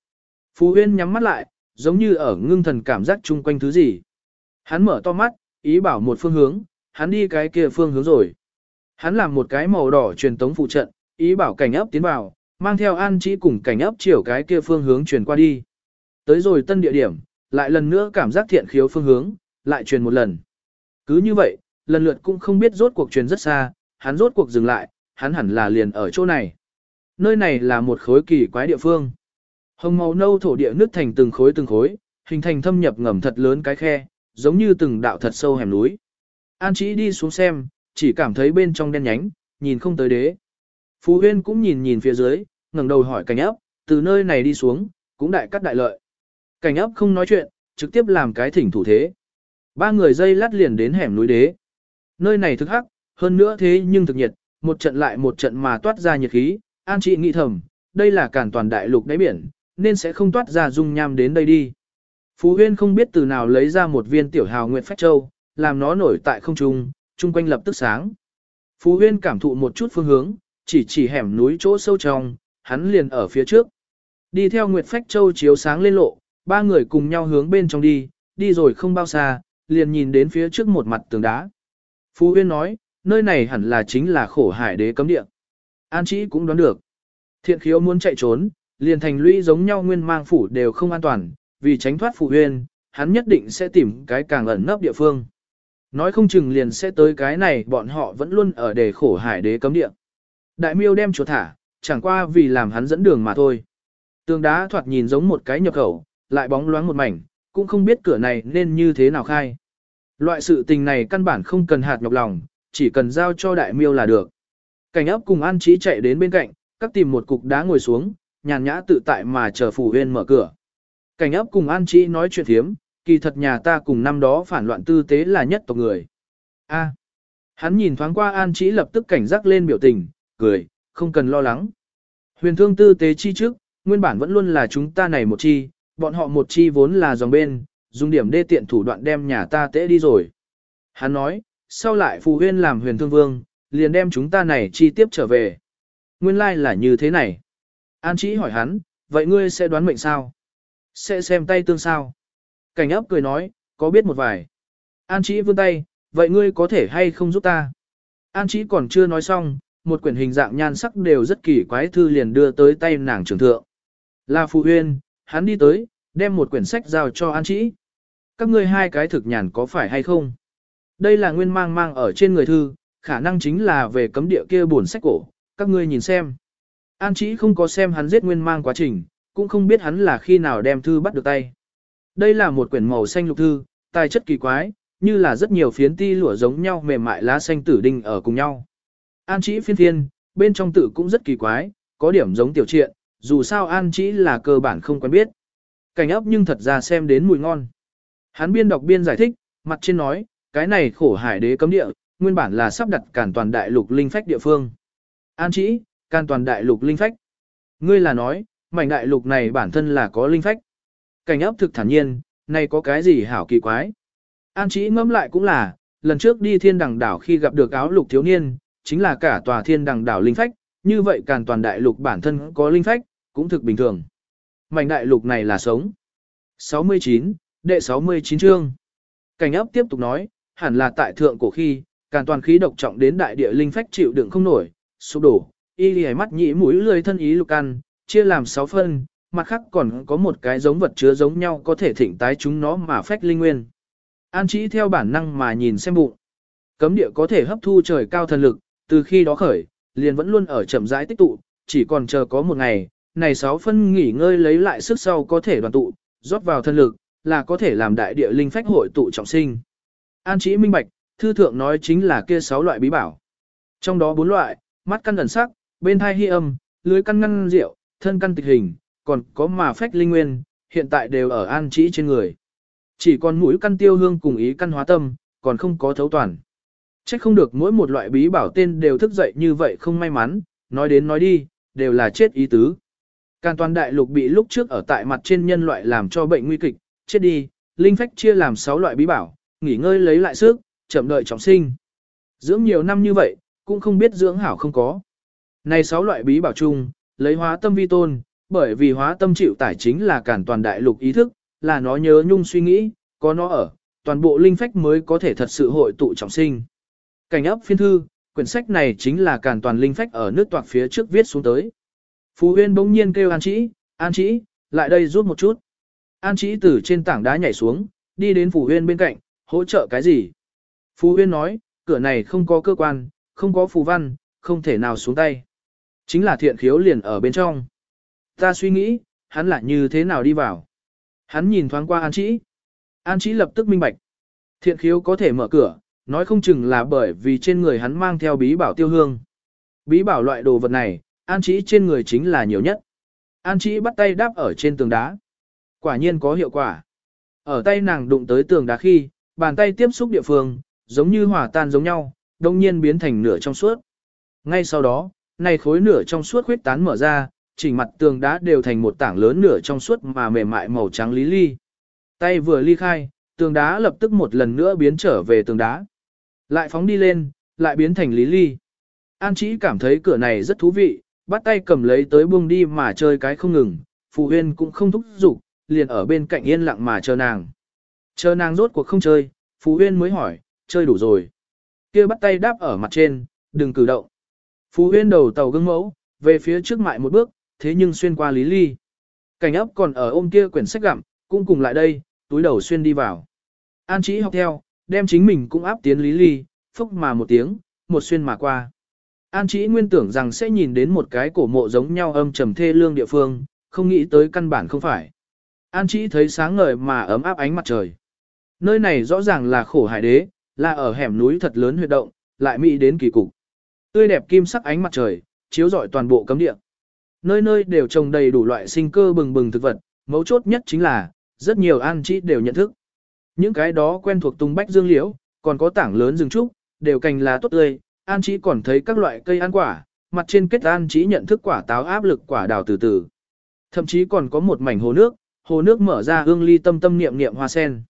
Phú Huyên nhắm mắt lại, giống như ở ngưng thần cảm giác chung quanh thứ gì. Hắn mở to mắt, ý bảo một phương hướng, hắn đi cái kia phương hướng rồi. Hắn làm một cái màu đỏ truyền tống phụ trận, ý bảo cảnh ấp tiến vào, mang theo an chỉ cùng cảnh ấp chiều cái kia phương hướng truyền qua đi. Tới rồi tân địa điểm, lại lần nữa cảm giác thiện khiếu phương hướng, lại truyền một lần. Cứ như vậy, lần lượt cũng không biết rốt cuộc truyền rất xa, hắn rốt cuộc dừng lại, hắn hẳn là liền ở chỗ này. Nơi này là một khối kỳ quái địa phương. Hồng màu nâu thổ địa nứt thành từng khối từng khối, hình thành thâm nhập ngầm thật lớn cái khe, giống như từng đạo thật sâu hẻm núi. An Chí đi xuống xem, chỉ cảm thấy bên trong đen nhánh, nhìn không tới đế. Phú Huyên cũng nhìn nhìn phía dưới, ngẩng đầu hỏi cảnh ấp, từ nơi này đi xuống, cũng đại cắt đại lợi. Cảnh ấp không nói chuyện, trực tiếp làm cái thỉnh thủ thế. Ba người dây lát liền đến hẻm núi đế. Nơi này thực hắc, hơn nữa thế nhưng thực nhiệt, một trận lại một trận mà toát ra nhiệt khí, an trị nghĩ thầm, đây là cản toàn đại lục đáy biển, nên sẽ không toát ra dung nham đến đây đi. Phú Huyên không biết từ nào lấy ra một viên tiểu hào nguyệt phách châu, làm nó nổi tại không trung, chung quanh lập tức sáng. Phú Huyên cảm thụ một chút phương hướng, chỉ chỉ hẻm núi chỗ sâu trong, hắn liền ở phía trước. Đi theo Nguyệt Phách Châu chiếu sáng lên lộ, ba người cùng nhau hướng bên trong đi, đi rồi không bao xa, liền nhìn đến phía trước một mặt tường đá. Phú Huyên nói, nơi này hẳn là chính là khổ hải đế cấm địa. An Chí cũng đoán được. Thiện khiếu muốn chạy trốn, liền thành lũy giống nhau nguyên mang phủ đều không an toàn, vì tránh thoát phụ Huyên, hắn nhất định sẽ tìm cái càng ẩn nấp địa phương. Nói không chừng liền sẽ tới cái này bọn họ vẫn luôn ở đề khổ hải đế cấm địa. Đại miêu đem chuột thả, chẳng qua vì làm hắn dẫn đường mà thôi. Tường đá thoạt nhìn giống một cái nhập khẩu, lại bóng loáng một mảnh, cũng không biết cửa này nên như thế nào khai. Loại sự tình này căn bản không cần hạt nhọc lòng, chỉ cần giao cho đại miêu là được. Cảnh ấp cùng An Trí chạy đến bên cạnh, các tìm một cục đá ngồi xuống, nhàn nhã tự tại mà chờ phủ huyên mở cửa. Cảnh ấp cùng An Chí nói chuyện thiếm, kỳ thật nhà ta cùng năm đó phản loạn tư tế là nhất tộc người. A. hắn nhìn thoáng qua An Chí lập tức cảnh giác lên biểu tình, cười, không cần lo lắng. Huyền thương tư tế chi trước, nguyên bản vẫn luôn là chúng ta này một chi, bọn họ một chi vốn là dòng bên, dùng điểm đê tiện thủ đoạn đem nhà ta tế đi rồi. Hắn nói, sau lại phù huyên làm huyền thương vương, liền đem chúng ta này chi tiếp trở về. Nguyên lai like là như thế này. An chỉ hỏi hắn, vậy ngươi sẽ đoán mệnh sao? Sẽ xem tay tương sao? Cảnh ấp cười nói, có biết một vài. An Chí vươn tay, vậy ngươi có thể hay không giúp ta? An Chí còn chưa nói xong, một quyển hình dạng nhan sắc đều rất kỳ quái thư liền đưa tới tay nàng trưởng thượng. Là Phù Huyên, hắn đi tới, đem một quyển sách giao cho An Chí. Các ngươi hai cái thực nhàn có phải hay không? Đây là nguyên mang mang ở trên người thư, khả năng chính là về cấm địa kia buồn sách cổ, các ngươi nhìn xem. An Chí không có xem hắn giết nguyên mang quá trình, cũng không biết hắn là khi nào đem thư bắt được tay. Đây là một quyển màu xanh lục thư, tài chất kỳ quái, như là rất nhiều phiến ti lụa giống nhau mềm mại lá xanh tử đinh ở cùng nhau. An Chí phiên thiên, bên trong tự cũng rất kỳ quái, có điểm giống tiểu triện, dù sao An Chí là cơ bản không quen biết. Cảnh ấp nhưng thật ra xem đến mùi ngon. Hắn biên đọc biên giải thích, mặt trên nói, cái này khổ hải đế cấm địa, nguyên bản là sắp đặt cản toàn đại lục linh phách địa phương. An Chí, can toàn đại lục linh phách. Ngươi là nói, mảnh đại lục này bản thân là có linh phách. Cảnh ấp thực thản nhiên, này có cái gì hảo kỳ quái. An Trí ngẫm lại cũng là, lần trước đi thiên đằng đảo khi gặp được áo lục thiếu niên, chính là cả tòa thiên đằng đảo linh phách, như vậy càn toàn đại lục bản thân có linh phách, cũng thực bình thường. Mảnh đại lục này là sống. 69, đệ 69 chương. Cảnh ấp tiếp tục nói, hẳn là tại thượng cổ khi, càn toàn khí độc trọng đến đại địa linh phách chịu đựng không nổi, sụp đổ, y lì mắt nhĩ mũi lười thân ý lục ăn, chia làm 6 phân, mặt khác còn có một cái giống vật chứa giống nhau có thể thỉnh tái chúng nó mà phách linh nguyên. An chỉ theo bản năng mà nhìn xem bụng. Cấm địa có thể hấp thu trời cao thần lực, từ khi đó khởi, liền vẫn luôn ở chậm rãi tích tụ, chỉ còn chờ có một ngày, này 6 phân nghỉ ngơi lấy lại sức sau có thể đoàn tụ, rót vào thần lực, là có thể làm đại địa linh phách hội tụ trọng sinh. An chỉ minh bạch, thư thượng nói chính là kia 6 loại bí bảo. Trong đó 4 loại, mắt căn ẩn sắc, bên thai hy âm, lưới căn ngăn rượu, thân căn tịch hình, còn có mà phách linh nguyên, hiện tại đều ở an chỉ trên người. Chỉ còn mũi căn tiêu hương cùng ý căn hóa tâm, còn không có thấu toàn. Chắc không được mỗi một loại bí bảo tên đều thức dậy như vậy không may mắn, nói đến nói đi, đều là chết ý tứ. Càn toàn đại lục bị lúc trước ở tại mặt trên nhân loại làm cho bệnh nguy kịch, chết đi, linh phách chia làm 6 loại bí bảo, nghỉ ngơi lấy lại sức, chậm đợi trọng sinh. Dưỡng nhiều năm như vậy, cũng không biết dưỡng hảo không có. Này 6 loại bí bảo chung, lấy hóa tâm vi tôn, bởi vì hóa tâm chịu tải chính là cản toàn đại lục ý thức, là nó nhớ nhung suy nghĩ, có nó ở, toàn bộ linh phách mới có thể thật sự hội tụ trọng sinh. Cảnh ấp phiên thư, quyển sách này chính là cản toàn linh phách ở nước toạc phía trước viết xuống tới. Phú Huyên bỗng nhiên kêu An Chĩ, An Chĩ, lại đây rút một chút. An Chĩ từ trên tảng đá nhảy xuống, đi đến Phú Huyên bên cạnh, hỗ trợ cái gì? Phú Huyên nói, cửa này không có cơ quan, không có phù văn, không thể nào xuống tay. Chính là thiện khiếu liền ở bên trong. Ta suy nghĩ, hắn lại như thế nào đi vào. Hắn nhìn thoáng qua An Chí. An Chí lập tức minh bạch. Thiện khiếu có thể mở cửa, nói không chừng là bởi vì trên người hắn mang theo bí bảo tiêu hương. Bí bảo loại đồ vật này, An Chí trên người chính là nhiều nhất. An Chí bắt tay đáp ở trên tường đá. Quả nhiên có hiệu quả. Ở tay nàng đụng tới tường đá khi, bàn tay tiếp xúc địa phương, giống như hỏa tan giống nhau, đồng nhiên biến thành nửa trong suốt. Ngay sau đó, này khối nửa trong suốt khuyết tán mở ra, chỉnh mặt tường đá đều thành một tảng lớn nửa trong suốt mà mềm mại màu trắng lý ly. Tay vừa ly khai, tường đá lập tức một lần nữa biến trở về tường đá. Lại phóng đi lên, lại biến thành lý ly. An chỉ cảm thấy cửa này rất thú vị, bắt tay cầm lấy tới buông đi mà chơi cái không ngừng, phụ Huyên cũng không thúc giục, liền ở bên cạnh yên lặng mà chờ nàng. Chờ nàng rốt cuộc không chơi, phụ Huyên mới hỏi, chơi đủ rồi. kia bắt tay đáp ở mặt trên, đừng cử động. Phú Huyên đầu tàu gương mẫu, về phía trước mại một bước, thế nhưng xuyên qua Lý Ly. Cảnh ấp còn ở ôm kia quyển sách gặm, cũng cùng lại đây, túi đầu xuyên đi vào. An Chí học theo, đem chính mình cũng áp tiến Lý Ly, phúc mà một tiếng, một xuyên mà qua. An Chí nguyên tưởng rằng sẽ nhìn đến một cái cổ mộ giống nhau âm trầm thê lương địa phương, không nghĩ tới căn bản không phải. An Chí thấy sáng ngời mà ấm áp ánh mặt trời. Nơi này rõ ràng là khổ hải đế, là ở hẻm núi thật lớn huyệt động, lại mỹ đến kỳ cục. Tươi đẹp kim sắc ánh mặt trời, chiếu rọi toàn bộ cấm địa. Nơi nơi đều trồng đầy đủ loại sinh cơ bừng bừng thực vật, mấu chốt nhất chính là, rất nhiều An Chí đều nhận thức. Những cái đó quen thuộc tung bách dương liễu, còn có tảng lớn rừng trúc, đều cành lá tốt tươi, An Chí còn thấy các loại cây ăn quả, mặt trên kết An Chí nhận thức quả táo áp lực quả đào từ từ. Thậm chí còn có một mảnh hồ nước, hồ nước mở ra hương ly tâm tâm niệm niệm hoa sen.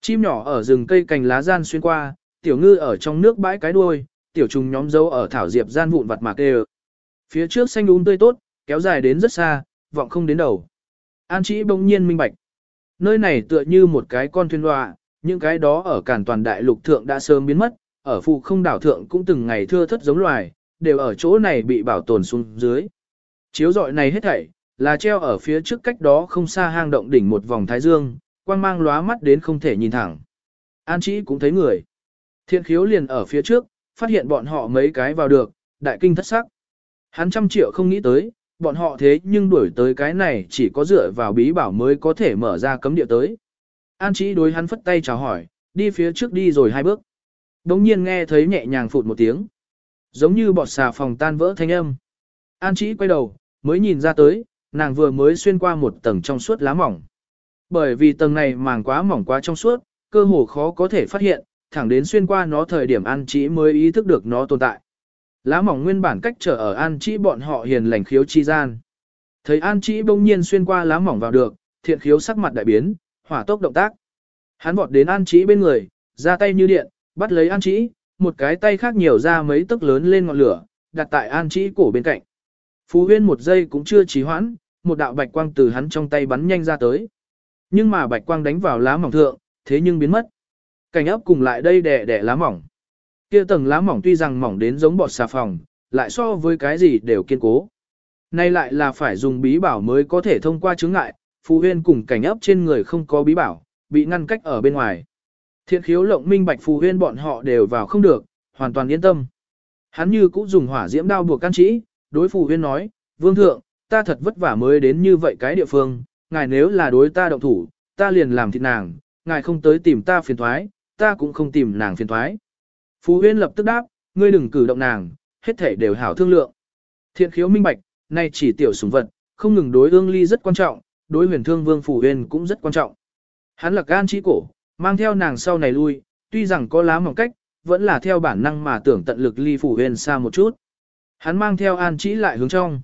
Chim nhỏ ở rừng cây cành lá gian xuyên qua, tiểu ngư ở trong nước bãi cái đuôi, tiểu trùng nhóm dấu ở thảo diệp gian vụn vặt mạc đều. Phía trước xanh đúng tươi tốt, kéo dài đến rất xa, vọng không đến đầu. An chỉ bỗng nhiên minh bạch. Nơi này tựa như một cái con thuyền đoạ, những cái đó ở cản toàn đại lục thượng đã sớm biến mất, ở phụ không đảo thượng cũng từng ngày thưa thất giống loài, đều ở chỗ này bị bảo tồn xuống dưới. Chiếu dọi này hết thảy, là treo ở phía trước cách đó không xa hang động đỉnh một vòng thái dương, quang mang lóa mắt đến không thể nhìn thẳng. An chỉ cũng thấy người. Thiện khiếu liền ở phía trước, phát hiện bọn họ mấy cái vào được, đại kinh thất sắc. Hắn trăm triệu không nghĩ tới, bọn họ thế nhưng đuổi tới cái này chỉ có dựa vào bí bảo mới có thể mở ra cấm địa tới. An Chí đối hắn phất tay chào hỏi, đi phía trước đi rồi hai bước. Đống nhiên nghe thấy nhẹ nhàng phụt một tiếng. Giống như bọt xà phòng tan vỡ thanh âm. An Chí quay đầu, mới nhìn ra tới, nàng vừa mới xuyên qua một tầng trong suốt lá mỏng. Bởi vì tầng này màng quá mỏng quá trong suốt, cơ hồ khó có thể phát hiện, thẳng đến xuyên qua nó thời điểm An Chí mới ý thức được nó tồn tại. Lá mỏng nguyên bản cách trở ở An Chí bọn họ hiền lành khiếu chi gian. Thấy An Chí bỗng nhiên xuyên qua lá mỏng vào được, thiện khiếu sắc mặt đại biến, hỏa tốc động tác. Hắn vọt đến An Chí bên người, ra tay như điện, bắt lấy An Chí, một cái tay khác nhiều ra mấy tấc lớn lên ngọn lửa, đặt tại An Chí cổ bên cạnh. Phú Huyên một giây cũng chưa trì hoãn, một đạo bạch quang từ hắn trong tay bắn nhanh ra tới. Nhưng mà bạch quang đánh vào lá mỏng thượng, thế nhưng biến mất. Cảnh ấp cùng lại đây đẻ đẻ lá mỏng. Kia tầng lá mỏng tuy rằng mỏng đến giống bọt xà phòng, lại so với cái gì đều kiên cố. Nay lại là phải dùng bí bảo mới có thể thông qua chứng ngại, phù Huyên cùng cảnh ấp trên người không có bí bảo, bị ngăn cách ở bên ngoài. Thiện khiếu lộng minh bạch Phù Huyên bọn họ đều vào không được, hoàn toàn yên tâm. Hắn như cũng dùng hỏa diễm đao buộc can trĩ, đối Phù Huyên nói, Vương Thượng, ta thật vất vả mới đến như vậy cái địa phương, ngài nếu là đối ta động thủ, ta liền làm thịt nàng, ngài không tới tìm ta phiền thoái, ta cũng không tìm nàng phiền thoái. Phú Huyên lập tức đáp, ngươi đừng cử động nàng, hết thể đều hảo thương lượng. Thiện khiếu minh bạch, nay chỉ tiểu sủng vật, không ngừng đối ương ly rất quan trọng, đối huyền thương vương Phù Huyên cũng rất quan trọng. Hắn là gan trí cổ, mang theo nàng sau này lui, tuy rằng có lá mỏng cách, vẫn là theo bản năng mà tưởng tận lực ly Phù Huyên xa một chút. Hắn mang theo an trí lại hướng trong.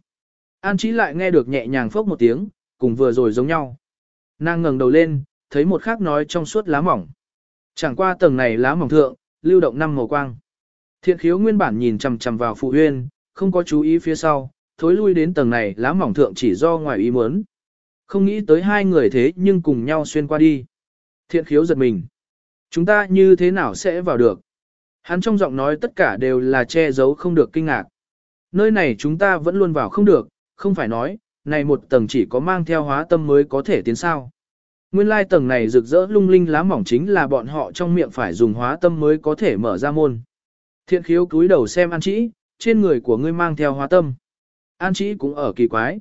An trí lại nghe được nhẹ nhàng phốc một tiếng, cùng vừa rồi giống nhau. Nàng ngẩng đầu lên, thấy một khác nói trong suốt lá mỏng. Chẳng qua tầng này lá mỏng thượng, lưu động năm màu quang. Thiện khiếu nguyên bản nhìn chằm chằm vào phụ huyên, không có chú ý phía sau, thối lui đến tầng này lá mỏng thượng chỉ do ngoài ý muốn. Không nghĩ tới hai người thế nhưng cùng nhau xuyên qua đi. Thiện khiếu giật mình. Chúng ta như thế nào sẽ vào được? Hắn trong giọng nói tất cả đều là che giấu không được kinh ngạc. Nơi này chúng ta vẫn luôn vào không được, không phải nói, này một tầng chỉ có mang theo hóa tâm mới có thể tiến sao. Nguyên lai tầng này rực rỡ lung linh lá mỏng chính là bọn họ trong miệng phải dùng hóa tâm mới có thể mở ra môn. Thiện khiếu cúi đầu xem An Trĩ, trên người của ngươi mang theo hóa tâm. An Trĩ cũng ở kỳ quái.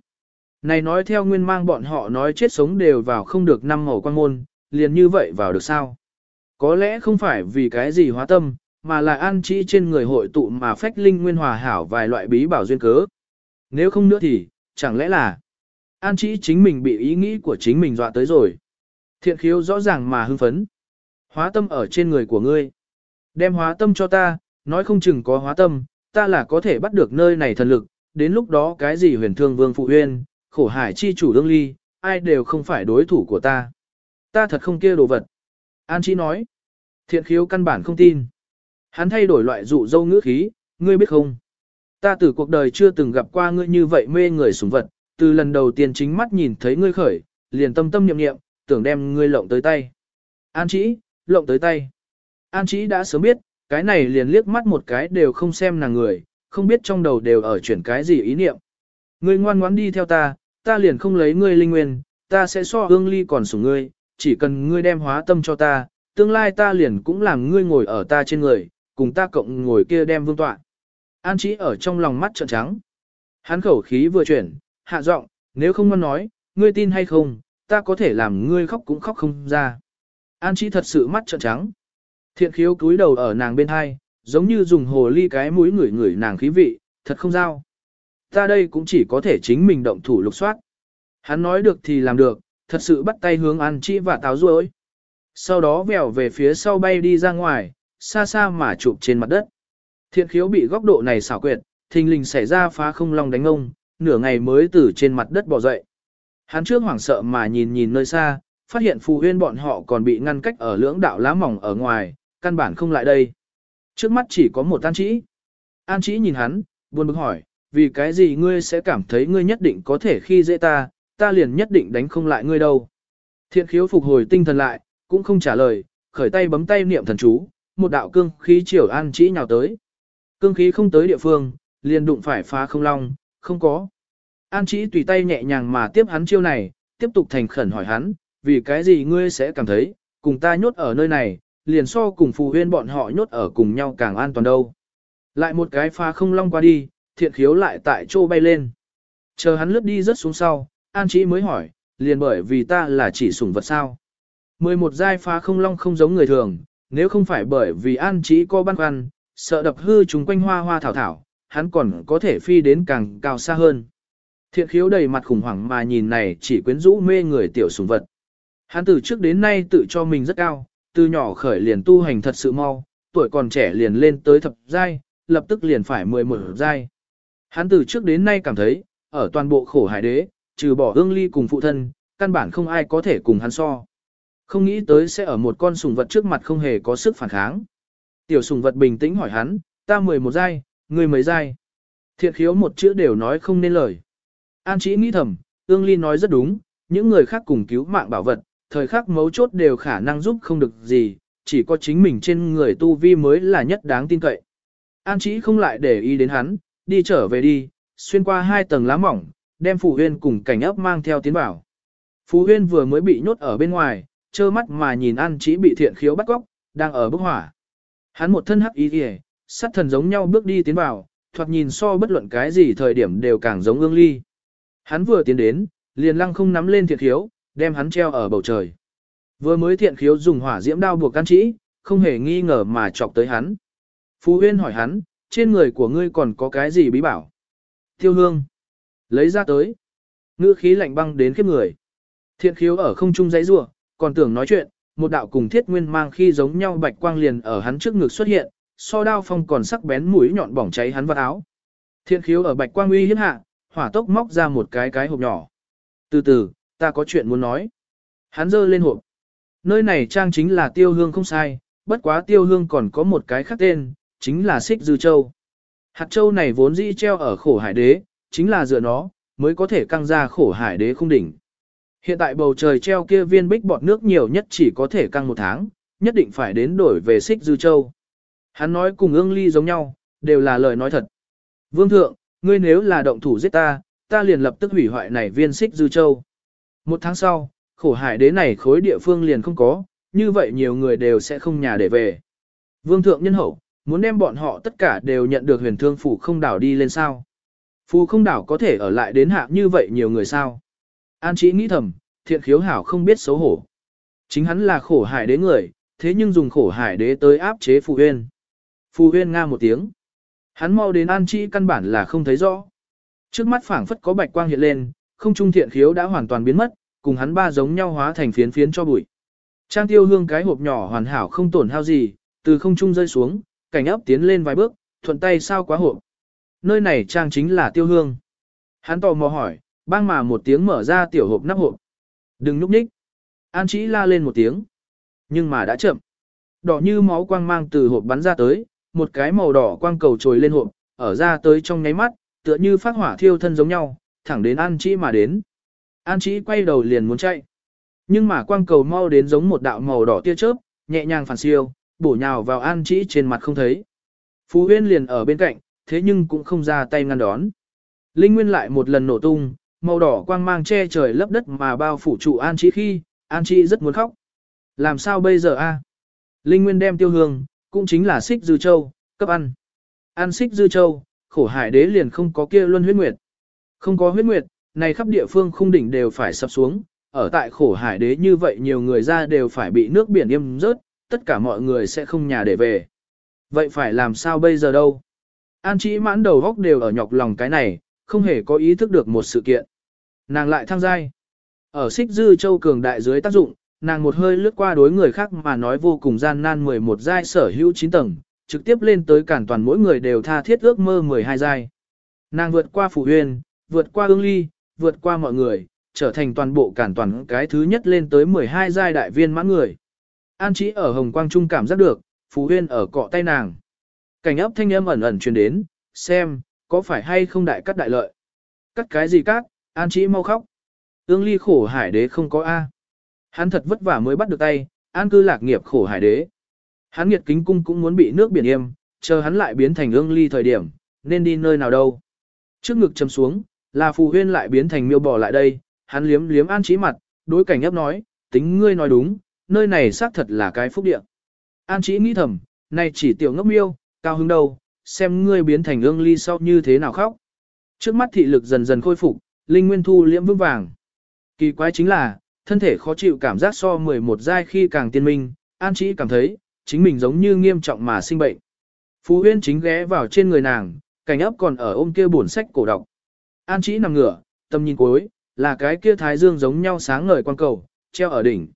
Này nói theo nguyên mang bọn họ nói chết sống đều vào không được năm màu quan môn, liền như vậy vào được sao? Có lẽ không phải vì cái gì hóa tâm, mà là an Trĩ trên người hội tụ mà phách linh nguyên hòa hảo vài loại bí bảo duyên cớ. Nếu không nữa thì, chẳng lẽ là an Trĩ chính mình bị ý nghĩ của chính mình dọa tới rồi. Thiện khiếu rõ ràng mà hưng phấn. Hóa tâm ở trên người của ngươi. Đem hóa tâm cho ta, nói không chừng có hóa tâm, ta là có thể bắt được nơi này thần lực, đến lúc đó cái gì huyền thương vương phụ huyên, khổ hải chi chủ đương ly, ai đều không phải đối thủ của ta. Ta thật không kia đồ vật. An Chi nói. Thiện khiếu căn bản không tin. Hắn thay đổi loại dụ dâu ngữ khí, ngươi biết không? Ta từ cuộc đời chưa từng gặp qua ngươi như vậy mê người sủng vật, từ lần đầu tiên chính mắt nhìn thấy ngươi khởi, liền tâm tâm niệm niệm, tưởng đem ngươi lộng tới tay. An Chí, lộng tới tay. An Chí đã sớm biết, cái này liền liếc mắt một cái đều không xem nàng người, không biết trong đầu đều ở chuyển cái gì ý niệm. Ngươi ngoan ngoãn đi theo ta, ta liền không lấy ngươi linh nguyên, ta sẽ so ương ly còn sủng ngươi, chỉ cần ngươi đem hóa tâm cho ta, tương lai ta liền cũng làm ngươi ngồi ở ta trên người, cùng ta cộng ngồi kia đem vương tọa. An Chí ở trong lòng mắt trợn trắng. Hắn khẩu khí vừa chuyển, hạ giọng, nếu không ngoan nói, ngươi tin hay không, ta có thể làm ngươi khóc cũng khóc không ra. An chi thật sự mắt trợn trắng. Thiện khiếu cúi đầu ở nàng bên hai, giống như dùng hồ ly cái mũi ngửi ngửi nàng khí vị, thật không giao. Ta đây cũng chỉ có thể chính mình động thủ lục soát. Hắn nói được thì làm được, thật sự bắt tay hướng An Chi và táo ruôi. Sau đó vèo về phía sau bay đi ra ngoài, xa xa mà chụp trên mặt đất. Thiện khiếu bị góc độ này xảo quyệt, thình lình xảy ra phá không long đánh ông, nửa ngày mới từ trên mặt đất bỏ dậy. Hắn trước hoảng sợ mà nhìn nhìn nơi xa, phát hiện phù huyên bọn họ còn bị ngăn cách ở lưỡng đạo lá mỏng ở ngoài, căn bản không lại đây. Trước mắt chỉ có một an chỉ. An chỉ nhìn hắn, buồn bực hỏi, vì cái gì ngươi sẽ cảm thấy ngươi nhất định có thể khi dễ ta, ta liền nhất định đánh không lại ngươi đâu. Thiện khiếu phục hồi tinh thần lại, cũng không trả lời, khởi tay bấm tay niệm thần chú, một đạo cương khí chiều an chỉ nhào tới. Cương khí không tới địa phương, liền đụng phải phá không long, không có. An Chí tùy tay nhẹ nhàng mà tiếp hắn chiêu này, tiếp tục thành khẩn hỏi hắn, vì cái gì ngươi sẽ cảm thấy, cùng ta nhốt ở nơi này, liền so cùng phù huyên bọn họ nhốt ở cùng nhau càng an toàn đâu. Lại một cái pha không long qua đi, thiện khiếu lại tại chỗ bay lên. Chờ hắn lướt đi rất xuống sau, An Chí mới hỏi, liền bởi vì ta là chỉ sủng vật sao. 11 giai pha không long không giống người thường, nếu không phải bởi vì An Chí có băn khoăn, sợ đập hư chúng quanh hoa hoa thảo thảo, hắn còn có thể phi đến càng cao xa hơn. Thiện khiếu đầy mặt khủng hoảng mà nhìn này chỉ quyến rũ mê người tiểu sùng vật. Hắn từ trước đến nay tự cho mình rất cao, từ nhỏ khởi liền tu hành thật sự mau, tuổi còn trẻ liền lên tới thập giai, lập tức liền phải 11 giai. Hắn từ trước đến nay cảm thấy, ở toàn bộ khổ hải đế, trừ bỏ ương ly cùng phụ thân, căn bản không ai có thể cùng hắn so. Không nghĩ tới sẽ ở một con sùng vật trước mặt không hề có sức phản kháng. Tiểu sùng vật bình tĩnh hỏi hắn, ta 11 giai, người mấy giai. Thiện khiếu một chữ đều nói không nên lời. An Chí nghĩ thầm, ương ly nói rất đúng, những người khác cùng cứu mạng bảo vật, thời khắc mấu chốt đều khả năng giúp không được gì, chỉ có chính mình trên người tu vi mới là nhất đáng tin cậy. An Chí không lại để ý đến hắn, đi trở về đi, xuyên qua hai tầng lá mỏng, đem Phù Huyên cùng cảnh ấp mang theo tiến vào. Phù Huyên vừa mới bị nhốt ở bên ngoài, trơ mắt mà nhìn An Chí bị thiện khiếu bắt góc, đang ở bức hỏa. Hắn một thân hắc ý kìa, sát thần giống nhau bước đi tiến vào, thoạt nhìn so bất luận cái gì thời điểm đều càng giống ương ly. Hắn vừa tiến đến, liền lăng không nắm lên thiện khiếu, đem hắn treo ở bầu trời. Vừa mới thiện khiếu dùng hỏa diễm đao buộc can trĩ, không hề nghi ngờ mà chọc tới hắn. Phú Huyên hỏi hắn, trên người của ngươi còn có cái gì bí bảo? Tiêu hương. Lấy ra tới. Ngữ khí lạnh băng đến khiếp người. Thiện khiếu ở không trung giấy rua, còn tưởng nói chuyện, một đạo cùng thiết nguyên mang khi giống nhau bạch quang liền ở hắn trước ngực xuất hiện, so đao phong còn sắc bén mũi nhọn bỏng cháy hắn vào áo. Thiện khiếu ở bạch quang uy hiếp hạ, hỏa tốc móc ra một cái cái hộp nhỏ. Từ từ, ta có chuyện muốn nói. Hắn giơ lên hộp. Nơi này trang chính là tiêu hương không sai, bất quá tiêu hương còn có một cái khác tên, chính là xích dư châu. Hạt châu này vốn dĩ treo ở khổ hải đế, chính là dựa nó, mới có thể căng ra khổ hải đế không đỉnh. Hiện tại bầu trời treo kia viên bích bọt nước nhiều nhất chỉ có thể căng một tháng, nhất định phải đến đổi về xích dư châu. Hắn nói cùng ương ly giống nhau, đều là lời nói thật. Vương thượng, ngươi nếu là động thủ giết ta, ta liền lập tức hủy hoại này viên xích dư châu. Một tháng sau, khổ hải đế này khối địa phương liền không có, như vậy nhiều người đều sẽ không nhà để về. Vương thượng nhân hậu, muốn đem bọn họ tất cả đều nhận được huyền thương phủ không đảo đi lên sao. Phù không đảo có thể ở lại đến hạ như vậy nhiều người sao. An chỉ nghĩ thầm, thiện khiếu hảo không biết xấu hổ. Chính hắn là khổ hải đế người, thế nhưng dùng khổ hải đế tới áp chế phù huyên. Phù huyên nga một tiếng. Hắn mau đến an Chi căn bản là không thấy rõ. Trước mắt phảng phất có bạch quang hiện lên, không trung thiện khiếu đã hoàn toàn biến mất, cùng hắn ba giống nhau hóa thành phiến phiến cho bụi. Trang tiêu hương cái hộp nhỏ hoàn hảo không tổn hao gì, từ không trung rơi xuống, cảnh ấp tiến lên vài bước, thuận tay sao quá hộp. Nơi này trang chính là tiêu hương. Hắn tò mò hỏi, bang mà một tiếng mở ra tiểu hộp nắp hộp. Đừng núp nhích. An chỉ la lên một tiếng. Nhưng mà đã chậm. Đỏ như máu quang mang từ hộp bắn ra tới, một cái màu đỏ quang cầu trồi lên hộp, ở ra tới trong nháy mắt, tựa như phát hỏa thiêu thân giống nhau, thẳng đến An Chỉ mà đến. An Chỉ quay đầu liền muốn chạy. Nhưng mà quang cầu mau đến giống một đạo màu đỏ tia chớp, nhẹ nhàng phản siêu, bổ nhào vào An Chỉ trên mặt không thấy. Phú Huyên liền ở bên cạnh, thế nhưng cũng không ra tay ngăn đón. Linh Nguyên lại một lần nổ tung, màu đỏ quang mang che trời lấp đất mà bao phủ trụ An Chí khi, An Chí rất muốn khóc. Làm sao bây giờ a? Linh Nguyên đem tiêu hương, cũng chính là xích dư châu, cấp ăn. Ăn xích dư châu, khổ hải đế liền không có kia luân huyết nguyệt. Không có huyết nguyệt, này khắp địa phương khung đỉnh đều phải sập xuống, ở tại khổ hải đế như vậy nhiều người ra đều phải bị nước biển im rớt, tất cả mọi người sẽ không nhà để về. Vậy phải làm sao bây giờ đâu? An chỉ mãn đầu góc đều ở nhọc lòng cái này, không hề có ý thức được một sự kiện. Nàng lại thăng giai. Ở xích dư châu cường đại dưới tác dụng, nàng một hơi lướt qua đối người khác mà nói vô cùng gian nan 11 giai sở hữu 9 tầng, trực tiếp lên tới cản toàn mỗi người đều tha thiết ước mơ 12 giai. Nàng vượt qua phủ huyền, vượt qua ương ly, vượt qua mọi người, trở thành toàn bộ cản toàn cái thứ nhất lên tới 12 giai đại viên mãn người. An chỉ ở Hồng Quang Trung cảm giác được, Phú Huyên ở cọ tay nàng. Cảnh ấp thanh âm ẩn ẩn truyền đến, xem, có phải hay không đại cắt đại lợi. Cắt cái gì cắt, an chỉ mau khóc. Ương ly khổ hải đế không có A. Hắn thật vất vả mới bắt được tay, an cư lạc nghiệp khổ hải đế. Hắn nghiệt kính cung cũng muốn bị nước biển yêm, chờ hắn lại biến thành ương ly thời điểm, nên đi nơi nào đâu. Trước ngực chầm xuống, là phù huyên lại biến thành miêu bò lại đây, hắn liếm liếm an trí mặt, đối cảnh ép nói, tính ngươi nói đúng, nơi này xác thật là cái phúc địa. An trí nghĩ thầm, này chỉ tiểu ngốc miêu, cao hứng đâu, xem ngươi biến thành ương ly sau như thế nào khóc. Trước mắt thị lực dần dần khôi phục, linh nguyên thu liễm vững vàng. Kỳ quái chính là, thân thể khó chịu cảm giác so 11 giai khi càng tiên minh, an chỉ cảm thấy, chính mình giống như nghiêm trọng mà sinh bệnh. Phú Huyên chính ghé vào trên người nàng, cảnh ấp còn ở ôm kia buồn sách cổ đọc. An chỉ nằm ngửa, tâm nhìn cuối, là cái kia thái dương giống nhau sáng ngời quan cầu, treo ở đỉnh.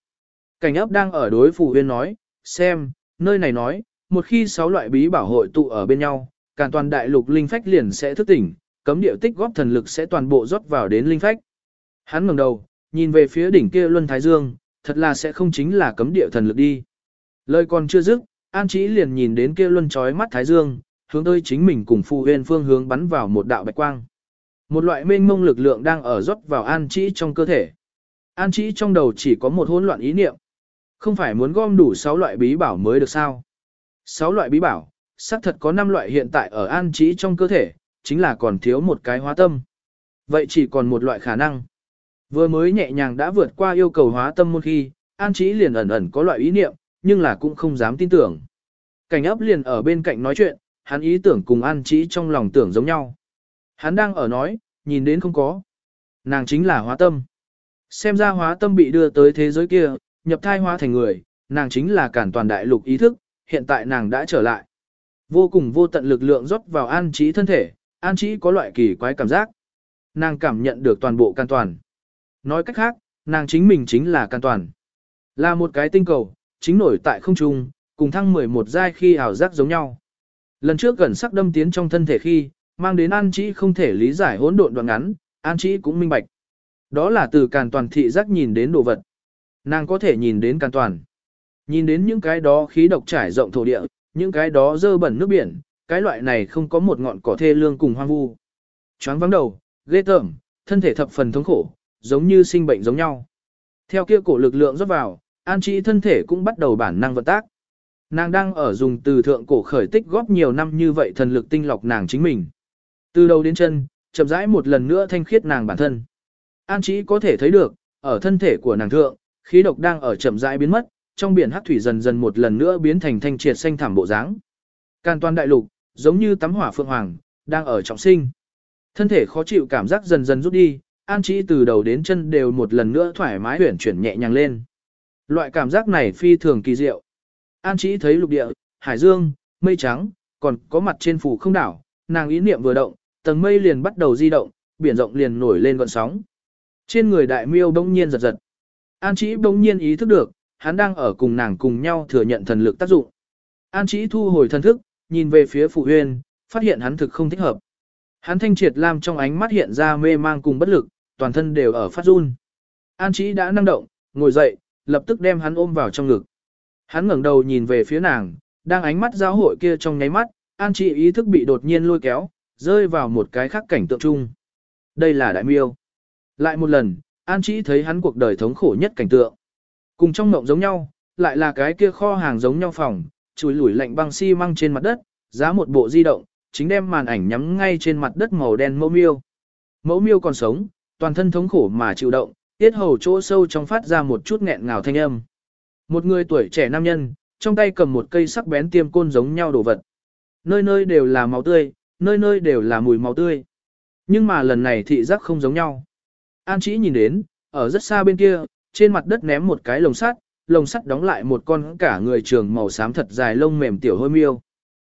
Cảnh ấp đang ở đối Phù Huyên nói, xem, nơi này nói, một khi sáu loại bí bảo hội tụ ở bên nhau, càn toàn đại lục linh phách liền sẽ thức tỉnh, cấm điệu tích góp thần lực sẽ toàn bộ rót vào đến linh phách. Hắn ngẩng đầu, nhìn về phía đỉnh kia luân thái dương, thật là sẽ không chính là cấm địa thần lực đi. Lời còn chưa dứt, An Chí liền nhìn đến kia luân chói mắt thái dương, hướng tới chính mình cùng Phù Huyên phương hướng bắn vào một đạo bạch quang. Một loại mênh mông lực lượng đang ở rót vào An Chí trong cơ thể. An Chí trong đầu chỉ có một hỗn loạn ý niệm. Không phải muốn gom đủ 6 loại bí bảo mới được sao? 6 loại bí bảo, xác thật có 5 loại hiện tại ở An Chí trong cơ thể, chính là còn thiếu một cái hóa tâm. Vậy chỉ còn một loại khả năng. Vừa mới nhẹ nhàng đã vượt qua yêu cầu hóa tâm môn khi, An Chí liền ẩn ẩn có loại ý niệm, nhưng là cũng không dám tin tưởng. Cảnh ấp liền ở bên cạnh nói chuyện, hắn ý tưởng cùng An Chí trong lòng tưởng giống nhau. Hắn đang ở nói, nhìn đến không có. Nàng chính là hóa tâm. Xem ra hóa tâm bị đưa tới thế giới kia, nhập thai hóa thành người, nàng chính là cản toàn đại lục ý thức, hiện tại nàng đã trở lại. Vô cùng vô tận lực lượng rót vào an trí thân thể, an trí có loại kỳ quái cảm giác. Nàng cảm nhận được toàn bộ can toàn. Nói cách khác, nàng chính mình chính là can toàn. Là một cái tinh cầu, chính nổi tại không trung, cùng thăng 11 giai khi ảo giác giống nhau. Lần trước gần sắc đâm tiến trong thân thể khi, mang đến an trí không thể lý giải hỗn độn đoạn ngắn, an trí cũng minh bạch. Đó là từ càn toàn thị giác nhìn đến đồ vật. Nàng có thể nhìn đến càn toàn. Nhìn đến những cái đó khí độc trải rộng thổ địa, những cái đó dơ bẩn nước biển, cái loại này không có một ngọn cỏ thê lương cùng hoang vu. Choáng vắng đầu, ghê tởm, thân thể thập phần thống khổ, giống như sinh bệnh giống nhau. Theo kia cổ lực lượng rót vào, an trị thân thể cũng bắt đầu bản năng vận tác. Nàng đang ở dùng từ thượng cổ khởi tích góp nhiều năm như vậy thần lực tinh lọc nàng chính mình. Từ đầu đến chân, chậm rãi một lần nữa thanh khiết nàng bản thân. An Chí có thể thấy được, ở thân thể của nàng thượng, khí độc đang ở chậm rãi biến mất, trong biển hắc thủy dần dần một lần nữa biến thành thanh triệt xanh thảm bộ dáng. Can toàn đại lục, giống như tắm hỏa phượng hoàng, đang ở trọng sinh. Thân thể khó chịu cảm giác dần dần rút đi, An Chí từ đầu đến chân đều một lần nữa thoải mái huyển chuyển nhẹ nhàng lên. Loại cảm giác này phi thường kỳ diệu. An Chí thấy lục địa, hải dương, mây trắng, còn có mặt trên phủ không đảo, nàng ý niệm vừa động, tầng mây liền bắt đầu di động, biển rộng liền nổi lên gọn sóng. Trên người đại miêu bỗng nhiên giật giật. An Chí bỗng nhiên ý thức được, hắn đang ở cùng nàng cùng nhau thừa nhận thần lực tác dụng. An Chí thu hồi thần thức, nhìn về phía Phụ Huyên, phát hiện hắn thực không thích hợp. Hắn thanh triệt lam trong ánh mắt hiện ra mê mang cùng bất lực, toàn thân đều ở phát run. An Chí đã năng động, ngồi dậy, lập tức đem hắn ôm vào trong ngực. Hắn ngẩng đầu nhìn về phía nàng, đang ánh mắt giao hội kia trong nháy mắt, An Chí ý thức bị đột nhiên lôi kéo, rơi vào một cái khác cảnh tượng chung. Đây là đại miêu. Lại một lần, An Chí thấy hắn cuộc đời thống khổ nhất cảnh tượng. Cùng trong mộng giống nhau, lại là cái kia kho hàng giống nhau phòng, chùi lủi lạnh băng xi măng trên mặt đất, giá một bộ di động, chính đem màn ảnh nhắm ngay trên mặt đất màu đen mẫu miêu. Mẫu miêu còn sống, toàn thân thống khổ mà chịu động, tiết hầu chỗ sâu trong phát ra một chút nghẹn ngào thanh âm. Một người tuổi trẻ nam nhân, trong tay cầm một cây sắc bén tiêm côn giống nhau đồ vật. Nơi nơi đều là máu tươi, nơi nơi đều là mùi máu tươi. Nhưng mà lần này thị giác không giống nhau. An chỉ nhìn đến, ở rất xa bên kia, trên mặt đất ném một cái lồng sắt, lồng sắt đóng lại một con cả người trường màu xám thật dài lông mềm tiểu hôi miêu.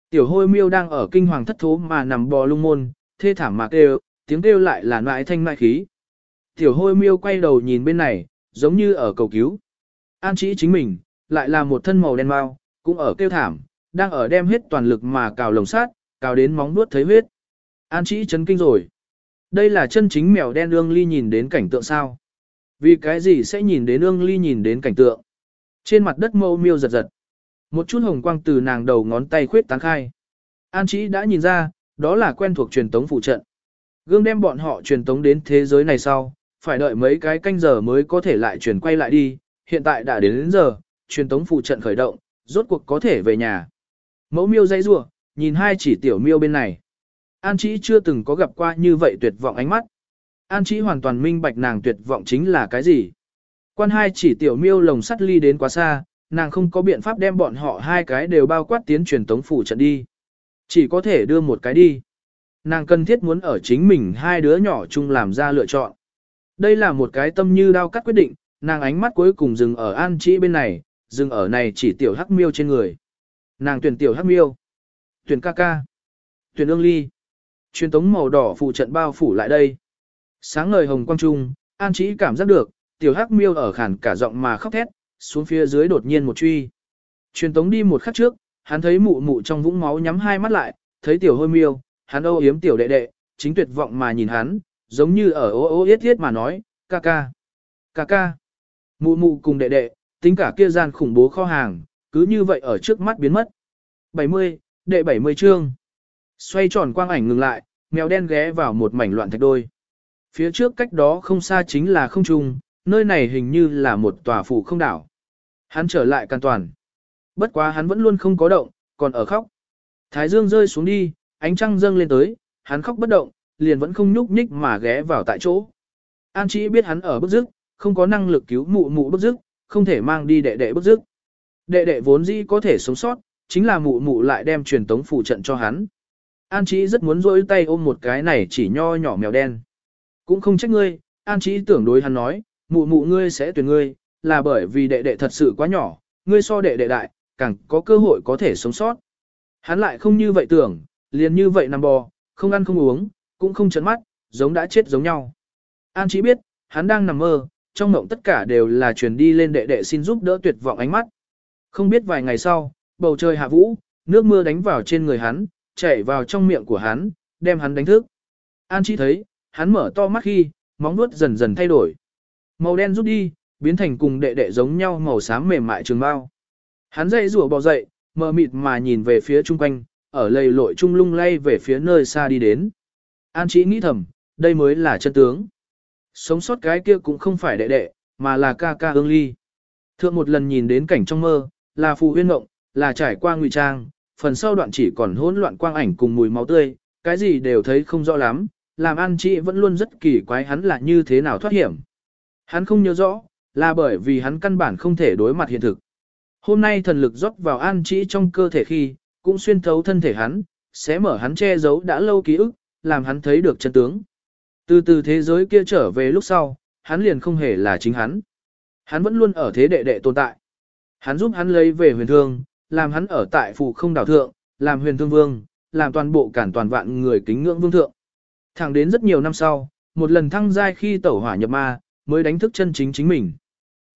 Tiểu hôi miêu đang ở kinh hoàng thất thố mà nằm bò lung môn, thê thảm mà kêu, tiếng kêu lại là nại thanh nại khí. Tiểu hôi miêu quay đầu nhìn bên này, giống như ở cầu cứu. An trí chính mình, lại là một thân màu đen mau, cũng ở kêu thảm, đang ở đem hết toàn lực mà cào lồng sát, cào đến móng nuốt thấy huyết. An trí chấn kinh rồi. Đây là chân chính mèo đen ương ly nhìn đến cảnh tượng sao. Vì cái gì sẽ nhìn đến ương ly nhìn đến cảnh tượng. Trên mặt đất mâu miêu giật giật. Một chút hồng quang từ nàng đầu ngón tay khuyết tán khai. An trí đã nhìn ra, đó là quen thuộc truyền tống phụ trận. Gương đem bọn họ truyền tống đến thế giới này sau, phải đợi mấy cái canh giờ mới có thể lại chuyển quay lại đi, hiện tại đã đến, đến giờ, truyền tống phụ trận khởi động, rốt cuộc có thể về nhà. Mẫu miêu dây rủa nhìn hai chỉ tiểu miêu bên này. An Chí chưa từng có gặp qua như vậy tuyệt vọng ánh mắt. An Chí hoàn toàn minh bạch nàng tuyệt vọng chính là cái gì. Quan hai chỉ tiểu miêu lồng sắt ly đến quá xa, nàng không có biện pháp đem bọn họ hai cái đều bao quát tiến truyền tống phủ trận đi. Chỉ có thể đưa một cái đi. Nàng cần thiết muốn ở chính mình hai đứa nhỏ chung làm ra lựa chọn. Đây là một cái tâm như đao cắt quyết định, nàng ánh mắt cuối cùng dừng ở an chỉ bên này, dừng ở này chỉ tiểu hắc miêu trên người. Nàng tuyển tiểu hắc miêu. Tuyển ca ca. Tuyển ương ly. Truyền tống màu đỏ phụ trận bao phủ lại đây. Sáng ngời hồng quang trung, an chỉ cảm giác được, tiểu hắc miêu ở khản cả giọng mà khóc thét, xuống phía dưới đột nhiên một truy. Truyền tống đi một khắc trước, hắn thấy mụ mụ trong vũng máu nhắm hai mắt lại, thấy tiểu hôi miêu, hắn âu yếm tiểu đệ đệ, chính tuyệt vọng mà nhìn hắn, giống như ở ô ô yết thiết mà nói, ca ca, ca ca. Mụ mụ cùng đệ đệ, tính cả kia gian khủng bố kho hàng, cứ như vậy ở trước mắt biến mất. 70, đệ 70 chương. Xoay tròn quang ảnh ngừng lại, mèo đen ghé vào một mảnh loạn thạch đôi. Phía trước cách đó không xa chính là không trung, nơi này hình như là một tòa phủ không đảo. Hắn trở lại can toàn. Bất quá hắn vẫn luôn không có động, còn ở khóc. Thái dương rơi xuống đi, ánh trăng dâng lên tới, hắn khóc bất động, liền vẫn không nhúc nhích mà ghé vào tại chỗ. An Chí biết hắn ở bức dứt, không có năng lực cứu mụ mụ bức dứt, không thể mang đi đệ đệ bức dứt. Đệ đệ vốn dĩ có thể sống sót, chính là mụ mụ lại đem truyền tống phụ trận cho hắn. An Chí rất muốn rỗi tay ôm một cái này chỉ nho nhỏ mèo đen. Cũng không trách ngươi, An Chí tưởng đối hắn nói, mụ mụ ngươi sẽ tuyển ngươi, là bởi vì đệ đệ thật sự quá nhỏ, ngươi so đệ đệ đại, càng có cơ hội có thể sống sót. Hắn lại không như vậy tưởng, liền như vậy nằm bò, không ăn không uống, cũng không chấn mắt, giống đã chết giống nhau. An chỉ biết, hắn đang nằm mơ, trong mộng tất cả đều là truyền đi lên đệ đệ xin giúp đỡ tuyệt vọng ánh mắt. Không biết vài ngày sau, bầu trời hạ vũ, nước mưa đánh vào trên người hắn, chảy vào trong miệng của hắn, đem hắn đánh thức. An chỉ thấy, hắn mở to mắt khi, móng nuốt dần dần thay đổi. Màu đen rút đi, biến thành cùng đệ đệ giống nhau màu xám mềm mại trường bao. Hắn dậy rủa bò dậy, mờ mịt mà nhìn về phía chung quanh, ở lầy lội trung lung lay về phía nơi xa đi đến. An chỉ nghĩ thầm, đây mới là chân tướng. Sống sót cái kia cũng không phải đệ đệ, mà là ca ca ương ly. Thượng một lần nhìn đến cảnh trong mơ, là phù huyên ngộng, là trải qua ngụy trang, phần sau đoạn chỉ còn hỗn loạn quang ảnh cùng mùi máu tươi, cái gì đều thấy không rõ lắm, làm an Chí vẫn luôn rất kỳ quái hắn là như thế nào thoát hiểm. Hắn không nhớ rõ, là bởi vì hắn căn bản không thể đối mặt hiện thực. Hôm nay thần lực rót vào an chỉ trong cơ thể khi, cũng xuyên thấu thân thể hắn, sẽ mở hắn che giấu đã lâu ký ức, làm hắn thấy được chân tướng. Từ từ thế giới kia trở về lúc sau, hắn liền không hề là chính hắn. Hắn vẫn luôn ở thế đệ đệ tồn tại. Hắn giúp hắn lấy về huyền thương, làm hắn ở tại phủ không đảo thượng, làm huyền thương vương, làm toàn bộ cản toàn vạn người kính ngưỡng vương thượng. Thẳng đến rất nhiều năm sau, một lần thăng giai khi tẩu hỏa nhập ma, mới đánh thức chân chính chính mình.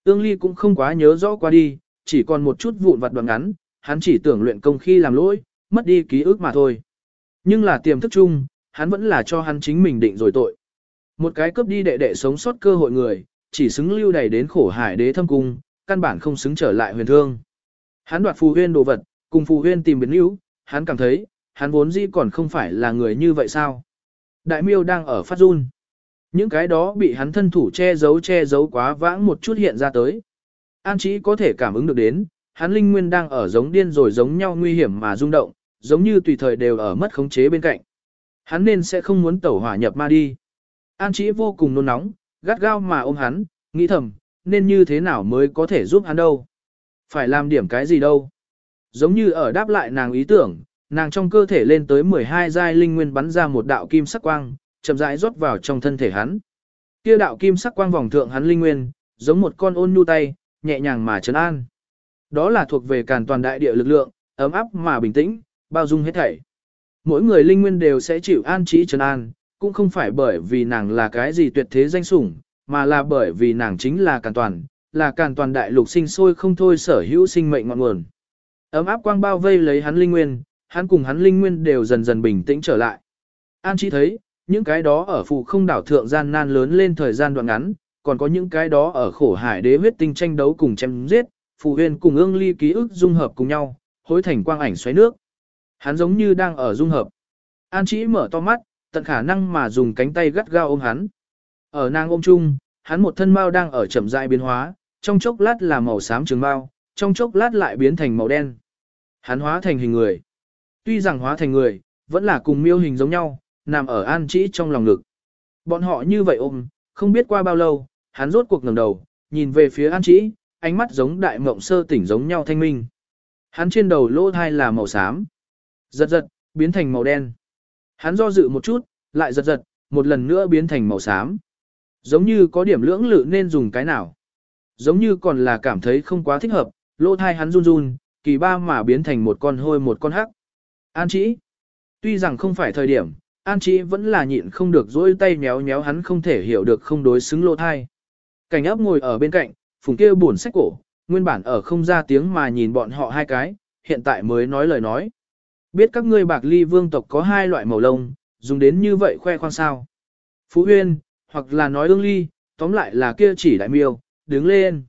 Ương Ly cũng không quá nhớ rõ qua đi, chỉ còn một chút vụn vặt đoạn ngắn, hắn chỉ tưởng luyện công khi làm lỗi, mất đi ký ức mà thôi. Nhưng là tiềm thức chung, hắn vẫn là cho hắn chính mình định rồi tội. Một cái cướp đi đệ đệ sống sót cơ hội người, chỉ xứng lưu đầy đến khổ hải đế thâm cung, căn bản không xứng trở lại huyền thương. Hắn đoạt phù huyên đồ vật, cùng phù huyên tìm biến yếu, hắn cảm thấy, hắn vốn dĩ còn không phải là người như vậy sao. Đại miêu đang ở phát run. Những cái đó bị hắn thân thủ che giấu che giấu quá vãng một chút hiện ra tới. An chỉ có thể cảm ứng được đến, hắn linh nguyên đang ở giống điên rồi giống nhau nguy hiểm mà rung động, giống như tùy thời đều ở mất khống chế bên cạnh. Hắn nên sẽ không muốn tẩu hỏa nhập ma đi. An chỉ vô cùng nôn nóng, gắt gao mà ôm hắn, nghĩ thầm, nên như thế nào mới có thể giúp hắn đâu. Phải làm điểm cái gì đâu. Giống như ở đáp lại nàng ý tưởng, nàng trong cơ thể lên tới 12 giai linh nguyên bắn ra một đạo kim sắc quang, chậm rãi rót vào trong thân thể hắn. Kia đạo kim sắc quang vòng thượng hắn linh nguyên, giống một con ôn nhu tay, nhẹ nhàng mà trấn an. Đó là thuộc về càn toàn đại địa lực lượng, ấm áp mà bình tĩnh, bao dung hết thảy. Mỗi người linh nguyên đều sẽ chịu an trí trấn an, cũng không phải bởi vì nàng là cái gì tuyệt thế danh sủng, mà là bởi vì nàng chính là càn toàn, là càn toàn đại lục sinh sôi không thôi sở hữu sinh mệnh ngọn nguồn. Ấm áp quang bao vây lấy hắn linh nguyên, hắn cùng hắn linh nguyên đều dần dần bình tĩnh trở lại. An trí thấy, những cái đó ở phù không đảo thượng gian nan lớn lên thời gian đoạn ngắn, còn có những cái đó ở khổ hải đế huyết tinh tranh đấu cùng chém giết, phù huyền cùng ương ly ký ức dung hợp cùng nhau, hối thành quang ảnh xoáy nước. Hắn giống như đang ở dung hợp. An chỉ mở to mắt, tận khả năng mà dùng cánh tay gắt gao ôm hắn. Ở nàng ôm chung, hắn một thân mao đang ở chậm rãi biến hóa, trong chốc lát là màu xám trường mao, trong chốc lát lại biến thành màu đen. Hắn hóa thành hình người. Tuy rằng hóa thành người, vẫn là cùng miêu hình giống nhau, nằm ở an chỉ trong lòng ngực. Bọn họ như vậy ôm, không biết qua bao lâu, hắn rốt cuộc ngẩng đầu, nhìn về phía an chỉ, ánh mắt giống đại mộng sơ tỉnh giống nhau thanh minh. Hắn trên đầu lỗ thai là màu xám. Giật giật, biến thành màu đen. Hắn do dự một chút, lại giật giật, một lần nữa biến thành màu xám. Giống như có điểm lưỡng lự nên dùng cái nào. Giống như còn là cảm thấy không quá thích hợp, lỗ thai hắn run run, kỳ ba mà biến thành một con hôi một con hắc. An chỉ. Tuy rằng không phải thời điểm, An chỉ vẫn là nhịn không được dỗi tay méo méo hắn không thể hiểu được không đối xứng lỗ thai. Cảnh ấp ngồi ở bên cạnh, phùng kia buồn sách cổ, nguyên bản ở không ra tiếng mà nhìn bọn họ hai cái, hiện tại mới nói lời nói. Biết các ngươi bạc ly vương tộc có hai loại màu lông, dùng đến như vậy khoe khoang sao. Phú Huyên, hoặc là nói ương ly, tóm lại là kia chỉ đại miêu, đứng lên.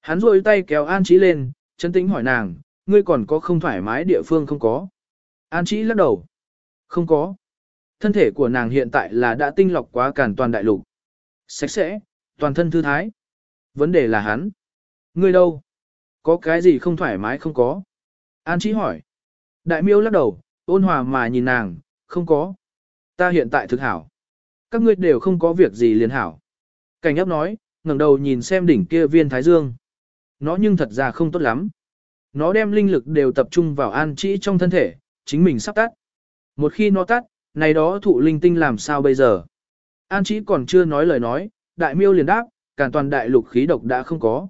Hắn rôi tay kéo An Chí lên, chân tĩnh hỏi nàng, ngươi còn có không thoải mái địa phương không có. An Chí lắc đầu. Không có. Thân thể của nàng hiện tại là đã tinh lọc quá cản toàn đại lục. Sạch sẽ, toàn thân thư thái. Vấn đề là hắn. Ngươi đâu? Có cái gì không thoải mái không có? An Chí hỏi. Đại miêu lắc đầu, ôn hòa mà nhìn nàng, không có. Ta hiện tại thực hảo. Các ngươi đều không có việc gì liền hảo. Cảnh ấp nói, ngẩng đầu nhìn xem đỉnh kia viên thái dương. Nó nhưng thật ra không tốt lắm. Nó đem linh lực đều tập trung vào an trĩ trong thân thể, chính mình sắp tắt. Một khi nó tắt, này đó thụ linh tinh làm sao bây giờ? An trĩ còn chưa nói lời nói, đại miêu liền đáp, càn toàn đại lục khí độc đã không có.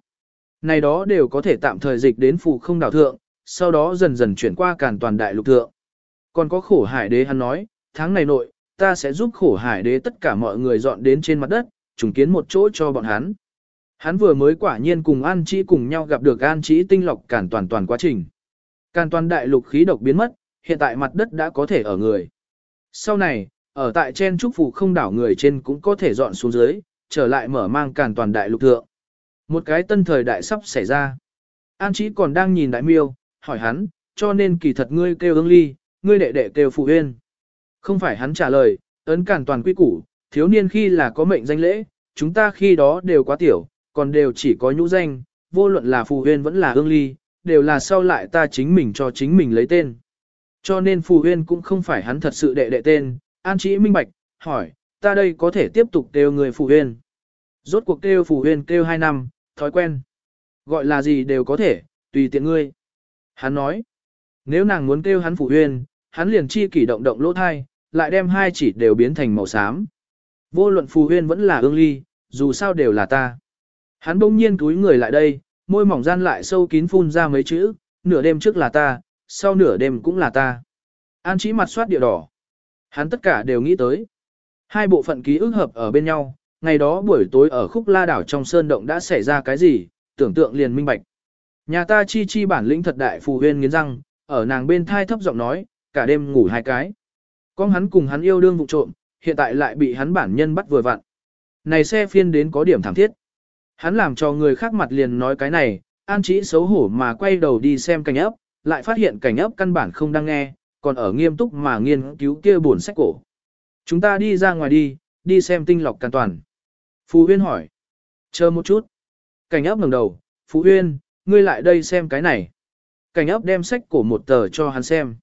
Này đó đều có thể tạm thời dịch đến phù không đảo thượng, sau đó dần dần chuyển qua càn toàn đại lục thượng. Còn có khổ hải đế hắn nói, tháng này nội, ta sẽ giúp khổ hải đế tất cả mọi người dọn đến trên mặt đất, trùng kiến một chỗ cho bọn hắn. Hắn vừa mới quả nhiên cùng An Chí cùng nhau gặp được An Chí tinh lọc càn toàn toàn quá trình. Càn toàn đại lục khí độc biến mất, hiện tại mặt đất đã có thể ở người. Sau này, ở tại trên trúc phủ không đảo người trên cũng có thể dọn xuống dưới, trở lại mở mang càn toàn đại lục thượng. Một cái tân thời đại sắp xảy ra. An Chí còn đang nhìn đại miêu, hỏi hắn, cho nên kỳ thật ngươi kêu ương ly, ngươi đệ đệ kêu phụ huyên. Không phải hắn trả lời, ấn cản toàn quy củ, thiếu niên khi là có mệnh danh lễ, chúng ta khi đó đều quá tiểu, còn đều chỉ có nhũ danh, vô luận là phù huyên vẫn là ương ly, đều là sau lại ta chính mình cho chính mình lấy tên. Cho nên phù huyên cũng không phải hắn thật sự đệ đệ tên, an chỉ minh bạch, hỏi, ta đây có thể tiếp tục kêu người phù huyên. Rốt cuộc kêu phù huyên kêu hai năm, thói quen. Gọi là gì đều có thể, tùy tiện ngươi. Hắn nói, nếu nàng muốn kêu hắn phù huyên, hắn liền chi kỷ động động lỗ thai, lại đem hai chỉ đều biến thành màu xám. Vô luận phù huyên vẫn là ương ly, dù sao đều là ta. Hắn bỗng nhiên túi người lại đây, môi mỏng gian lại sâu kín phun ra mấy chữ, nửa đêm trước là ta, sau nửa đêm cũng là ta. An chỉ mặt soát địa đỏ. Hắn tất cả đều nghĩ tới. Hai bộ phận ký ức hợp ở bên nhau, ngày đó buổi tối ở khúc la đảo trong sơn động đã xảy ra cái gì, tưởng tượng liền minh bạch. Nhà ta chi chi bản lĩnh thật đại phù huyên nghiến răng, ở nàng bên thai thấp giọng nói, cả đêm ngủ hai cái. Con hắn cùng hắn yêu đương vụ trộm, hiện tại lại bị hắn bản nhân bắt vừa vặn. Này xe phiên đến có điểm thảm thiết. Hắn làm cho người khác mặt liền nói cái này, an chỉ xấu hổ mà quay đầu đi xem cảnh ấp, lại phát hiện cảnh ấp căn bản không đang nghe, còn ở nghiêm túc mà nghiên cứu kia buồn sách cổ. Chúng ta đi ra ngoài đi, đi xem tinh lọc càn toàn. Phú Huyên hỏi. Chờ một chút. Cảnh ấp ngẩng đầu, Phú Huyên, ngươi lại đây xem cái này. Cảnh ấp đem sách cổ một tờ cho hắn xem.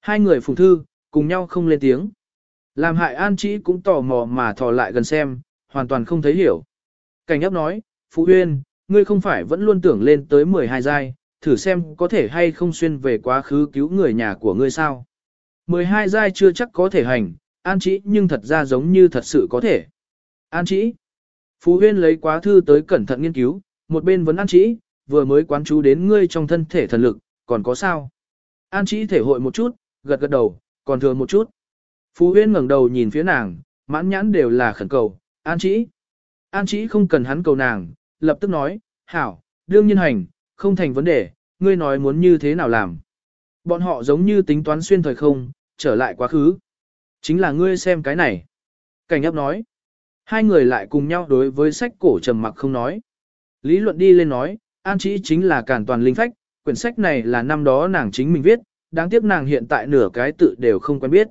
Hai người phùng thư, cùng nhau không lên tiếng. Làm hại an chỉ cũng tò mò mà thò lại gần xem, hoàn toàn không thấy hiểu. Cảnh ấp nói, Phú Huyên, ngươi không phải vẫn luôn tưởng lên tới 12 giai, thử xem có thể hay không xuyên về quá khứ cứu người nhà của ngươi sao. 12 giai chưa chắc có thể hành, an chỉ nhưng thật ra giống như thật sự có thể. An chỉ. Phú Huyên lấy quá thư tới cẩn thận nghiên cứu, một bên vẫn an chỉ, vừa mới quán chú đến ngươi trong thân thể thần lực, còn có sao? An chỉ thể hội một chút, gật gật đầu, còn thừa một chút. Phú Huyên ngẩng đầu nhìn phía nàng, mãn nhãn đều là khẩn cầu, an chỉ. An chỉ không cần hắn cầu nàng, lập tức nói, hảo, đương nhiên hành, không thành vấn đề, ngươi nói muốn như thế nào làm. Bọn họ giống như tính toán xuyên thời không, trở lại quá khứ. Chính là ngươi xem cái này. Cảnh ấp nói. Hai người lại cùng nhau đối với sách cổ trầm mặc không nói. Lý luận đi lên nói, An Chí chính là cản toàn linh phách, quyển sách này là năm đó nàng chính mình viết, đáng tiếc nàng hiện tại nửa cái tự đều không quen biết.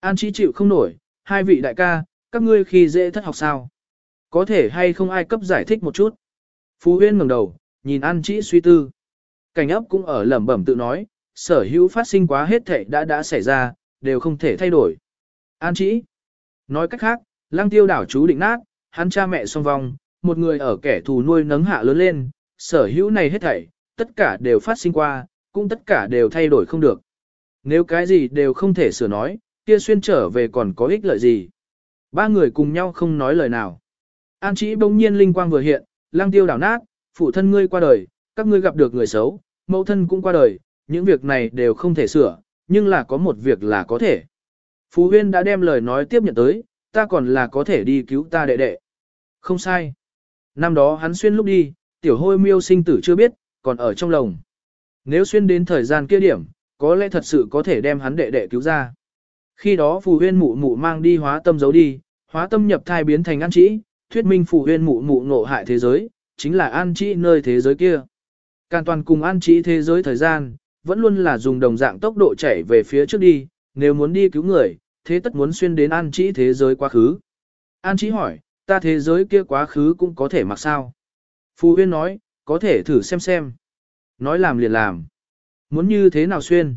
An Chí chịu không nổi, hai vị đại ca, các ngươi khi dễ thất học sao? Có thể hay không ai cấp giải thích một chút? Phú Huyên ngẩng đầu, nhìn An Chí suy tư. Cảnh ấp cũng ở lẩm bẩm tự nói, sở hữu phát sinh quá hết thảy đã đã xảy ra, đều không thể thay đổi. An Chí, Nói cách khác, lăng tiêu đảo chú định nát, hắn cha mẹ song vong, một người ở kẻ thù nuôi nấng hạ lớn lên, sở hữu này hết thảy, tất cả đều phát sinh qua, cũng tất cả đều thay đổi không được. Nếu cái gì đều không thể sửa nói, kia xuyên trở về còn có ích lợi gì. Ba người cùng nhau không nói lời nào. An chỉ bỗng nhiên linh quang vừa hiện, lang tiêu đảo nát, phụ thân ngươi qua đời, các ngươi gặp được người xấu, mẫu thân cũng qua đời, những việc này đều không thể sửa, nhưng là có một việc là có thể. Phú Huyên đã đem lời nói tiếp nhận tới, ta còn là có thể đi cứu ta đệ đệ. Không sai. Năm đó hắn xuyên lúc đi, tiểu hôi miêu sinh tử chưa biết, còn ở trong lồng. Nếu xuyên đến thời gian kia điểm, có lẽ thật sự có thể đem hắn đệ đệ cứu ra. Khi đó phù huyên mụ mụ mang đi hóa tâm giấu đi, hóa tâm nhập thai biến thành an trĩ, thuyết minh phù huyên mụ mụ ngộ hại thế giới, chính là an trĩ nơi thế giới kia. Càn toàn cùng an trĩ thế giới thời gian, vẫn luôn là dùng đồng dạng tốc độ chảy về phía trước đi, nếu muốn đi cứu người, thế tất muốn xuyên đến an trĩ thế giới quá khứ. An trĩ hỏi, ta thế giới kia quá khứ cũng có thể mặc sao? Phù huyên nói, có thể thử xem xem. Nói làm liền làm. Muốn như thế nào xuyên?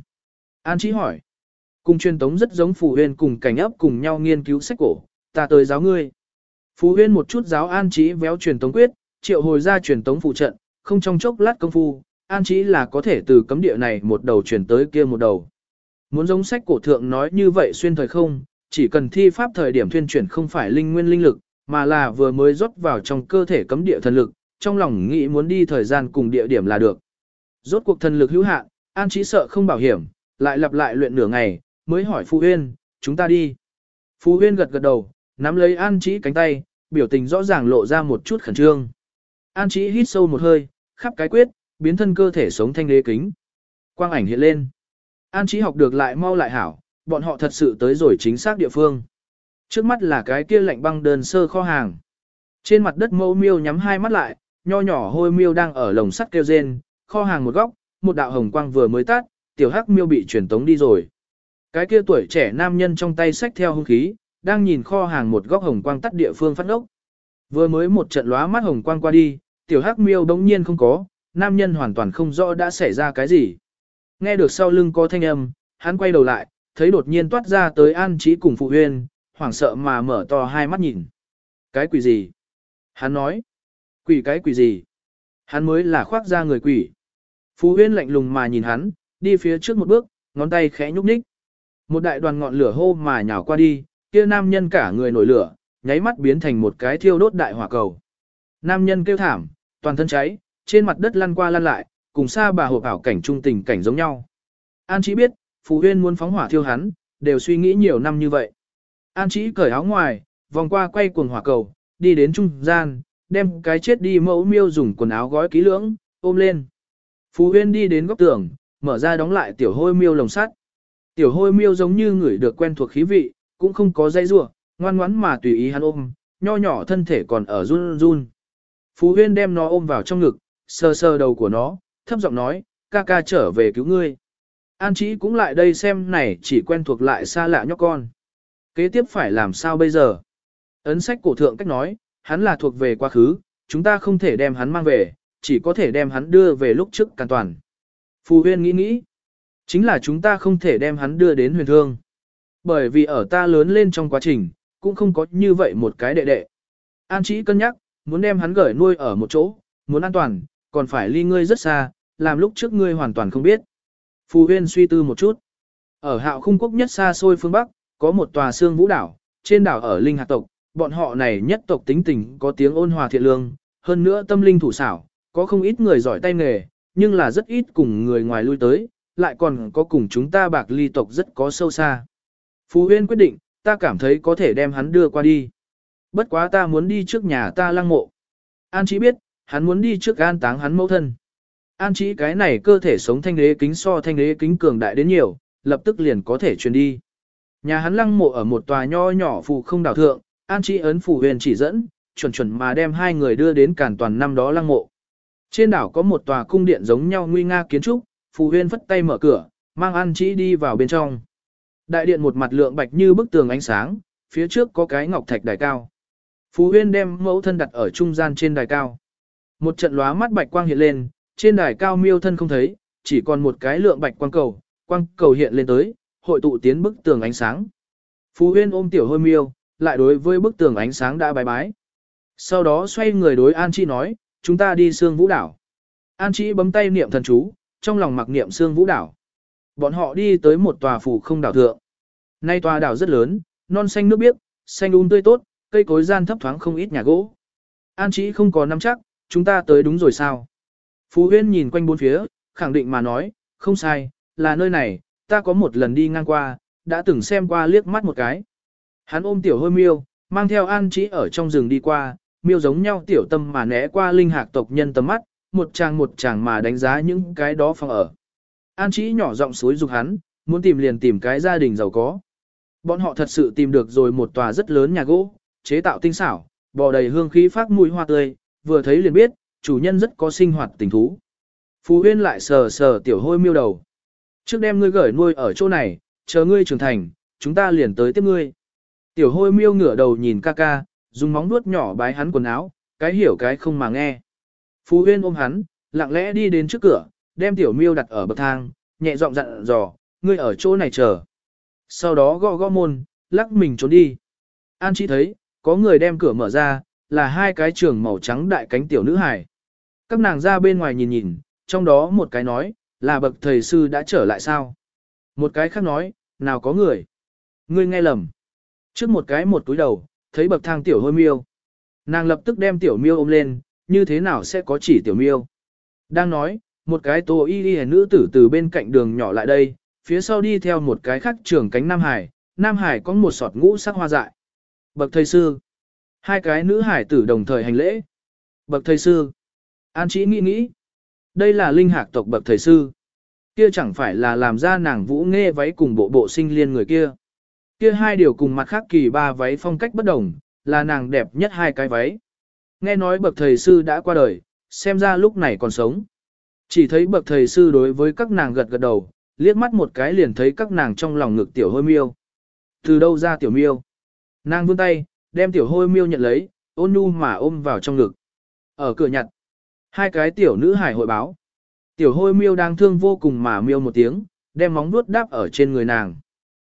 An Chí hỏi. Cùng truyền tống rất giống Phù huyên cùng cảnh ấp cùng nhau nghiên cứu sách cổ, ta tới giáo ngươi. Phù huyên một chút giáo an Chí véo truyền tống quyết, triệu hồi ra truyền tống phụ trận, không trong chốc lát công phu, an Chí là có thể từ cấm địa này một đầu truyền tới kia một đầu. Muốn giống sách cổ thượng nói như vậy xuyên thời không, chỉ cần thi pháp thời điểm thuyên chuyển không phải linh nguyên linh lực, mà là vừa mới rót vào trong cơ thể cấm địa thần lực, trong lòng nghĩ muốn đi thời gian cùng địa điểm là được. Rốt cuộc thần lực hữu hạn, An Chí sợ không bảo hiểm, lại lặp lại luyện nửa ngày, mới hỏi Phú Huyên, chúng ta đi. Phú Huyên gật gật đầu, nắm lấy An Chí cánh tay, biểu tình rõ ràng lộ ra một chút khẩn trương. An Chí hít sâu một hơi, khắp cái quyết, biến thân cơ thể sống thanh đế kính. Quang ảnh hiện lên. An Chí học được lại mau lại hảo, bọn họ thật sự tới rồi chính xác địa phương. Trước mắt là cái kia lạnh băng đơn sơ kho hàng. Trên mặt đất mẫu miêu nhắm hai mắt lại, nho nhỏ hôi miêu đang ở lồng sắt kêu rên, kho hàng một góc, một đạo hồng quang vừa mới tắt, tiểu hắc miêu bị truyền tống đi rồi. Cái kia tuổi trẻ nam nhân trong tay xách theo hung khí, đang nhìn kho hàng một góc hồng quang tắt địa phương phát ốc. Vừa mới một trận lóa mắt hồng quang qua đi, tiểu hắc miêu đống nhiên không có, nam nhân hoàn toàn không rõ đã xảy ra cái gì. Nghe được sau lưng có thanh âm, hắn quay đầu lại, thấy đột nhiên toát ra tới an trí cùng phụ huyên, hoảng sợ mà mở to hai mắt nhìn. Cái quỷ gì? Hắn nói. Quỷ cái quỷ gì? Hắn mới là khoác ra người quỷ. Phú huyên lạnh lùng mà nhìn hắn, đi phía trước một bước, ngón tay khẽ nhúc nhích. Một đại đoàn ngọn lửa hô mà nhào qua đi, kia nam nhân cả người nổi lửa, nháy mắt biến thành một cái thiêu đốt đại hỏa cầu. Nam nhân kêu thảm, toàn thân cháy, trên mặt đất lăn qua lăn lại, cùng xa bà hộp ảo cảnh trung tình cảnh giống nhau. An chỉ biết, Phú Huyên muốn phóng hỏa thiêu hắn, đều suy nghĩ nhiều năm như vậy. An chỉ cởi áo ngoài, vòng qua quay cuồng hỏa cầu, đi đến trung gian, đem cái chết đi mẫu miêu dùng quần áo gói kỹ lưỡng, ôm lên. Phú Huyên đi đến góc tường, mở ra đóng lại tiểu hôi miêu lồng sắt. Tiểu hôi miêu giống như người được quen thuộc khí vị, cũng không có dây rủa, ngoan ngoãn mà tùy ý hắn ôm, nho nhỏ thân thể còn ở run run. Phú Huyên đem nó ôm vào trong ngực, sờ sờ đầu của nó, thấp giọng nói, ca ca trở về cứu ngươi. An Chí cũng lại đây xem này chỉ quen thuộc lại xa lạ nhóc con. Kế tiếp phải làm sao bây giờ? Ấn sách cổ thượng cách nói, hắn là thuộc về quá khứ, chúng ta không thể đem hắn mang về, chỉ có thể đem hắn đưa về lúc trước càn toàn. Phù huyên nghĩ nghĩ, chính là chúng ta không thể đem hắn đưa đến huyền thương. Bởi vì ở ta lớn lên trong quá trình, cũng không có như vậy một cái đệ đệ. An chỉ cân nhắc, muốn đem hắn gửi nuôi ở một chỗ, muốn an toàn, còn phải ly ngươi rất xa, làm lúc trước ngươi hoàn toàn không biết. Phù huyên suy tư một chút. Ở hạo khung quốc nhất xa xôi phương Bắc, có một tòa xương vũ đảo, trên đảo ở Linh Hạt tộc, bọn họ này nhất tộc tính tình có tiếng ôn hòa thiện lương, hơn nữa tâm linh thủ xảo, có không ít người giỏi tay nghề, nhưng là rất ít cùng người ngoài lui tới, lại còn có cùng chúng ta bạc ly tộc rất có sâu xa. Phú Huyên quyết định, ta cảm thấy có thể đem hắn đưa qua đi. Bất quá ta muốn đi trước nhà ta lăng mộ. An chỉ biết, hắn muốn đi trước an táng hắn mẫu thân. An chỉ cái này cơ thể sống thanh đế kính so thanh đế kính cường đại đến nhiều, lập tức liền có thể truyền đi. Nhà hắn lăng mộ ở một tòa nho nhỏ phù không đảo thượng, An Chi ấn phủ huyền chỉ dẫn, chuẩn chuẩn mà đem hai người đưa đến cản toàn năm đó lăng mộ. Trên đảo có một tòa cung điện giống nhau nguy nga kiến trúc, phù huyền phất tay mở cửa, mang An Chi đi vào bên trong. Đại điện một mặt lượng bạch như bức tường ánh sáng, phía trước có cái ngọc thạch đài cao. Phù huyên đem mẫu thân đặt ở trung gian trên đài cao. Một trận lóa mắt bạch quang hiện lên, trên đài cao miêu thân không thấy, chỉ còn một cái lượng bạch quang cầu, quang cầu hiện lên tới, hội tụ tiến bức tường ánh sáng. Phù huyên ôm tiểu hôi miêu, lại đối với bức tường ánh sáng đã bái bái. Sau đó xoay người đối An Chi nói, chúng ta đi xương vũ đảo. An Chi bấm tay niệm thần chú, trong lòng mặc niệm xương vũ đảo. Bọn họ đi tới một tòa phủ không đảo thượng. Nay tòa đảo rất lớn, non xanh nước biếc, xanh um tươi tốt, cây cối gian thấp thoáng không ít nhà gỗ. An Chi không có nắm chắc, chúng ta tới đúng rồi sao? Phú Huyên nhìn quanh bốn phía, khẳng định mà nói, không sai, là nơi này, ta có một lần đi ngang qua, đã từng xem qua liếc mắt một cái. Hắn ôm tiểu hôi miêu, mang theo An Trí ở trong rừng đi qua, miêu giống nhau tiểu tâm mà né qua linh hạc tộc nhân tầm mắt, một chàng một chàng mà đánh giá những cái đó phòng ở. An Trí nhỏ giọng suối dục hắn, muốn tìm liền tìm cái gia đình giàu có. Bọn họ thật sự tìm được rồi một tòa rất lớn nhà gỗ, chế tạo tinh xảo, bò đầy hương khí phát mùi hoa tươi, vừa thấy liền biết, chủ nhân rất có sinh hoạt tình thú. Phú Huyên lại sờ sờ tiểu hôi miêu đầu. Trước đem ngươi gửi nuôi ở chỗ này, chờ ngươi trưởng thành, chúng ta liền tới tiếp ngươi. Tiểu hôi miêu ngửa đầu nhìn ca ca, dùng móng nuốt nhỏ bái hắn quần áo, cái hiểu cái không mà nghe. Phú Huyên ôm hắn, lặng lẽ đi đến trước cửa, đem tiểu miêu đặt ở bậc thang, nhẹ giọng dặn dò, ngươi ở chỗ này chờ. Sau đó gõ gõ môn, lắc mình trốn đi. An chỉ thấy, có người đem cửa mở ra, là hai cái trường màu trắng đại cánh tiểu nữ hài. Các nàng ra bên ngoài nhìn nhìn, trong đó một cái nói, là bậc thầy sư đã trở lại sao? Một cái khác nói, nào có người? Ngươi nghe lầm. Trước một cái một túi đầu, thấy bậc thang tiểu hôi miêu. Nàng lập tức đem tiểu miêu ôm lên, như thế nào sẽ có chỉ tiểu miêu? Đang nói, một cái tô y y nữ tử từ bên cạnh đường nhỏ lại đây, phía sau đi theo một cái khắc trường cánh Nam Hải, Nam Hải có một sọt ngũ sắc hoa dại. Bậc thầy sư. Hai cái nữ hải tử đồng thời hành lễ. Bậc thầy sư. An chỉ nghĩ nghĩ. Đây là linh hạc tộc bậc thầy sư. Kia chẳng phải là làm ra nàng vũ nghe váy cùng bộ bộ sinh liên người kia. Kia hai điều cùng mặt khác kỳ ba váy phong cách bất đồng, là nàng đẹp nhất hai cái váy. Nghe nói bậc thầy sư đã qua đời, xem ra lúc này còn sống. Chỉ thấy bậc thầy sư đối với các nàng gật gật đầu, liếc mắt một cái liền thấy các nàng trong lòng ngực tiểu hôi miêu. Từ đâu ra tiểu miêu? Nàng vươn tay, đem tiểu hôi miêu nhận lấy, ôn nhu mà ôm vào trong ngực. Ở cửa nhặt, hai cái tiểu nữ hải hội báo. Tiểu hôi miêu đang thương vô cùng mà miêu một tiếng, đem móng vuốt đáp ở trên người nàng.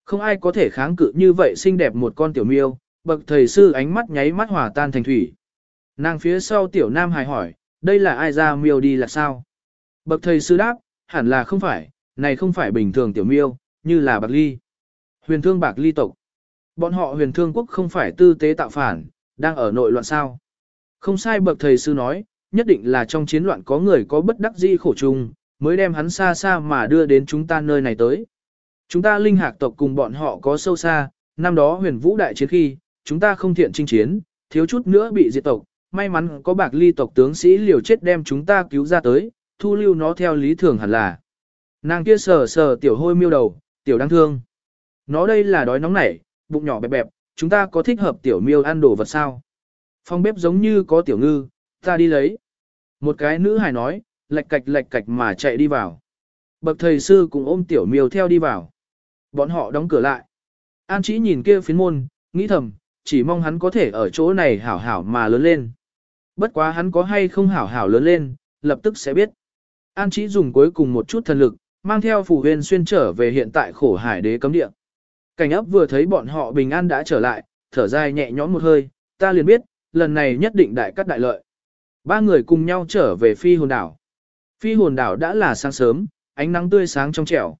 Không ai có thể kháng cự như vậy xinh đẹp một con tiểu miêu, bậc thầy sư ánh mắt nháy mắt hòa tan thành thủy. Nàng phía sau tiểu nam hài hỏi, đây là ai ra miêu đi là sao? Bậc thầy sư đáp, hẳn là không phải, này không phải bình thường tiểu miêu, như là bạc ly. Huyền thương bạc ly tộc. Bọn họ huyền thương quốc không phải tư tế tạo phản, đang ở nội loạn sao. Không sai bậc thầy sư nói, nhất định là trong chiến loạn có người có bất đắc dĩ khổ chung, mới đem hắn xa xa mà đưa đến chúng ta nơi này tới. Chúng ta linh hạc tộc cùng bọn họ có sâu xa, năm đó huyền vũ đại chiến khi, chúng ta không thiện chinh chiến, thiếu chút nữa bị diệt tộc, may mắn có bạc ly tộc tướng sĩ liều chết đem chúng ta cứu ra tới, thu lưu nó theo lý thường hẳn là. Nàng kia sờ sờ tiểu hôi miêu đầu, tiểu đáng thương. Nó đây là đói nóng nảy, bụng nhỏ bẹp bẹp, chúng ta có thích hợp tiểu miêu ăn đồ vật sao? phòng bếp giống như có tiểu ngư, ta đi lấy. Một cái nữ hài nói, lạch cạch lạch cạch mà chạy đi vào. Bậc thầy sư cũng ôm tiểu miêu theo đi vào. Bọn họ đóng cửa lại. An chỉ nhìn kia phiến môn, nghĩ thầm, chỉ mong hắn có thể ở chỗ này hảo hảo mà lớn lên. Bất quá hắn có hay không hảo hảo lớn lên, lập tức sẽ biết. An chỉ dùng cuối cùng một chút thần lực, mang theo phù huyền xuyên trở về hiện tại khổ hải đế cấm địa. Cảnh ấp vừa thấy bọn họ bình an đã trở lại, thở dài nhẹ nhõm một hơi, ta liền biết, lần này nhất định đại cắt đại lợi. Ba người cùng nhau trở về phi hồn đảo. Phi hồn đảo đã là sáng sớm, ánh nắng tươi sáng trong trẻo.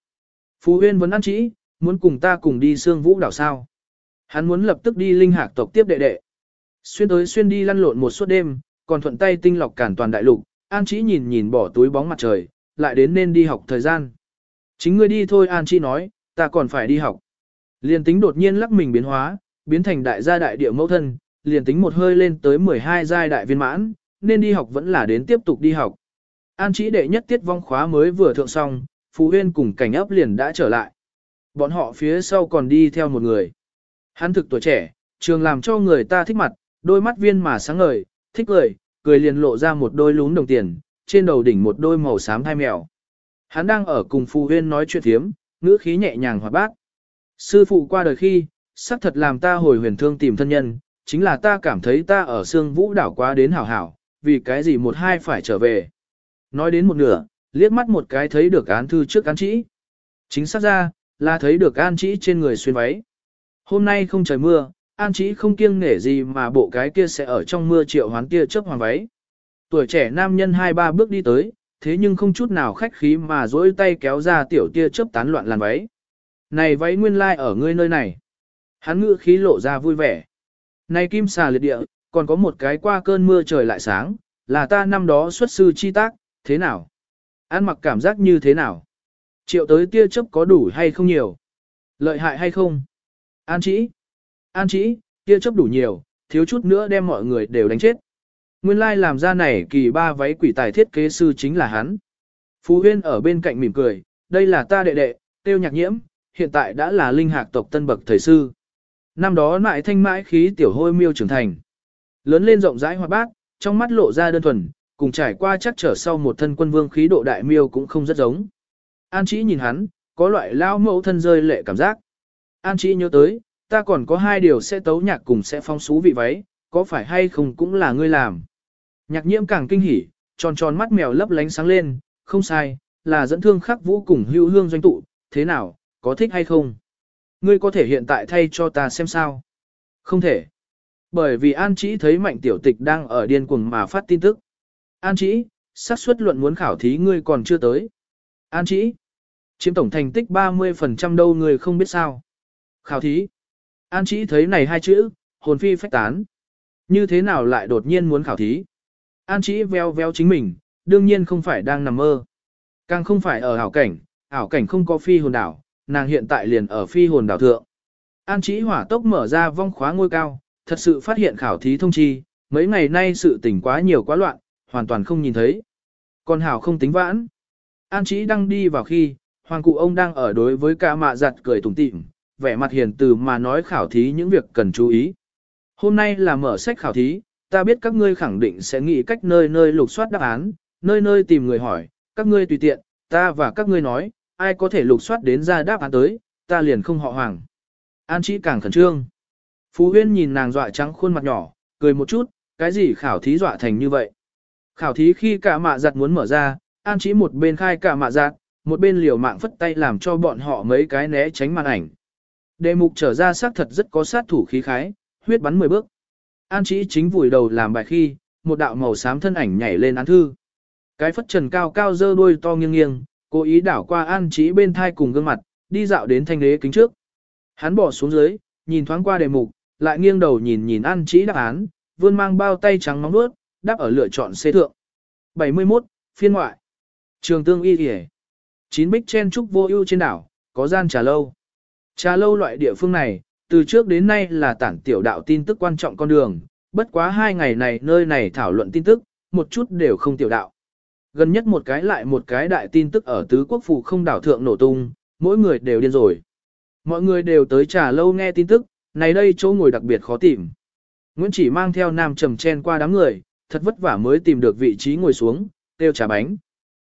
Phú Huyên vẫn ăn chỉ, muốn cùng ta cùng đi xương vũ đảo sao. Hắn muốn lập tức đi linh hạc tộc tiếp đệ đệ. Xuyên tới xuyên đi lăn lộn một suốt đêm, còn thuận tay tinh lọc cản toàn đại lục, An Chí nhìn nhìn bỏ túi bóng mặt trời, lại đến nên đi học thời gian. Chính ngươi đi thôi An Chí nói, ta còn phải đi học. Liền tính đột nhiên lắc mình biến hóa, biến thành đại gia đại địa mẫu thân, liền tính một hơi lên tới 12 giai đại viên mãn, nên đi học vẫn là đến tiếp tục đi học. An Chí đệ nhất tiết vong khóa mới vừa thượng xong, Phú Huyên cùng cảnh ấp liền đã trở lại. Bọn họ phía sau còn đi theo một người. Hắn thực tuổi trẻ, trường làm cho người ta thích mặt, đôi mắt viên mà sáng ngời, thích cười, cười liền lộ ra một đôi lún đồng tiền, trên đầu đỉnh một đôi màu xám hai mèo. Hắn đang ở cùng Phú Huyên nói chuyện thiếm, ngữ khí nhẹ nhàng hòa bác. Sư phụ qua đời khi, xác thật làm ta hồi huyền thương tìm thân nhân, chính là ta cảm thấy ta ở xương vũ đảo quá đến hảo hảo, vì cái gì một hai phải trở về. Nói đến một nửa, liếc mắt một cái thấy được án thư trước án trĩ. Chính xác ra, là thấy được an trĩ trên người xuyên váy. Hôm nay không trời mưa, an trĩ không kiêng nể gì mà bộ cái kia sẽ ở trong mưa triệu hoán kia trước hoàng váy. Tuổi trẻ nam nhân hai ba bước đi tới, thế nhưng không chút nào khách khí mà dỗi tay kéo ra tiểu tia chớp tán loạn làn váy. Này váy nguyên lai like ở ngươi nơi này. Hắn ngự khí lộ ra vui vẻ. Này kim xà liệt địa, còn có một cái qua cơn mưa trời lại sáng, là ta năm đó xuất sư chi tác, thế nào? Ăn mặc cảm giác như thế nào? Triệu tới tia chớp có đủ hay không nhiều? Lợi hại hay không? An chỉ. An chỉ, tia chớp đủ nhiều, thiếu chút nữa đem mọi người đều đánh chết. Nguyên lai like làm ra này kỳ ba váy quỷ tài thiết kế sư chính là hắn. Phú Huyên ở bên cạnh mỉm cười, đây là ta đệ đệ, tiêu nhạc nhiễm, hiện tại đã là linh hạc tộc tân bậc thầy sư. Năm đó lại thanh mãi khí tiểu hôi miêu trưởng thành. Lớn lên rộng rãi hoa bát, trong mắt lộ ra đơn thuần, cùng trải qua chắc trở sau một thân quân vương khí độ đại miêu cũng không rất giống. An Chí nhìn hắn, có loại lao mẫu thân rơi lệ cảm giác. An Chí nhớ tới, ta còn có hai điều sẽ tấu nhạc cùng sẽ phong xú vị váy, có phải hay không cũng là ngươi làm. Nhạc nhiễm càng kinh hỉ, tròn tròn mắt mèo lấp lánh sáng lên, không sai, là dẫn thương khắc vũ cùng hưu hương doanh tụ, thế nào, có thích hay không? Ngươi có thể hiện tại thay cho ta xem sao? Không thể. Bởi vì An Chí thấy mạnh tiểu tịch đang ở điên cuồng mà phát tin tức. An chỉ, xác suất luận muốn khảo thí ngươi còn chưa tới. An chỉ, chiếm tổng thành tích 30% đâu người không biết sao. Khảo thí. An chỉ thấy này hai chữ, hồn phi phách tán. Như thế nào lại đột nhiên muốn khảo thí? An chỉ veo veo chính mình, đương nhiên không phải đang nằm mơ. Càng không phải ở ảo cảnh, ảo cảnh không có phi hồn đảo, nàng hiện tại liền ở phi hồn đảo thượng. An Chí hỏa tốc mở ra vong khóa ngôi cao, thật sự phát hiện khảo thí thông chi, mấy ngày nay sự tình quá nhiều quá loạn, hoàn toàn không nhìn thấy. Còn hảo không tính vãn. An Chí đang đi vào khi, hoàng cụ ông đang ở đối với cả mạ giặt cười tủm tỉm, vẻ mặt hiền từ mà nói khảo thí những việc cần chú ý. Hôm nay là mở sách khảo thí, ta biết các ngươi khẳng định sẽ nghĩ cách nơi nơi lục soát đáp án, nơi nơi tìm người hỏi, các ngươi tùy tiện, ta và các ngươi nói, ai có thể lục soát đến ra đáp án tới, ta liền không họ hoàng. An Chí càng khẩn trương. Phú Huyên nhìn nàng dọa trắng khuôn mặt nhỏ, cười một chút, cái gì khảo thí dọa thành như vậy. Khảo thí khi cả mạ giặt muốn mở ra, An Chí một bên khai cả mạ giặt, một bên liều mạng phất tay làm cho bọn họ mấy cái né tránh màn ảnh. Đề mục trở ra xác thật rất có sát thủ khí khái, huyết bắn 10 bước. An Chí chính vùi đầu làm bài khi, một đạo màu xám thân ảnh nhảy lên án thư. Cái phất trần cao cao dơ đuôi to nghiêng nghiêng, cố ý đảo qua An Chí bên thai cùng gương mặt, đi dạo đến thanh đế kính trước. Hắn bỏ xuống dưới, nhìn thoáng qua đề mục, lại nghiêng đầu nhìn nhìn An Chí đáp án, vươn mang bao tay trắng nóng nuốt, đáp ở lựa chọn xê thượng. 71, phiên ngoại. Trường tương y kìa. Chín bích chen trúc vô ưu trên đảo, có gian trà lâu. Trà lâu loại địa phương này, từ trước đến nay là tản tiểu đạo tin tức quan trọng con đường, bất quá hai ngày này nơi này thảo luận tin tức, một chút đều không tiểu đạo. Gần nhất một cái lại một cái đại tin tức ở tứ quốc phủ không đảo thượng nổ tung, mỗi người đều điên rồi. Mọi người đều tới trà lâu nghe tin tức, này đây chỗ ngồi đặc biệt khó tìm. Nguyễn chỉ mang theo nam trầm chen qua đám người, thật vất vả mới tìm được vị trí ngồi xuống, tiêu trà bánh.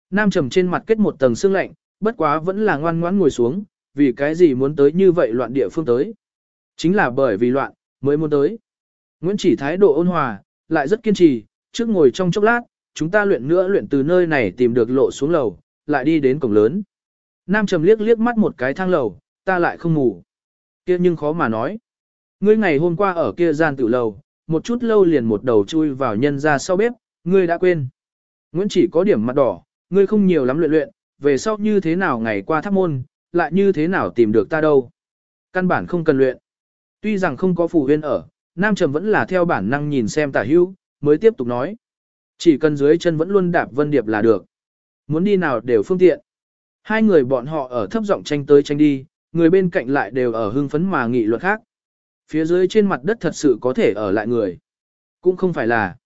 Nam trầm trên mặt kết một tầng sương lạnh, bất quá vẫn là ngoan ngoãn ngồi xuống, vì cái gì muốn tới như vậy loạn địa phương tới. Chính là bởi vì loạn, mới muốn tới. Nguyễn chỉ thái độ ôn hòa, lại rất kiên trì, trước ngồi trong chốc lát, chúng ta luyện nữa luyện từ nơi này tìm được lộ xuống lầu, lại đi đến cổng lớn. Nam trầm liếc liếc mắt một cái thang lầu, ta lại không ngủ. kia nhưng khó mà nói. Ngươi ngày hôm qua ở kia gian tự lầu, một chút lâu liền một đầu chui vào nhân ra sau bếp, ngươi đã quên. Nguyễn chỉ có điểm mặt đỏ, ngươi không nhiều lắm luyện luyện, về sau như thế nào ngày qua tháp môn, lại như thế nào tìm được ta đâu. Căn bản không cần luyện. Tuy rằng không có phù huyên ở, Nam Trầm vẫn là theo bản năng nhìn xem tả hưu, mới tiếp tục nói. Chỉ cần dưới chân vẫn luôn đạp vân điệp là được. Muốn đi nào đều phương tiện. Hai người bọn họ ở thấp giọng tranh tới tranh đi, người bên cạnh lại đều ở hưng phấn mà nghị luận khác. Phía dưới trên mặt đất thật sự có thể ở lại người. Cũng không phải là.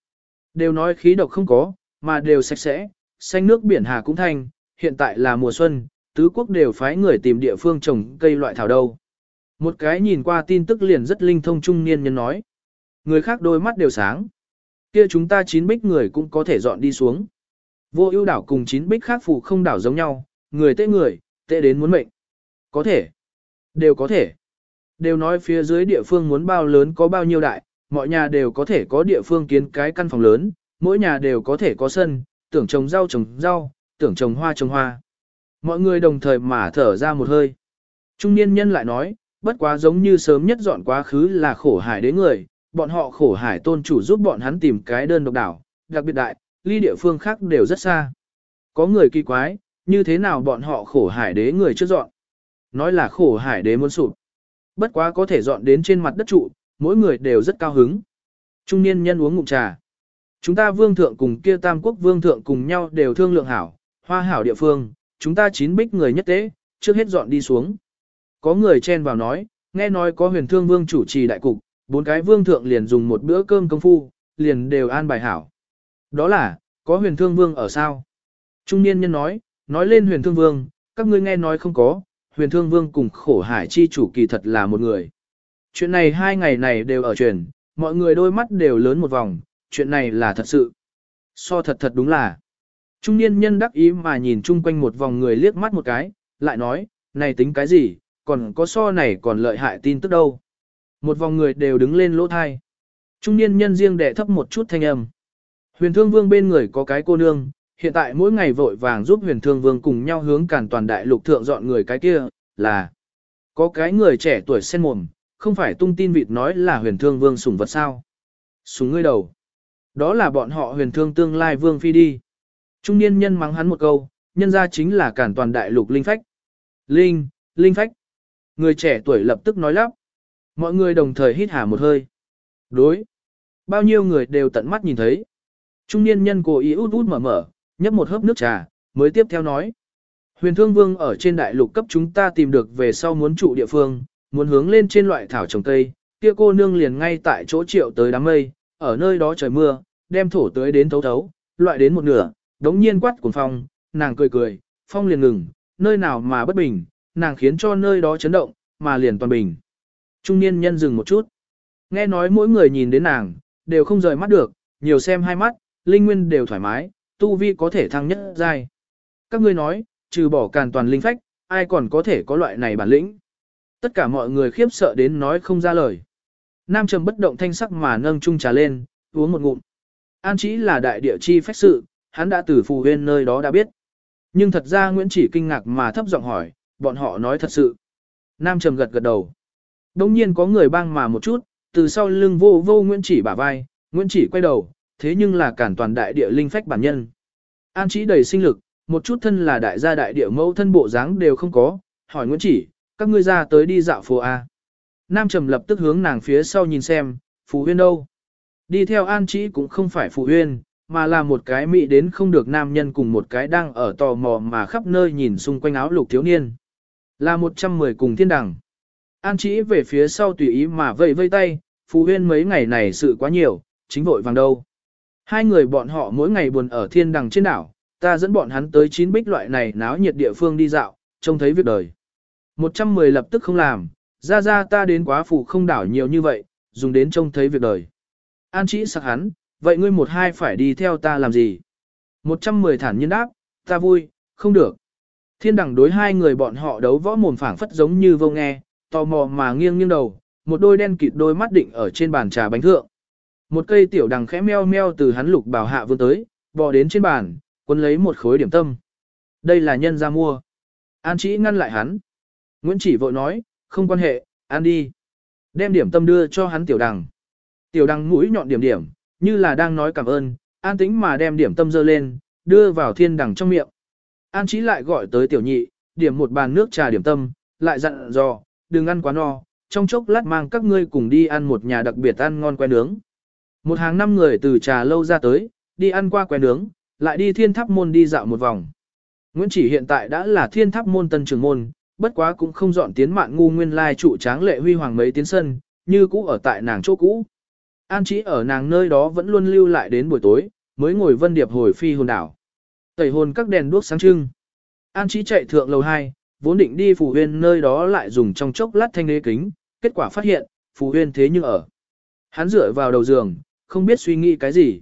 Đều nói khí độc không có, mà đều sạch sẽ, xanh nước biển hà cũng thanh, hiện tại là mùa xuân, tứ quốc đều phái người tìm địa phương trồng cây loại thảo đâu. Một cái nhìn qua tin tức liền rất linh thông trung niên nhân nói. Người khác đôi mắt đều sáng. Kia chúng ta chín bích người cũng có thể dọn đi xuống. Vô ưu đảo cùng chín bích khác phù không đảo giống nhau, người tệ người, tệ đến muốn mệnh. Có thể. Đều có thể. Đều nói phía dưới địa phương muốn bao lớn có bao nhiêu đại, mọi nhà đều có thể có địa phương kiến cái căn phòng lớn, mỗi nhà đều có thể có sân, tưởng trồng rau trồng rau, tưởng trồng hoa trồng hoa. Mọi người đồng thời mà thở ra một hơi. Trung niên nhân lại nói, bất quá giống như sớm nhất dọn quá khứ là khổ hải đế người, bọn họ khổ hải tôn chủ giúp bọn hắn tìm cái đơn độc đảo, đặc biệt đại, ly địa phương khác đều rất xa. Có người kỳ quái, như thế nào bọn họ khổ hải đế người chưa dọn. Nói là khổ hải đế muốn sụp. Bất quá có thể dọn đến trên mặt đất trụ, mỗi người đều rất cao hứng. Trung niên nhân uống ngụm trà. Chúng ta vương thượng cùng kia tam quốc vương thượng cùng nhau đều thương lượng hảo, hoa hảo địa phương, chúng ta chín bích người nhất tế, trước hết dọn đi xuống. Có người chen vào nói, nghe nói có huyền thương vương chủ trì đại cục, bốn cái vương thượng liền dùng một bữa cơm công phu, liền đều an bài hảo. Đó là, có huyền thương vương ở sao? Trung niên nhân nói, nói lên huyền thương vương, các ngươi nghe nói không có, huyền thương vương cùng khổ hải chi chủ kỳ thật là một người. Chuyện này hai ngày này đều ở truyền, mọi người đôi mắt đều lớn một vòng, chuyện này là thật sự. So thật thật đúng là. Trung niên nhân đắc ý mà nhìn chung quanh một vòng người liếc mắt một cái, lại nói, này tính cái gì, còn có so này còn lợi hại tin tức đâu. Một vòng người đều đứng lên lỗ thai. Trung niên nhân riêng đệ thấp một chút thanh âm. Huyền thương vương bên người có cái cô nương, hiện tại mỗi ngày vội vàng giúp huyền thương vương cùng nhau hướng cản toàn đại lục thượng dọn người cái kia, là có cái người trẻ tuổi sen mồm, không phải tung tin vịt nói là huyền thương vương sủng vật sao. Súng ngươi đầu. Đó là bọn họ huyền thương tương lai vương phi đi. Trung niên nhân mắng hắn một câu, nhân ra chính là cản toàn đại lục linh phách. Linh, linh phách. Người trẻ tuổi lập tức nói lắp. Mọi người đồng thời hít hà một hơi. Đối. Bao nhiêu người đều tận mắt nhìn thấy. Trung niên nhân cố ý út út mở mở, nhấp một hớp nước trà, mới tiếp theo nói. Huyền Thương Vương ở trên đại lục cấp chúng ta tìm được về sau muốn trụ địa phương, muốn hướng lên trên loại thảo trồng cây, kia cô nương liền ngay tại chỗ triệu tới đám mây, ở nơi đó trời mưa, đem thổ tới đến thấu thấu, loại đến một nửa, đống nhiên quát cuồng phong, nàng cười cười, phong liền ngừng, nơi nào mà bất bình, nàng khiến cho nơi đó chấn động, mà liền toàn bình. Trung niên nhân dừng một chút. Nghe nói mỗi người nhìn đến nàng, đều không rời mắt được, nhiều xem hai mắt, linh nguyên đều thoải mái, tu vi có thể thăng nhất giai. Các ngươi nói, trừ bỏ càn toàn linh phách, ai còn có thể có loại này bản lĩnh. Tất cả mọi người khiếp sợ đến nói không ra lời. Nam trầm bất động thanh sắc mà nâng chung trà lên, uống một ngụm. An chỉ là đại địa chi phách sự, hắn đã từ phù huyên nơi đó đã biết. Nhưng thật ra Nguyễn chỉ kinh ngạc mà thấp giọng hỏi, bọn họ nói thật sự. Nam trầm gật gật đầu. Đông nhiên có người bang mà một chút, từ sau lưng vô vô Nguyễn chỉ bả vai, Nguyễn chỉ quay đầu, thế nhưng là cản toàn đại địa linh phách bản nhân. An chỉ đầy sinh lực, một chút thân là đại gia đại địa mẫu thân bộ dáng đều không có, hỏi Nguyễn chỉ, các ngươi ra tới đi dạo phố A. Nam Trầm lập tức hướng nàng phía sau nhìn xem, Phù Huyên đâu. Đi theo An Chỉ cũng không phải Phù Huyên, mà là một cái mị đến không được nam nhân cùng một cái đang ở tò mò mà khắp nơi nhìn xung quanh áo lục thiếu niên. Là 110 cùng thiên đẳng. An Chỉ về phía sau tùy ý mà vây vây tay, Phù Huyên mấy ngày này sự quá nhiều, chính vội vàng đâu. Hai người bọn họ mỗi ngày buồn ở thiên đằng trên đảo, ta dẫn bọn hắn tới chín bích loại này náo nhiệt địa phương đi dạo, trông thấy việc đời. 110 lập tức không làm, ra ra ta đến quá phủ không đảo nhiều như vậy, dùng đến trông thấy việc đời. An chỉ sặc hắn, vậy ngươi một hai phải đi theo ta làm gì? 110 thản nhiên đáp, ta vui, không được. Thiên đẳng đối hai người bọn họ đấu võ mồm phảng phất giống như vô nghe, tò mò mà nghiêng nghiêng đầu, một đôi đen kịt đôi mắt định ở trên bàn trà bánh thượng. Một cây tiểu đằng khẽ meo meo từ hắn lục bảo hạ vươn tới, bò đến trên bàn, quân lấy một khối điểm tâm. Đây là nhân ra mua. An chỉ ngăn lại hắn. Nguyễn chỉ vội nói, không quan hệ, ăn đi. Đem điểm tâm đưa cho hắn tiểu đằng. Tiểu đằng mũi nhọn điểm điểm, như là đang nói cảm ơn, an tính mà đem điểm tâm dơ lên, đưa vào thiên đằng trong miệng. An chỉ lại gọi tới tiểu nhị, điểm một bàn nước trà điểm tâm, lại dặn dò, đừng ăn quá no, trong chốc lát mang các ngươi cùng đi ăn một nhà đặc biệt ăn ngon quen nướng. Một hàng năm người từ trà lâu ra tới, đi ăn qua quen nướng, lại đi thiên tháp môn đi dạo một vòng. Nguyễn chỉ hiện tại đã là thiên tháp môn tân trường môn, bất quá cũng không dọn tiến mạng ngu nguyên lai trụ tráng lệ huy hoàng mấy tiến sân, như cũ ở tại nàng chỗ cũ. An chỉ ở nàng nơi đó vẫn luôn lưu lại đến buổi tối, mới ngồi vân điệp hồi phi hồn đảo. Tẩy hồn các đèn đuốc sáng trưng. An chỉ chạy thượng lầu 2, vốn định đi phủ huyên nơi đó lại dùng trong chốc lát thanh đế kính, kết quả phát hiện, phủ huyên thế nhưng ở. Hắn dựa vào đầu giường, không biết suy nghĩ cái gì.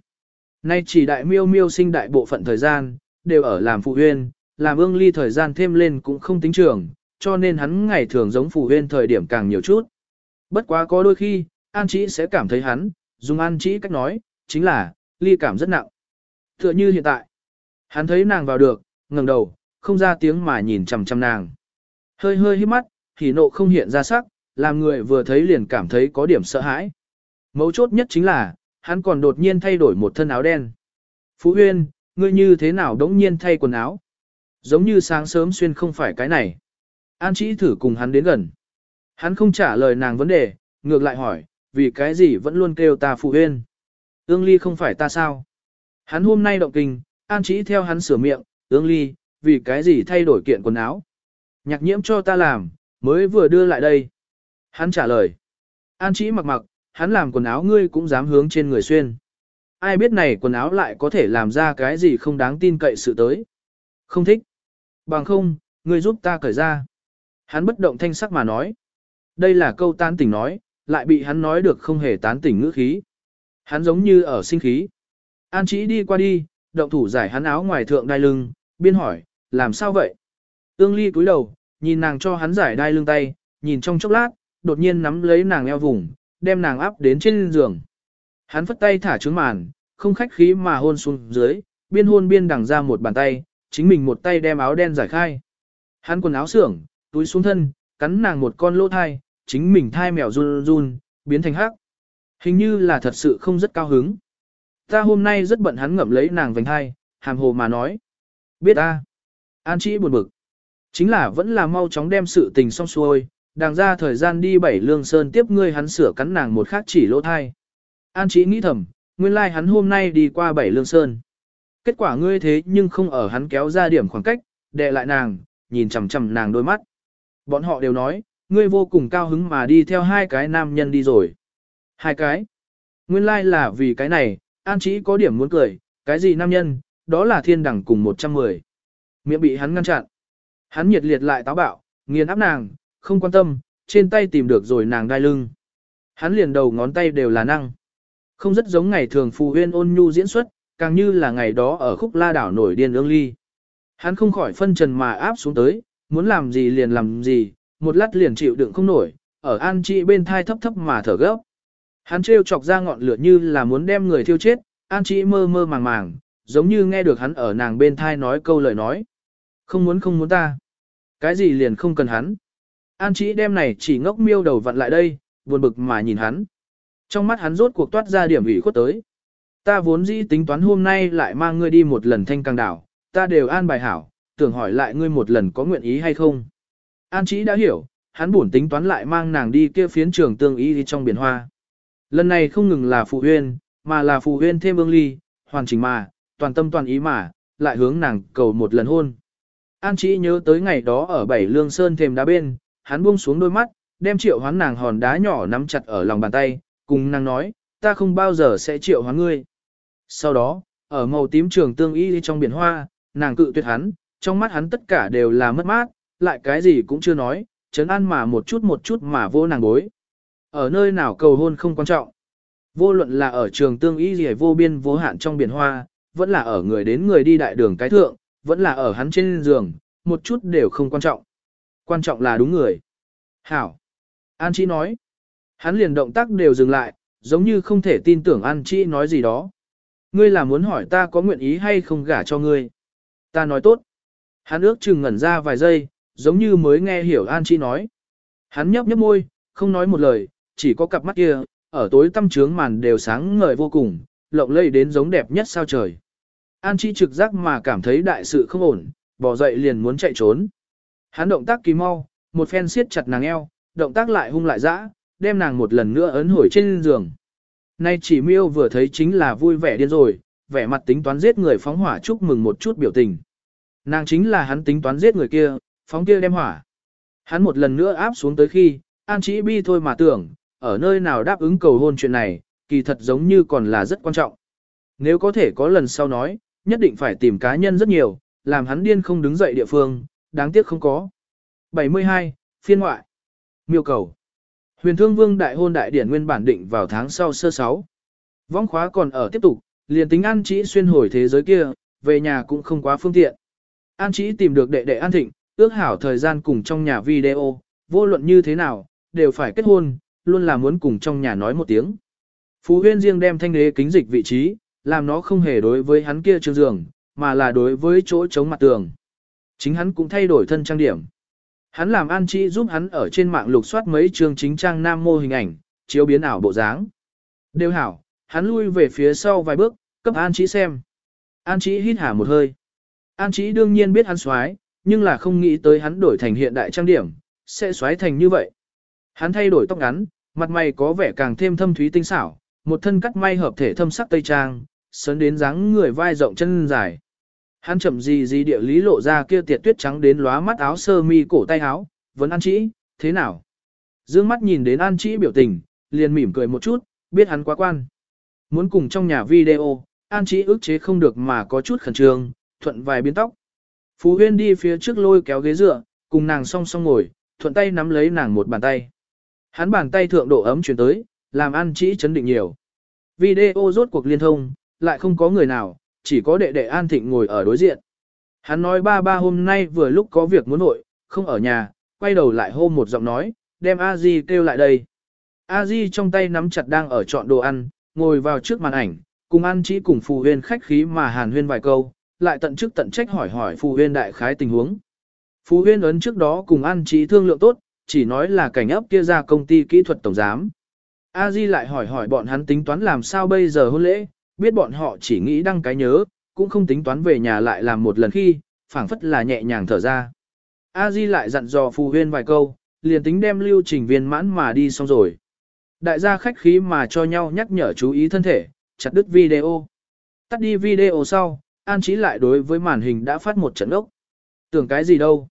Nay chỉ đại miêu miêu sinh đại bộ phận thời gian, đều ở làm phụ huyên, làm ương ly thời gian thêm lên cũng không tính trường, cho nên hắn ngày thường giống phụ huyên thời điểm càng nhiều chút. Bất quá có đôi khi, An Chỉ sẽ cảm thấy hắn, dùng An Chỉ cách nói, chính là, ly cảm rất nặng. Tựa như hiện tại, hắn thấy nàng vào được, ngẩng đầu, không ra tiếng mà nhìn chằm chằm nàng. Hơi hơi hít mắt, thì nộ không hiện ra sắc, làm người vừa thấy liền cảm thấy có điểm sợ hãi. Mấu chốt nhất chính là, hắn còn đột nhiên thay đổi một thân áo đen. Phú Huyên, ngươi như thế nào đống nhiên thay quần áo? Giống như sáng sớm xuyên không phải cái này. An Chí thử cùng hắn đến gần. Hắn không trả lời nàng vấn đề, ngược lại hỏi, vì cái gì vẫn luôn kêu ta phụ huyên. Ương ly không phải ta sao? Hắn hôm nay động kinh, An Chí theo hắn sửa miệng, ương ly, vì cái gì thay đổi kiện quần áo? Nhạc nhiễm cho ta làm, mới vừa đưa lại đây. Hắn trả lời. An Chí mặc mặc, hắn làm quần áo ngươi cũng dám hướng trên người xuyên. Ai biết này quần áo lại có thể làm ra cái gì không đáng tin cậy sự tới. Không thích. Bằng không, ngươi giúp ta cởi ra. Hắn bất động thanh sắc mà nói. Đây là câu tán tỉnh nói, lại bị hắn nói được không hề tán tỉnh ngữ khí. Hắn giống như ở sinh khí. An chỉ đi qua đi, động thủ giải hắn áo ngoài thượng đai lưng, biên hỏi, làm sao vậy? Ương ly cúi đầu, nhìn nàng cho hắn giải đai lưng tay, nhìn trong chốc lát, đột nhiên nắm lấy nàng eo vùng, đem nàng áp đến trên giường. Hắn phất tay thả trứng màn, không khách khí mà hôn xuống dưới, biên hôn biên đằng ra một bàn tay, chính mình một tay đem áo đen giải khai. Hắn quần áo xưởng, túi xuống thân, cắn nàng một con lỗ thai, chính mình thai mèo run run, biến thành hắc. Hình như là thật sự không rất cao hứng. Ta hôm nay rất bận hắn ngậm lấy nàng vành thai, hàm hồ mà nói. Biết ta. An chỉ buồn bực. Chính là vẫn là mau chóng đem sự tình xong xuôi, đàng ra thời gian đi bảy lương sơn tiếp ngươi hắn sửa cắn nàng một khác chỉ lỗ thai. An chỉ nghĩ thầm, nguyên lai like hắn hôm nay đi qua bảy lương sơn. Kết quả ngươi thế nhưng không ở hắn kéo ra điểm khoảng cách, đệ lại nàng, nhìn chằm chằm nàng đôi mắt. Bọn họ đều nói, ngươi vô cùng cao hứng mà đi theo hai cái nam nhân đi rồi. Hai cái. Nguyên lai like là vì cái này, An Chí có điểm muốn cười, cái gì nam nhân, đó là thiên đẳng cùng 110. Miệng bị hắn ngăn chặn. Hắn nhiệt liệt lại táo bạo, nghiền áp nàng, không quan tâm, trên tay tìm được rồi nàng đai lưng. Hắn liền đầu ngón tay đều là năng. Không rất giống ngày thường phù huyên ôn nhu diễn xuất, càng như là ngày đó ở khúc la đảo nổi điên ương ly. Hắn không khỏi phân trần mà áp xuống tới, muốn làm gì liền làm gì, một lát liền chịu đựng không nổi, ở an trị bên thai thấp thấp mà thở gấp. Hắn trêu chọc ra ngọn lửa như là muốn đem người thiêu chết, an trị mơ mơ màng màng, giống như nghe được hắn ở nàng bên thai nói câu lời nói. Không muốn không muốn ta. Cái gì liền không cần hắn. An Chí đem này chỉ ngốc miêu đầu vặn lại đây, buồn bực mà nhìn hắn. Trong mắt hắn rốt cuộc toát ra điểm ủy khuất tới. Ta vốn dĩ tính toán hôm nay lại mang ngươi đi một lần thanh càng đảo, ta đều an bài hảo, tưởng hỏi lại ngươi một lần có nguyện ý hay không. An Chí đã hiểu, hắn buồn tính toán lại mang nàng đi kia phiến trường tương ý đi trong biển hoa. Lần này không ngừng là phụ huyên, mà là phụ huyên thêm ương ly, hoàn chỉnh mà, toàn tâm toàn ý mà, lại hướng nàng cầu một lần hôn. An Chí nhớ tới ngày đó ở bảy lương sơn thềm đá bên, hắn buông xuống đôi mắt, đem triệu hoán nàng hòn đá nhỏ nắm chặt ở lòng bàn tay, cùng nàng nói, ta không bao giờ sẽ triệu hoán ngươi. Sau đó, ở màu tím trường tương y trong biển hoa, nàng cự tuyệt hắn, trong mắt hắn tất cả đều là mất mát, lại cái gì cũng chưa nói, chấn an mà một chút một chút mà vô nàng bối. Ở nơi nào cầu hôn không quan trọng. Vô luận là ở trường tương y gì vô biên vô hạn trong biển hoa, vẫn là ở người đến người đi đại đường cái thượng, vẫn là ở hắn trên giường, một chút đều không quan trọng. Quan trọng là đúng người. Hảo. An Chi nói. Hắn liền động tác đều dừng lại, giống như không thể tin tưởng An Chi nói gì đó. Ngươi là muốn hỏi ta có nguyện ý hay không gả cho ngươi. Ta nói tốt. Hắn ước chừng ngẩn ra vài giây, giống như mới nghe hiểu An Chi nói. Hắn nhấp nhấp môi, không nói một lời, chỉ có cặp mắt kia, ở tối tăm trướng màn đều sáng ngời vô cùng, lộng lẫy đến giống đẹp nhất sao trời. An Chi trực giác mà cảm thấy đại sự không ổn, bỏ dậy liền muốn chạy trốn. Hắn động tác kỳ mau, một phen siết chặt nàng eo, động tác lại hung lại dã, đem nàng một lần nữa ấn hồi trên giường. Nay chỉ miêu vừa thấy chính là vui vẻ điên rồi, vẻ mặt tính toán giết người phóng hỏa chúc mừng một chút biểu tình. Nàng chính là hắn tính toán giết người kia, phóng kia đem hỏa. Hắn một lần nữa áp xuống tới khi, An Chỉ Bi thôi mà tưởng, ở nơi nào đáp ứng cầu hôn chuyện này, kỳ thật giống như còn là rất quan trọng. Nếu có thể có lần sau nói, nhất định phải tìm cá nhân rất nhiều, làm hắn điên không đứng dậy địa phương, đáng tiếc không có. 72. Phiên ngoại Miêu cầu Huyền Thương Vương đại hôn đại điển nguyên bản định vào tháng sau sơ sáu. Vong khóa còn ở tiếp tục, liền tính An Trĩ xuyên hồi thế giới kia, về nhà cũng không quá phương tiện. An Trĩ tìm được đệ đệ An Thịnh, ước hảo thời gian cùng trong nhà video, vô luận như thế nào, đều phải kết hôn, luôn là muốn cùng trong nhà nói một tiếng. Phú huyên riêng đem thanh đế kính dịch vị trí, làm nó không hề đối với hắn kia trường giường, mà là đối với chỗ chống mặt tường. Chính hắn cũng thay đổi thân trang điểm. Hắn làm An Chi giúp hắn ở trên mạng lục soát mấy trường chính trang nam mô hình ảnh, chiếu biến ảo bộ dáng. Đều hảo, hắn lui về phía sau vài bước, cấp An Chi xem. An Chi hít hà một hơi. An Chi đương nhiên biết hắn xoái, nhưng là không nghĩ tới hắn đổi thành hiện đại trang điểm, sẽ xoái thành như vậy. Hắn thay đổi tóc ngắn, mặt mày có vẻ càng thêm thâm thúy tinh xảo, một thân cắt may hợp thể thâm sắc tây trang, sớn đến dáng người vai rộng chân dài. Hắn chậm gì gì địa lý lộ ra kia tiệt tuyết trắng đến lóa mắt áo sơ mi cổ tay áo, vẫn An Trĩ, thế nào? Dương mắt nhìn đến An Trĩ biểu tình, liền mỉm cười một chút, biết hắn quá quan. Muốn cùng trong nhà video, An Trĩ ức chế không được mà có chút khẩn trương, thuận vài biến tóc. Phú Huyên đi phía trước lôi kéo ghế dựa, cùng nàng song song ngồi, thuận tay nắm lấy nàng một bàn tay. Hắn bàn tay thượng độ ấm chuyển tới, làm An Trĩ chấn định nhiều. Video rốt cuộc liên thông, lại không có người nào, chỉ có đệ đệ An Thịnh ngồi ở đối diện. Hắn nói ba ba hôm nay vừa lúc có việc muốn nội, không ở nhà, quay đầu lại hô một giọng nói, đem A Di kêu lại đây. A Di trong tay nắm chặt đang ở chọn đồ ăn, ngồi vào trước màn ảnh, cùng An chỉ cùng Phù Huyên khách khí mà hàn huyên vài câu, lại tận chức tận trách hỏi hỏi Phù Huyên đại khái tình huống. Phù Huyên ấn trước đó cùng An chỉ thương lượng tốt, chỉ nói là cảnh ấp kia ra công ty kỹ thuật tổng giám. A Di lại hỏi hỏi bọn hắn tính toán làm sao bây giờ hôn lễ, biết bọn họ chỉ nghĩ đăng cái nhớ, cũng không tính toán về nhà lại làm một lần khi, phảng phất là nhẹ nhàng thở ra. A Di lại dặn dò Phù Huyên vài câu, liền tính đem lưu trình viên mãn mà đi xong rồi. Đại gia khách khí mà cho nhau nhắc nhở chú ý thân thể, chặt đứt video. Tắt đi video sau, An Chí lại đối với màn hình đã phát một trận ốc. Tưởng cái gì đâu.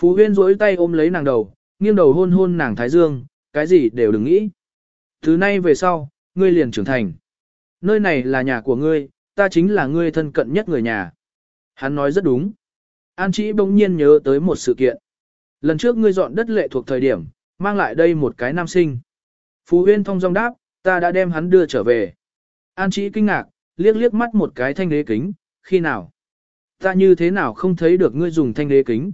Phú Huyên duỗi tay ôm lấy nàng đầu, nghiêng đầu hôn hôn nàng Thái Dương, cái gì đều đừng nghĩ. Từ nay về sau, ngươi liền trưởng thành. Nơi này là nhà của ngươi, ta chính là ngươi thân cận nhất người nhà. Hắn nói rất đúng. An Chí bỗng nhiên nhớ tới một sự kiện. Lần trước ngươi dọn đất lệ thuộc thời điểm, mang lại đây một cái nam sinh. Phú Huyên thông dong đáp, ta đã đem hắn đưa trở về. An Chí kinh ngạc, liếc liếc mắt một cái thanh đế kính, khi nào? Ta như thế nào không thấy được ngươi dùng thanh đế kính?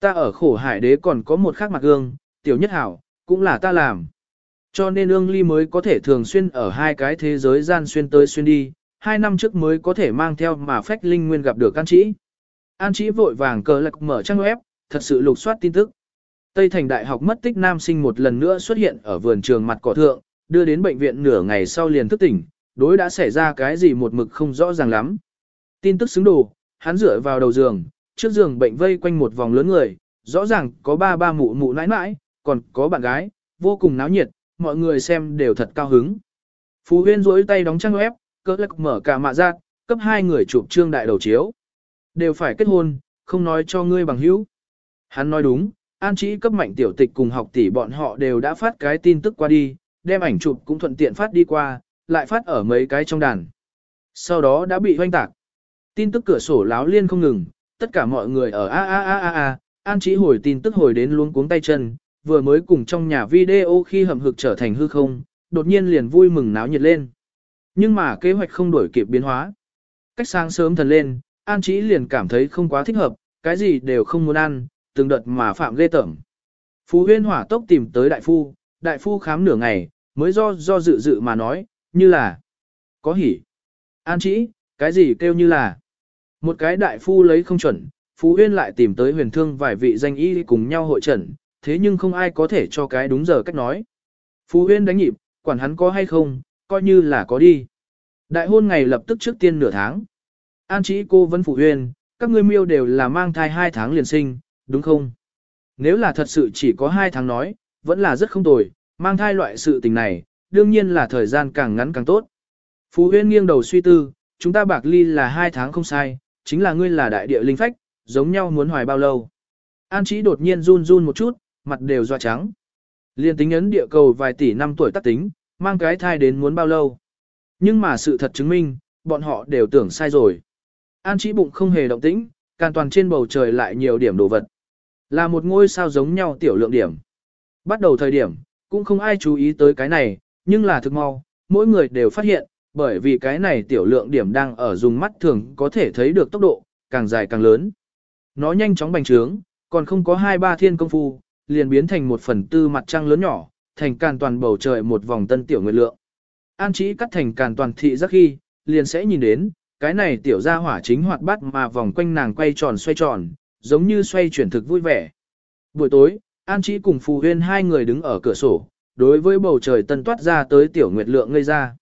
Ta ở khổ hải đế còn có một khác mặt gương, tiểu nhất hảo, cũng là ta làm. Cho nên ương ly mới có thể thường xuyên ở hai cái thế giới gian xuyên tới xuyên đi, hai năm trước mới có thể mang theo mà phách linh nguyên gặp được An Chí. An Chí vội vàng cờ lạc mở trang web, thật sự lục soát tin tức. Tây Thành Đại học mất tích nam sinh một lần nữa xuất hiện ở vườn trường mặt cỏ thượng, đưa đến bệnh viện nửa ngày sau liền thức tỉnh, đối đã xảy ra cái gì một mực không rõ ràng lắm. Tin tức xứng đủ hắn dựa vào đầu giường, trước giường bệnh vây quanh một vòng lớn người, rõ ràng có ba ba mụ mụ nãi nãi, còn có bạn gái, vô cùng náo nhiệt, mọi người xem đều thật cao hứng. Phú Huyên duỗi tay đóng trang web, cỡ lắc mở cả mạ giác, cấp hai người chụp trương đại đầu chiếu. Đều phải kết hôn, không nói cho ngươi bằng hữu. Hắn nói đúng, An Chí cấp mạnh tiểu tịch cùng học tỷ bọn họ đều đã phát cái tin tức qua đi, đem ảnh chụp cũng thuận tiện phát đi qua, lại phát ở mấy cái trong đàn. Sau đó đã bị hoanh tạc. Tin tức cửa sổ láo liên không ngừng, tất cả mọi người ở a a a a a, An Chí hồi tin tức hồi đến luống cuống tay chân, vừa mới cùng trong nhà video khi hầm hực trở thành hư không, đột nhiên liền vui mừng náo nhiệt lên. Nhưng mà kế hoạch không đổi kịp biến hóa. Cách sáng sớm thần lên, An Chí liền cảm thấy không quá thích hợp, cái gì đều không muốn ăn, từng đợt mà phạm ghê tởm. Phú huyên hỏa tốc tìm tới đại phu, đại phu khám nửa ngày, mới do do dự dự mà nói, như là, có hỉ. An chỉ, cái gì kêu như là, một cái đại phu lấy không chuẩn, Phú huyên lại tìm tới huyền thương vài vị danh y cùng nhau hội trần, thế nhưng không ai có thể cho cái đúng giờ cách nói. Phú huyên đánh nhịp, quản hắn có hay không, coi như là có đi. Đại hôn ngày lập tức trước tiên nửa tháng. An chỉ cô vẫn phú huyên, các ngươi miêu đều là mang thai hai tháng liền sinh, đúng không? Nếu là thật sự chỉ có hai tháng nói, vẫn là rất không tồi, mang thai loại sự tình này, đương nhiên là thời gian càng ngắn càng tốt. Phú huyên nghiêng đầu suy tư, chúng ta bạc ly là hai tháng không sai, chính là ngươi là đại địa linh phách, giống nhau muốn hoài bao lâu. An chỉ đột nhiên run run một chút, mặt đều doa trắng. Liên tính ấn địa cầu vài tỷ năm tuổi tác tính, mang cái thai đến muốn bao lâu. Nhưng mà sự thật chứng minh, bọn họ đều tưởng sai rồi. An chỉ bụng không hề động tĩnh, càng toàn trên bầu trời lại nhiều điểm đồ vật. Là một ngôi sao giống nhau tiểu lượng điểm. Bắt đầu thời điểm, cũng không ai chú ý tới cái này, nhưng là thực mau, mỗi người đều phát hiện, bởi vì cái này tiểu lượng điểm đang ở dùng mắt thường có thể thấy được tốc độ, càng dài càng lớn. Nó nhanh chóng bành trướng, còn không có hai ba thiên công phu, liền biến thành một phần tư mặt trăng lớn nhỏ, thành càn toàn bầu trời một vòng tân tiểu nguyệt lượng. An chỉ cắt thành càn toàn thị giác khi, liền sẽ nhìn đến, cái này tiểu gia hỏa chính hoạt bát mà vòng quanh nàng quay tròn xoay tròn, giống như xoay chuyển thực vui vẻ. Buổi tối, An Chí cùng Phù Huyên hai người đứng ở cửa sổ, đối với bầu trời tân toát ra tới tiểu nguyệt lượng ngây ra.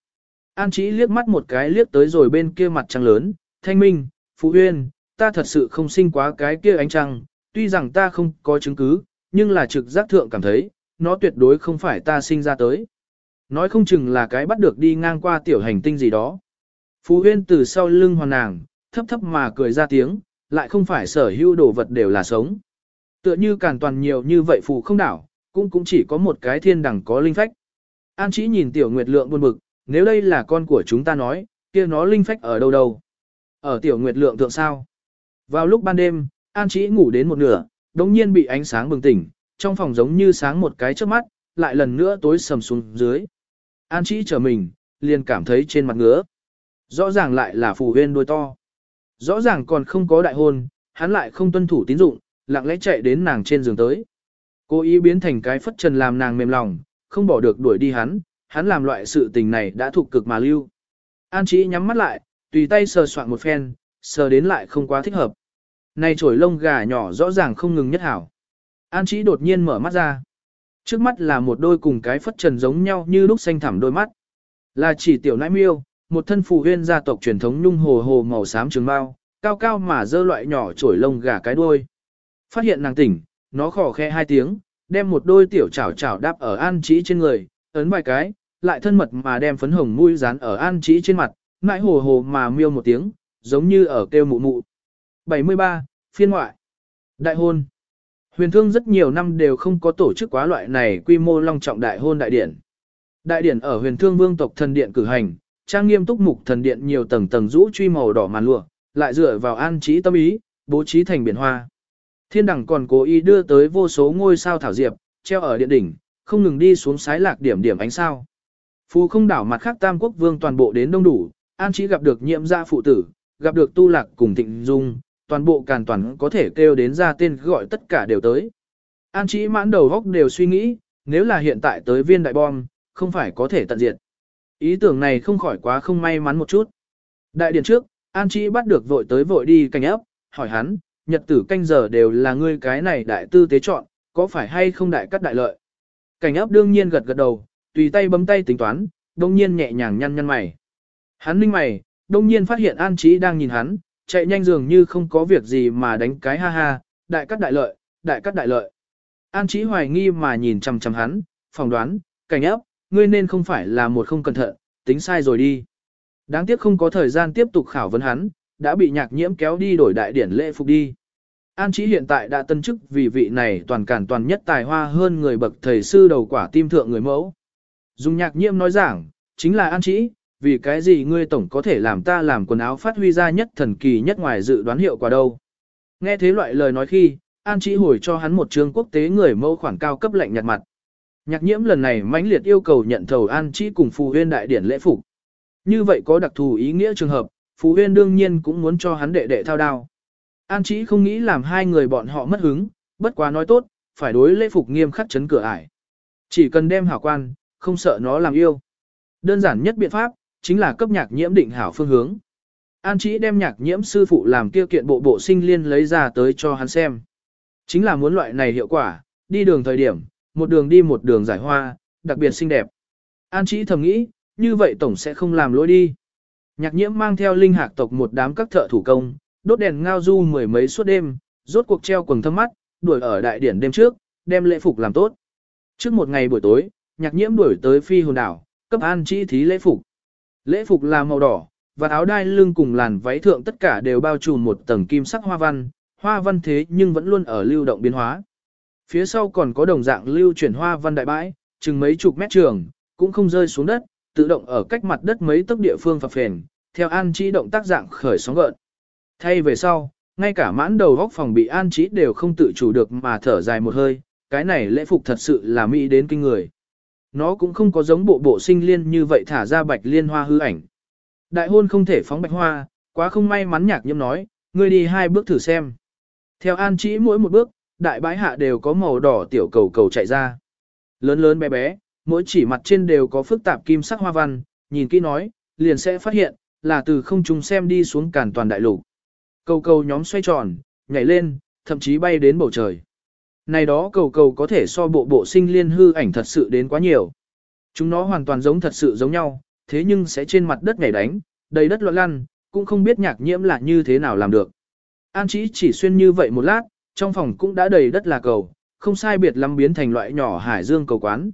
An Chí liếc mắt một cái liếc tới rồi bên kia mặt trăng lớn, thanh minh, Phù huyên, ta thật sự không sinh quá cái kia ánh trăng, tuy rằng ta không có chứng cứ, nhưng là trực giác thượng cảm thấy, nó tuyệt đối không phải ta sinh ra tới. Nói không chừng là cái bắt được đi ngang qua tiểu hành tinh gì đó. Phú huyên từ sau lưng hoàn nàng, thấp thấp mà cười ra tiếng, lại không phải sở hữu đồ vật đều là sống. Tựa như càn toàn nhiều như vậy phù không đảo, cũng cũng chỉ có một cái thiên đẳng có linh phách. An chỉ nhìn tiểu nguyệt lượng buồn bực, nếu đây là con của chúng ta nói, kia nó linh phách ở đâu đâu? Ở tiểu nguyệt lượng thượng sao? Vào lúc ban đêm, An chỉ ngủ đến một nửa, đống nhiên bị ánh sáng bừng tỉnh, trong phòng giống như sáng một cái trước mắt, lại lần nữa tối sầm xuống dưới. An chỉ trở mình, liền cảm thấy trên mặt ngứa. Rõ ràng lại là phù huyên đôi to. Rõ ràng còn không có đại hôn, hắn lại không tuân thủ tín dụng, lặng lẽ chạy đến nàng trên giường tới. Cố ý biến thành cái phất trần làm nàng mềm lòng, không bỏ được đuổi đi hắn, hắn làm loại sự tình này đã thuộc cực mà lưu. An Chí nhắm mắt lại, tùy tay sờ soạn một phen, sờ đến lại không quá thích hợp. Này trổi lông gà nhỏ rõ ràng không ngừng nhất hảo. An Chí đột nhiên mở mắt ra. Trước mắt là một đôi cùng cái phất trần giống nhau như lúc xanh thẳm đôi mắt. Là chỉ tiểu nãi miêu, một thân phù huyên gia tộc truyền thống nhung hồ hồ màu xám trường bao, cao cao mà dơ loại nhỏ trổi lông gà cái đuôi. Phát hiện nàng tỉnh, nó khò khe hai tiếng, đem một đôi tiểu chảo chảo đáp ở an Chí trên người, ấn vài cái, lại thân mật mà đem phấn hồng mũi dán ở an Chí trên mặt, nãi hồ hồ mà miêu một tiếng, giống như ở kêu mụ mụ. 73. Phiên ngoại Đại hôn Huyền thương rất nhiều năm đều không có tổ chức quá loại này quy mô long trọng đại hôn đại điển. Đại điển ở huyền thương vương tộc thần điện cử hành, trang nghiêm túc mục thần điện nhiều tầng tầng rũ truy màu đỏ màn lụa, lại dựa vào an trí tâm ý, bố trí thành biển hoa. Thiên đẳng còn cố ý đưa tới vô số ngôi sao thảo diệp, treo ở điện đỉnh, không ngừng đi xuống sái lạc điểm điểm ánh sao. Phù không đảo mặt khác tam quốc vương toàn bộ đến đông đủ, an trí gặp được nhiệm gia phụ tử, gặp được tu lạc cùng thịnh dung, toàn bộ càn toàn có thể kêu đến ra tên gọi tất cả đều tới. An trí mãn đầu góc đều suy nghĩ, nếu là hiện tại tới viên đại bom, không phải có thể tận diệt. Ý tưởng này không khỏi quá không may mắn một chút. Đại điện trước, An Chi bắt được vội tới vội đi canh ấp, hỏi hắn, nhật tử canh giờ đều là ngươi cái này đại tư tế chọn, có phải hay không đại cắt đại lợi. Cảnh ấp đương nhiên gật gật đầu, tùy tay bấm tay tính toán, đông nhiên nhẹ nhàng nhăn nhăn mày. Hắn ninh mày, đông nhiên phát hiện An Chí đang nhìn hắn, chạy nhanh dường như không có việc gì mà đánh cái ha ha, đại cắt đại lợi, đại cắt đại lợi. An Chí hoài nghi mà nhìn chằm chằm hắn, phỏng đoán, cảnh ấp, ngươi nên không phải là một không cẩn thận, tính sai rồi đi. Đáng tiếc không có thời gian tiếp tục khảo vấn hắn, đã bị nhạc nhiễm kéo đi đổi đại điển lễ phục đi. An Chí hiện tại đã tân chức vì vị này toàn cản toàn nhất tài hoa hơn người bậc thầy sư đầu quả tim thượng người mẫu. Dùng nhạc nhiễm nói giảng, chính là An Chí, vì cái gì ngươi tổng có thể làm ta làm quần áo phát huy ra nhất thần kỳ nhất ngoài dự đoán hiệu quả đâu. Nghe thế loại lời nói khi, An Chí hồi cho hắn một trường quốc tế người mẫu khoản cao cấp lạnh nhạt mặt. Nhạc nhiễm lần này mãnh liệt yêu cầu nhận thầu An Chí cùng Phù Huyên đại điển lễ phục. Như vậy có đặc thù ý nghĩa trường hợp, Phù Huyên đương nhiên cũng muốn cho hắn đệ đệ thao đao. An Chí không nghĩ làm hai người bọn họ mất hứng, bất quá nói tốt, phải đối lễ phục nghiêm khắc chấn cửa ải. Chỉ cần đem hảo quan, không sợ nó làm yêu. Đơn giản nhất biện pháp, chính là cấp nhạc nhiễm định hảo phương hướng. An Chí đem nhạc nhiễm sư phụ làm kia kiện bộ bộ sinh liên lấy ra tới cho hắn xem. Chính là muốn loại này hiệu quả, đi đường thời điểm, một đường đi một đường giải hoa, đặc biệt xinh đẹp. An Chí thầm nghĩ, như vậy tổng sẽ không làm lỗi đi. Nhạc nhiễm mang theo linh hạc tộc một đám các thợ thủ công, đốt đèn ngao du mười mấy suốt đêm, rốt cuộc treo quần thâm mắt, đuổi ở đại điển đêm trước, đem lễ phục làm tốt. Trước một ngày buổi tối, nhạc nhiễm đuổi tới phi hồn đảo, cấp an Chí thí lễ phục. Lễ phục là màu đỏ, và áo đai lưng cùng làn váy thượng tất cả đều bao trùm một tầng kim sắc hoa văn, hoa văn thế nhưng vẫn luôn ở lưu động biến hóa. Phía sau còn có đồng dạng lưu chuyển hoa văn đại bãi, chừng mấy chục mét trường, cũng không rơi xuống đất, tự động ở cách mặt đất mấy tấc địa phương phập phền, theo an trí động tác dạng khởi sóng gợn. Thay về sau, ngay cả mãn đầu góc phòng bị an trí đều không tự chủ được mà thở dài một hơi, cái này lễ phục thật sự là mỹ đến kinh người. Nó cũng không có giống bộ bộ sinh liên như vậy thả ra bạch liên hoa hư ảnh. Đại hôn không thể phóng bạch hoa, quá không may mắn nhạc nhâm nói, ngươi đi hai bước thử xem. Theo an trí mỗi một bước, đại bãi hạ đều có màu đỏ tiểu cầu cầu chạy ra. Lớn lớn bé bé, mỗi chỉ mặt trên đều có phức tạp kim sắc hoa văn, nhìn kỹ nói, liền sẽ phát hiện, là từ không trung xem đi xuống cản toàn đại lục. Cầu cầu nhóm xoay tròn, nhảy lên, thậm chí bay đến bầu trời. Này đó cầu cầu có thể so bộ bộ sinh liên hư ảnh thật sự đến quá nhiều. Chúng nó hoàn toàn giống thật sự giống nhau, thế nhưng sẽ trên mặt đất nhảy đánh, đầy đất loạn lăn, cũng không biết nhạc nhiễm là như thế nào làm được. An chỉ chỉ xuyên như vậy một lát, trong phòng cũng đã đầy đất là cầu, không sai biệt lắm biến thành loại nhỏ hải dương cầu quán.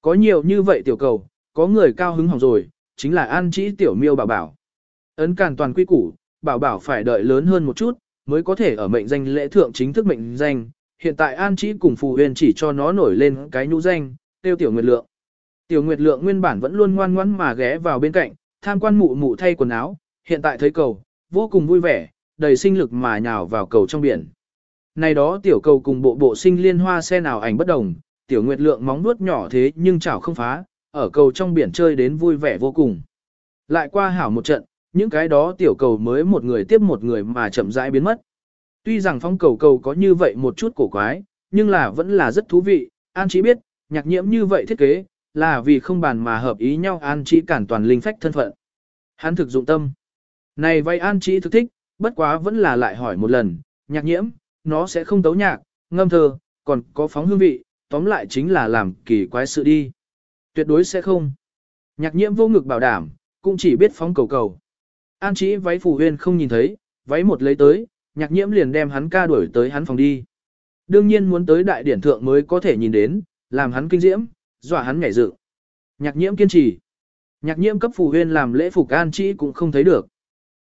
Có nhiều như vậy tiểu cầu, có người cao hứng hỏng rồi, chính là an chỉ tiểu miêu bảo bảo. Ấn càn toàn quy củ, bảo bảo phải đợi lớn hơn một chút, mới có thể ở mệnh danh lễ thượng chính thức mệnh danh. Hiện tại an Chí cùng phù huyền chỉ cho nó nổi lên cái nhũ danh, tiêu tiểu nguyệt lượng. Tiểu nguyệt lượng nguyên bản vẫn luôn ngoan ngoãn mà ghé vào bên cạnh, tham quan mụ mụ thay quần áo, hiện tại thấy cầu, vô cùng vui vẻ, đầy sinh lực mà nhào vào cầu trong biển. Này đó tiểu cầu cùng bộ bộ sinh liên hoa xe nào ảnh bất đồng, tiểu nguyệt lượng móng nuốt nhỏ thế nhưng chảo không phá, ở cầu trong biển chơi đến vui vẻ vô cùng. Lại qua hảo một trận, những cái đó tiểu cầu mới một người tiếp một người mà chậm rãi biến mất. Tuy rằng phong cầu cầu có như vậy một chút cổ quái, nhưng là vẫn là rất thú vị, An chỉ biết, nhạc nhiễm như vậy thiết kế, là vì không bàn mà hợp ý nhau An chỉ cản toàn linh phách thân phận. Hắn thực dụng tâm. Này vay An chỉ thực thích, bất quá vẫn là lại hỏi một lần, nhạc nhiễm, nó sẽ không tấu nhạc, ngâm thơ, còn có phóng hương vị, tóm lại chính là làm kỳ quái sự đi. Tuyệt đối sẽ không. Nhạc nhiễm vô ngực bảo đảm, cũng chỉ biết phóng cầu cầu. An chỉ váy phù huyên không nhìn thấy, váy một lấy tới, nhạc nhiễm liền đem hắn ca đuổi tới hắn phòng đi. Đương nhiên muốn tới đại điển thượng mới có thể nhìn đến, làm hắn kinh diễm, dọa hắn nhảy dự. Nhạc nhiễm kiên trì. Nhạc nhiễm cấp phù huyên làm lễ phục an Trĩ cũng không thấy được.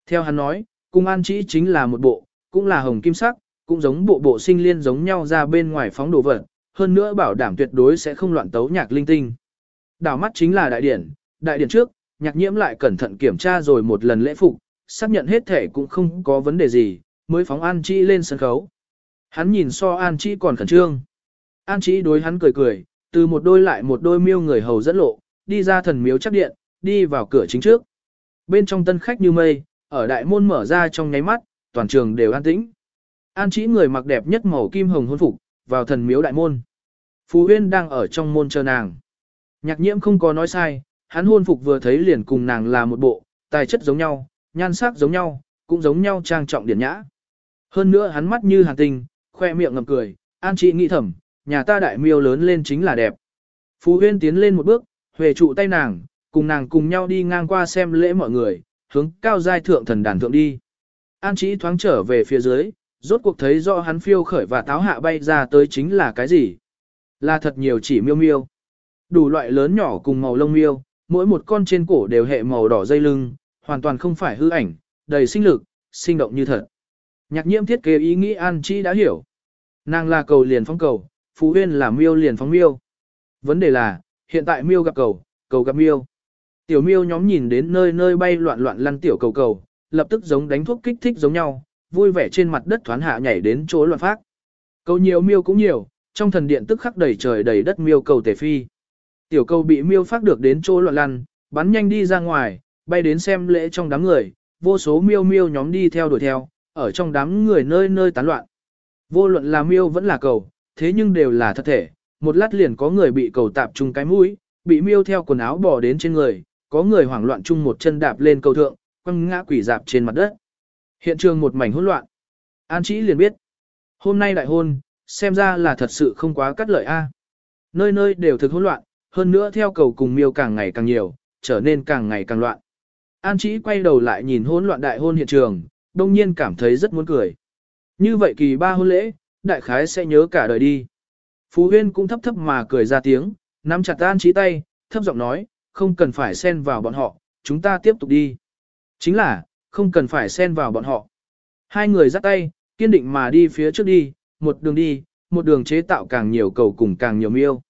Theo hắn nói, cung an Trĩ chính là một bộ, cũng là hồng kim sắc, cũng giống bộ bộ sinh liên giống nhau ra bên ngoài phóng đồ vật, hơn nữa bảo đảm tuyệt đối sẽ không loạn tấu nhạc linh tinh. Đảo mắt chính là đại điển, đại điển trước, nhạc nhiễm lại cẩn thận kiểm tra rồi một lần lễ phục, xác nhận hết thể cũng không có vấn đề gì, mới phóng An Chi lên sân khấu. Hắn nhìn so An Chi còn khẩn trương. An Chi đối hắn cười cười, từ một đôi lại một đôi miêu người hầu dẫn lộ, đi ra thần miếu chắc điện, đi vào cửa chính trước. Bên trong tân khách như mây, ở đại môn mở ra trong nháy mắt, toàn trường đều an tĩnh. An Chi người mặc đẹp nhất màu kim hồng hôn phục, vào thần miếu đại môn. Phú Huyên đang ở trong môn chờ nàng. Nhạc nhiễm không có nói sai, hắn hôn phục vừa thấy liền cùng nàng là một bộ, tài chất giống nhau, nhan sắc giống nhau, cũng giống nhau trang trọng điển nhã. Hơn nữa hắn mắt như hàn tinh, khoe miệng ngầm cười, an chị nghĩ thầm, nhà ta đại miêu lớn lên chính là đẹp. Phú Huyên tiến lên một bước, huề trụ tay nàng, cùng nàng cùng nhau đi ngang qua xem lễ mọi người, hướng cao giai thượng thần đàn thượng đi. An trị thoáng trở về phía dưới, rốt cuộc thấy rõ hắn phiêu khởi và táo hạ bay ra tới chính là cái gì. Là thật nhiều chỉ miêu miêu. Đủ loại lớn nhỏ cùng màu lông miêu, mỗi một con trên cổ đều hệ màu đỏ dây lưng, hoàn toàn không phải hư ảnh, đầy sinh lực, sinh động như thật. Nhạc nhiễm thiết kế ý nghĩ An Chi đã hiểu. Nàng là cầu liền phóng cầu, Phú Huyên là miêu liền phóng miêu. Vấn đề là, hiện tại miêu gặp cầu, cầu gặp miêu. Tiểu miêu nhóm nhìn đến nơi nơi bay loạn loạn lăn tiểu cầu cầu, lập tức giống đánh thuốc kích thích giống nhau, vui vẻ trên mặt đất thoán hạ nhảy đến chỗ loạn phát. Cầu nhiều miêu cũng nhiều, trong thần điện tức khắc đầy trời đầy đất miêu cầu tề phi. Tiểu cầu bị miêu phát được đến chỗ loạn lăn, bắn nhanh đi ra ngoài, bay đến xem lễ trong đám người, vô số miêu miêu nhóm đi theo đuổi theo, ở trong đám người nơi nơi tán loạn. Vô luận là miêu vẫn là cầu, thế nhưng đều là thật thể, một lát liền có người bị cầu tạp chung cái mũi, bị miêu theo quần áo bò đến trên người, có người hoảng loạn chung một chân đạp lên cầu thượng, quăng ngã quỷ dạp trên mặt đất. Hiện trường một mảnh hỗn loạn. An Chí liền biết, hôm nay đại hôn, xem ra là thật sự không quá cắt lợi a. Nơi nơi đều thực hỗn loạn, hơn nữa theo cầu cùng miêu càng ngày càng nhiều, trở nên càng ngày càng loạn. An Chí quay đầu lại nhìn hỗn loạn đại hôn hiện trường, đông nhiên cảm thấy rất muốn cười. Như vậy kỳ ba hôn lễ, đại khái sẽ nhớ cả đời đi. Phú Huyên cũng thấp thấp mà cười ra tiếng, nắm chặt An Chí tay, thấp giọng nói, không cần phải xen vào bọn họ, chúng ta tiếp tục đi. Chính là, không cần phải xen vào bọn họ. Hai người dắt tay, kiên định mà đi phía trước đi, một đường đi, một đường chế tạo càng nhiều cầu cùng càng nhiều miêu.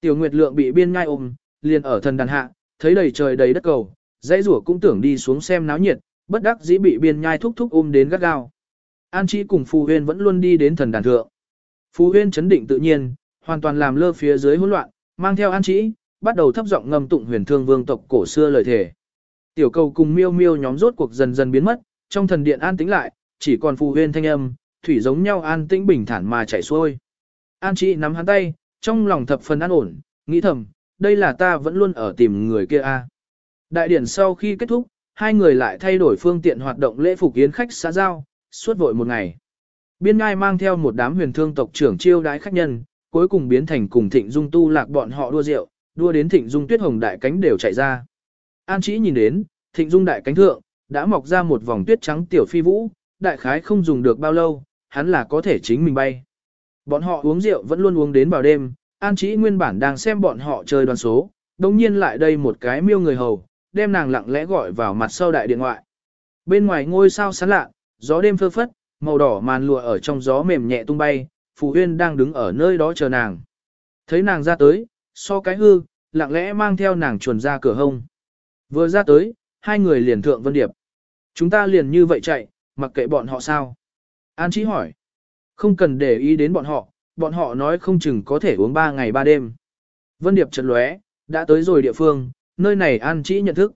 Tiểu Nguyệt Lượng bị biên ngai ôm, liền ở thần đàn hạ, thấy đầy trời đầy đất cầu, dãy rủa cũng tưởng đi xuống xem náo nhiệt, bất đắc dĩ bị biên nhai thúc thúc ôm đến gắt gao. An Chi cùng Phù Huyên vẫn luôn đi đến thần đàn thượng. Phù Huyên chấn định tự nhiên, hoàn toàn làm lơ phía dưới hỗn loạn, mang theo An Chi, bắt đầu thấp giọng ngâm tụng huyền thương vương tộc cổ xưa lời thề. Tiểu cầu cùng miêu miêu nhóm rốt cuộc dần dần biến mất, trong thần điện an tĩnh lại, chỉ còn Phù Huyên thanh âm, thủy giống nhau an tĩnh bình thản mà chảy xuôi. An Chi nắm hắn tay, trong lòng thập phần an ổn, nghĩ thầm, đây là ta vẫn luôn ở tìm người kia a. Đại điển sau khi kết thúc, hai người lại thay đổi phương tiện hoạt động lễ phục yến khách xã giao, suốt vội một ngày. Biên ngai mang theo một đám huyền thương tộc trưởng chiêu đái khách nhân, cuối cùng biến thành cùng thịnh dung tu lạc bọn họ đua rượu, đua đến thịnh dung tuyết hồng đại cánh đều chạy ra. An chỉ nhìn đến, thịnh dung đại cánh thượng, đã mọc ra một vòng tuyết trắng tiểu phi vũ, đại khái không dùng được bao lâu, hắn là có thể chính mình bay. Bọn họ uống rượu vẫn luôn uống đến vào đêm, An Chí nguyên bản đang xem bọn họ chơi đoàn số, đồng nhiên lại đây một cái miêu người hầu, đem nàng lặng lẽ gọi vào mặt sau đại điện ngoại. Bên ngoài ngôi sao sáng lạ, gió đêm phơ phất, màu đỏ màn lụa ở trong gió mềm nhẹ tung bay, Phù Huyên đang đứng ở nơi đó chờ nàng. Thấy nàng ra tới, so cái hư, lặng lẽ mang theo nàng chuồn ra cửa hông. Vừa ra tới, hai người liền thượng vân điệp. Chúng ta liền như vậy chạy, mặc kệ bọn họ sao? An Chí hỏi. Không cần để ý đến bọn họ, bọn họ nói không chừng có thể uống ba ngày ba đêm. Vân điệp chợt lóe, đã tới rồi địa phương, nơi này An Trí nhận thức.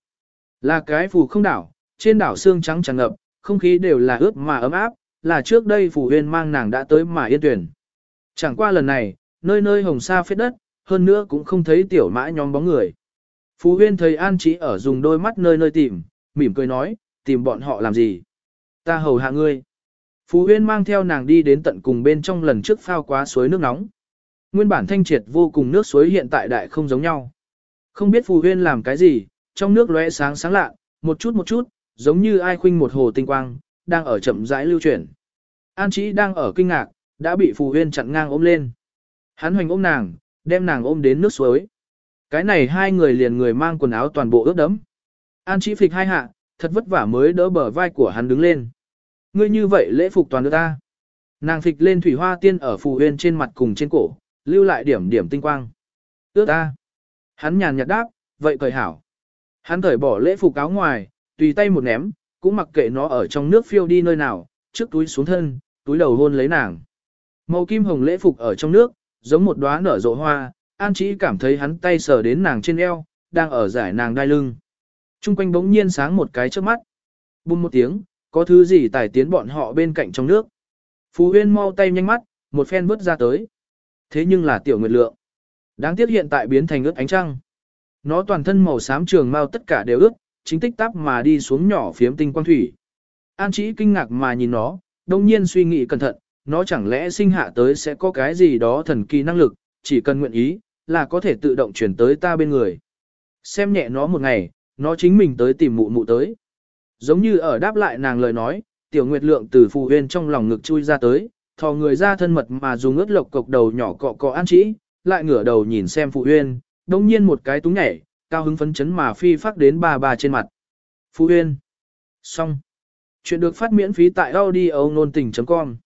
Là cái phù không đảo, trên đảo xương trắng tràn ngập, không khí đều là ướt mà ấm áp, là trước đây phù huyên mang nàng đã tới mà yên tuyển. Chẳng qua lần này, nơi nơi hồng sa phết đất, hơn nữa cũng không thấy tiểu mã nhóm bóng người. Phú huyên thấy An Chí ở dùng đôi mắt nơi nơi tìm, mỉm cười nói, tìm bọn họ làm gì? Ta hầu hạ ngươi. Phú huyên mang theo nàng đi đến tận cùng bên trong lần trước phao quá suối nước nóng. Nguyên bản thanh triệt vô cùng nước suối hiện tại đại không giống nhau. Không biết Phù huyên làm cái gì, trong nước lóe sáng sáng lạ, một chút một chút, giống như ai khuynh một hồ tinh quang, đang ở chậm rãi lưu chuyển. An Chí đang ở kinh ngạc, đã bị Phù huyên chặn ngang ôm lên. Hắn hoành ôm nàng, đem nàng ôm đến nước suối. Cái này hai người liền người mang quần áo toàn bộ ướt đẫm. An Chí phịch hai hạ, thật vất vả mới đỡ bờ vai của hắn đứng lên. Ngươi như vậy lễ phục toàn được ta. Nàng phịch lên thủy hoa tiên ở phù huyên trên mặt cùng trên cổ, lưu lại điểm điểm tinh quang. Ước ta. Hắn nhàn nhạt đáp, vậy cởi hảo. Hắn cởi bỏ lễ phục áo ngoài, tùy tay một ném, cũng mặc kệ nó ở trong nước phiêu đi nơi nào, trước túi xuống thân, túi đầu hôn lấy nàng. Màu kim hồng lễ phục ở trong nước, giống một đóa nở rộ hoa, An Chí cảm thấy hắn tay sờ đến nàng trên eo, đang ở giải nàng đai lưng. Trung quanh bỗng nhiên sáng một cái trước mắt. Bùm một tiếng, có thứ gì tải tiến bọn họ bên cạnh trong nước. Phú Huyên mau tay nhanh mắt, một phen vứt ra tới. Thế nhưng là tiểu nguyệt lượng. Đáng tiếc hiện tại biến thành ướt ánh trăng. Nó toàn thân màu xám trường mau tất cả đều ướt, chính tích tắp mà đi xuống nhỏ phiếm tinh quang thủy. An Chí kinh ngạc mà nhìn nó, đồng nhiên suy nghĩ cẩn thận, nó chẳng lẽ sinh hạ tới sẽ có cái gì đó thần kỳ năng lực, chỉ cần nguyện ý, là có thể tự động chuyển tới ta bên người. Xem nhẹ nó một ngày, nó chính mình tới tìm mụ mụ tới. Giống như ở đáp lại nàng lời nói, tiểu nguyệt lượng từ phù huyên trong lòng ngực chui ra tới, thò người ra thân mật mà dùng ướt lộc cộc đầu nhỏ cọ cọ an chỉ lại ngửa đầu nhìn xem phù huyên, đồng nhiên một cái túng nhảy, cao hứng phấn chấn mà phi phát đến bà bà trên mặt. Phù huyên. Xong. Chuyện được phát miễn phí tại audio nôn tình.com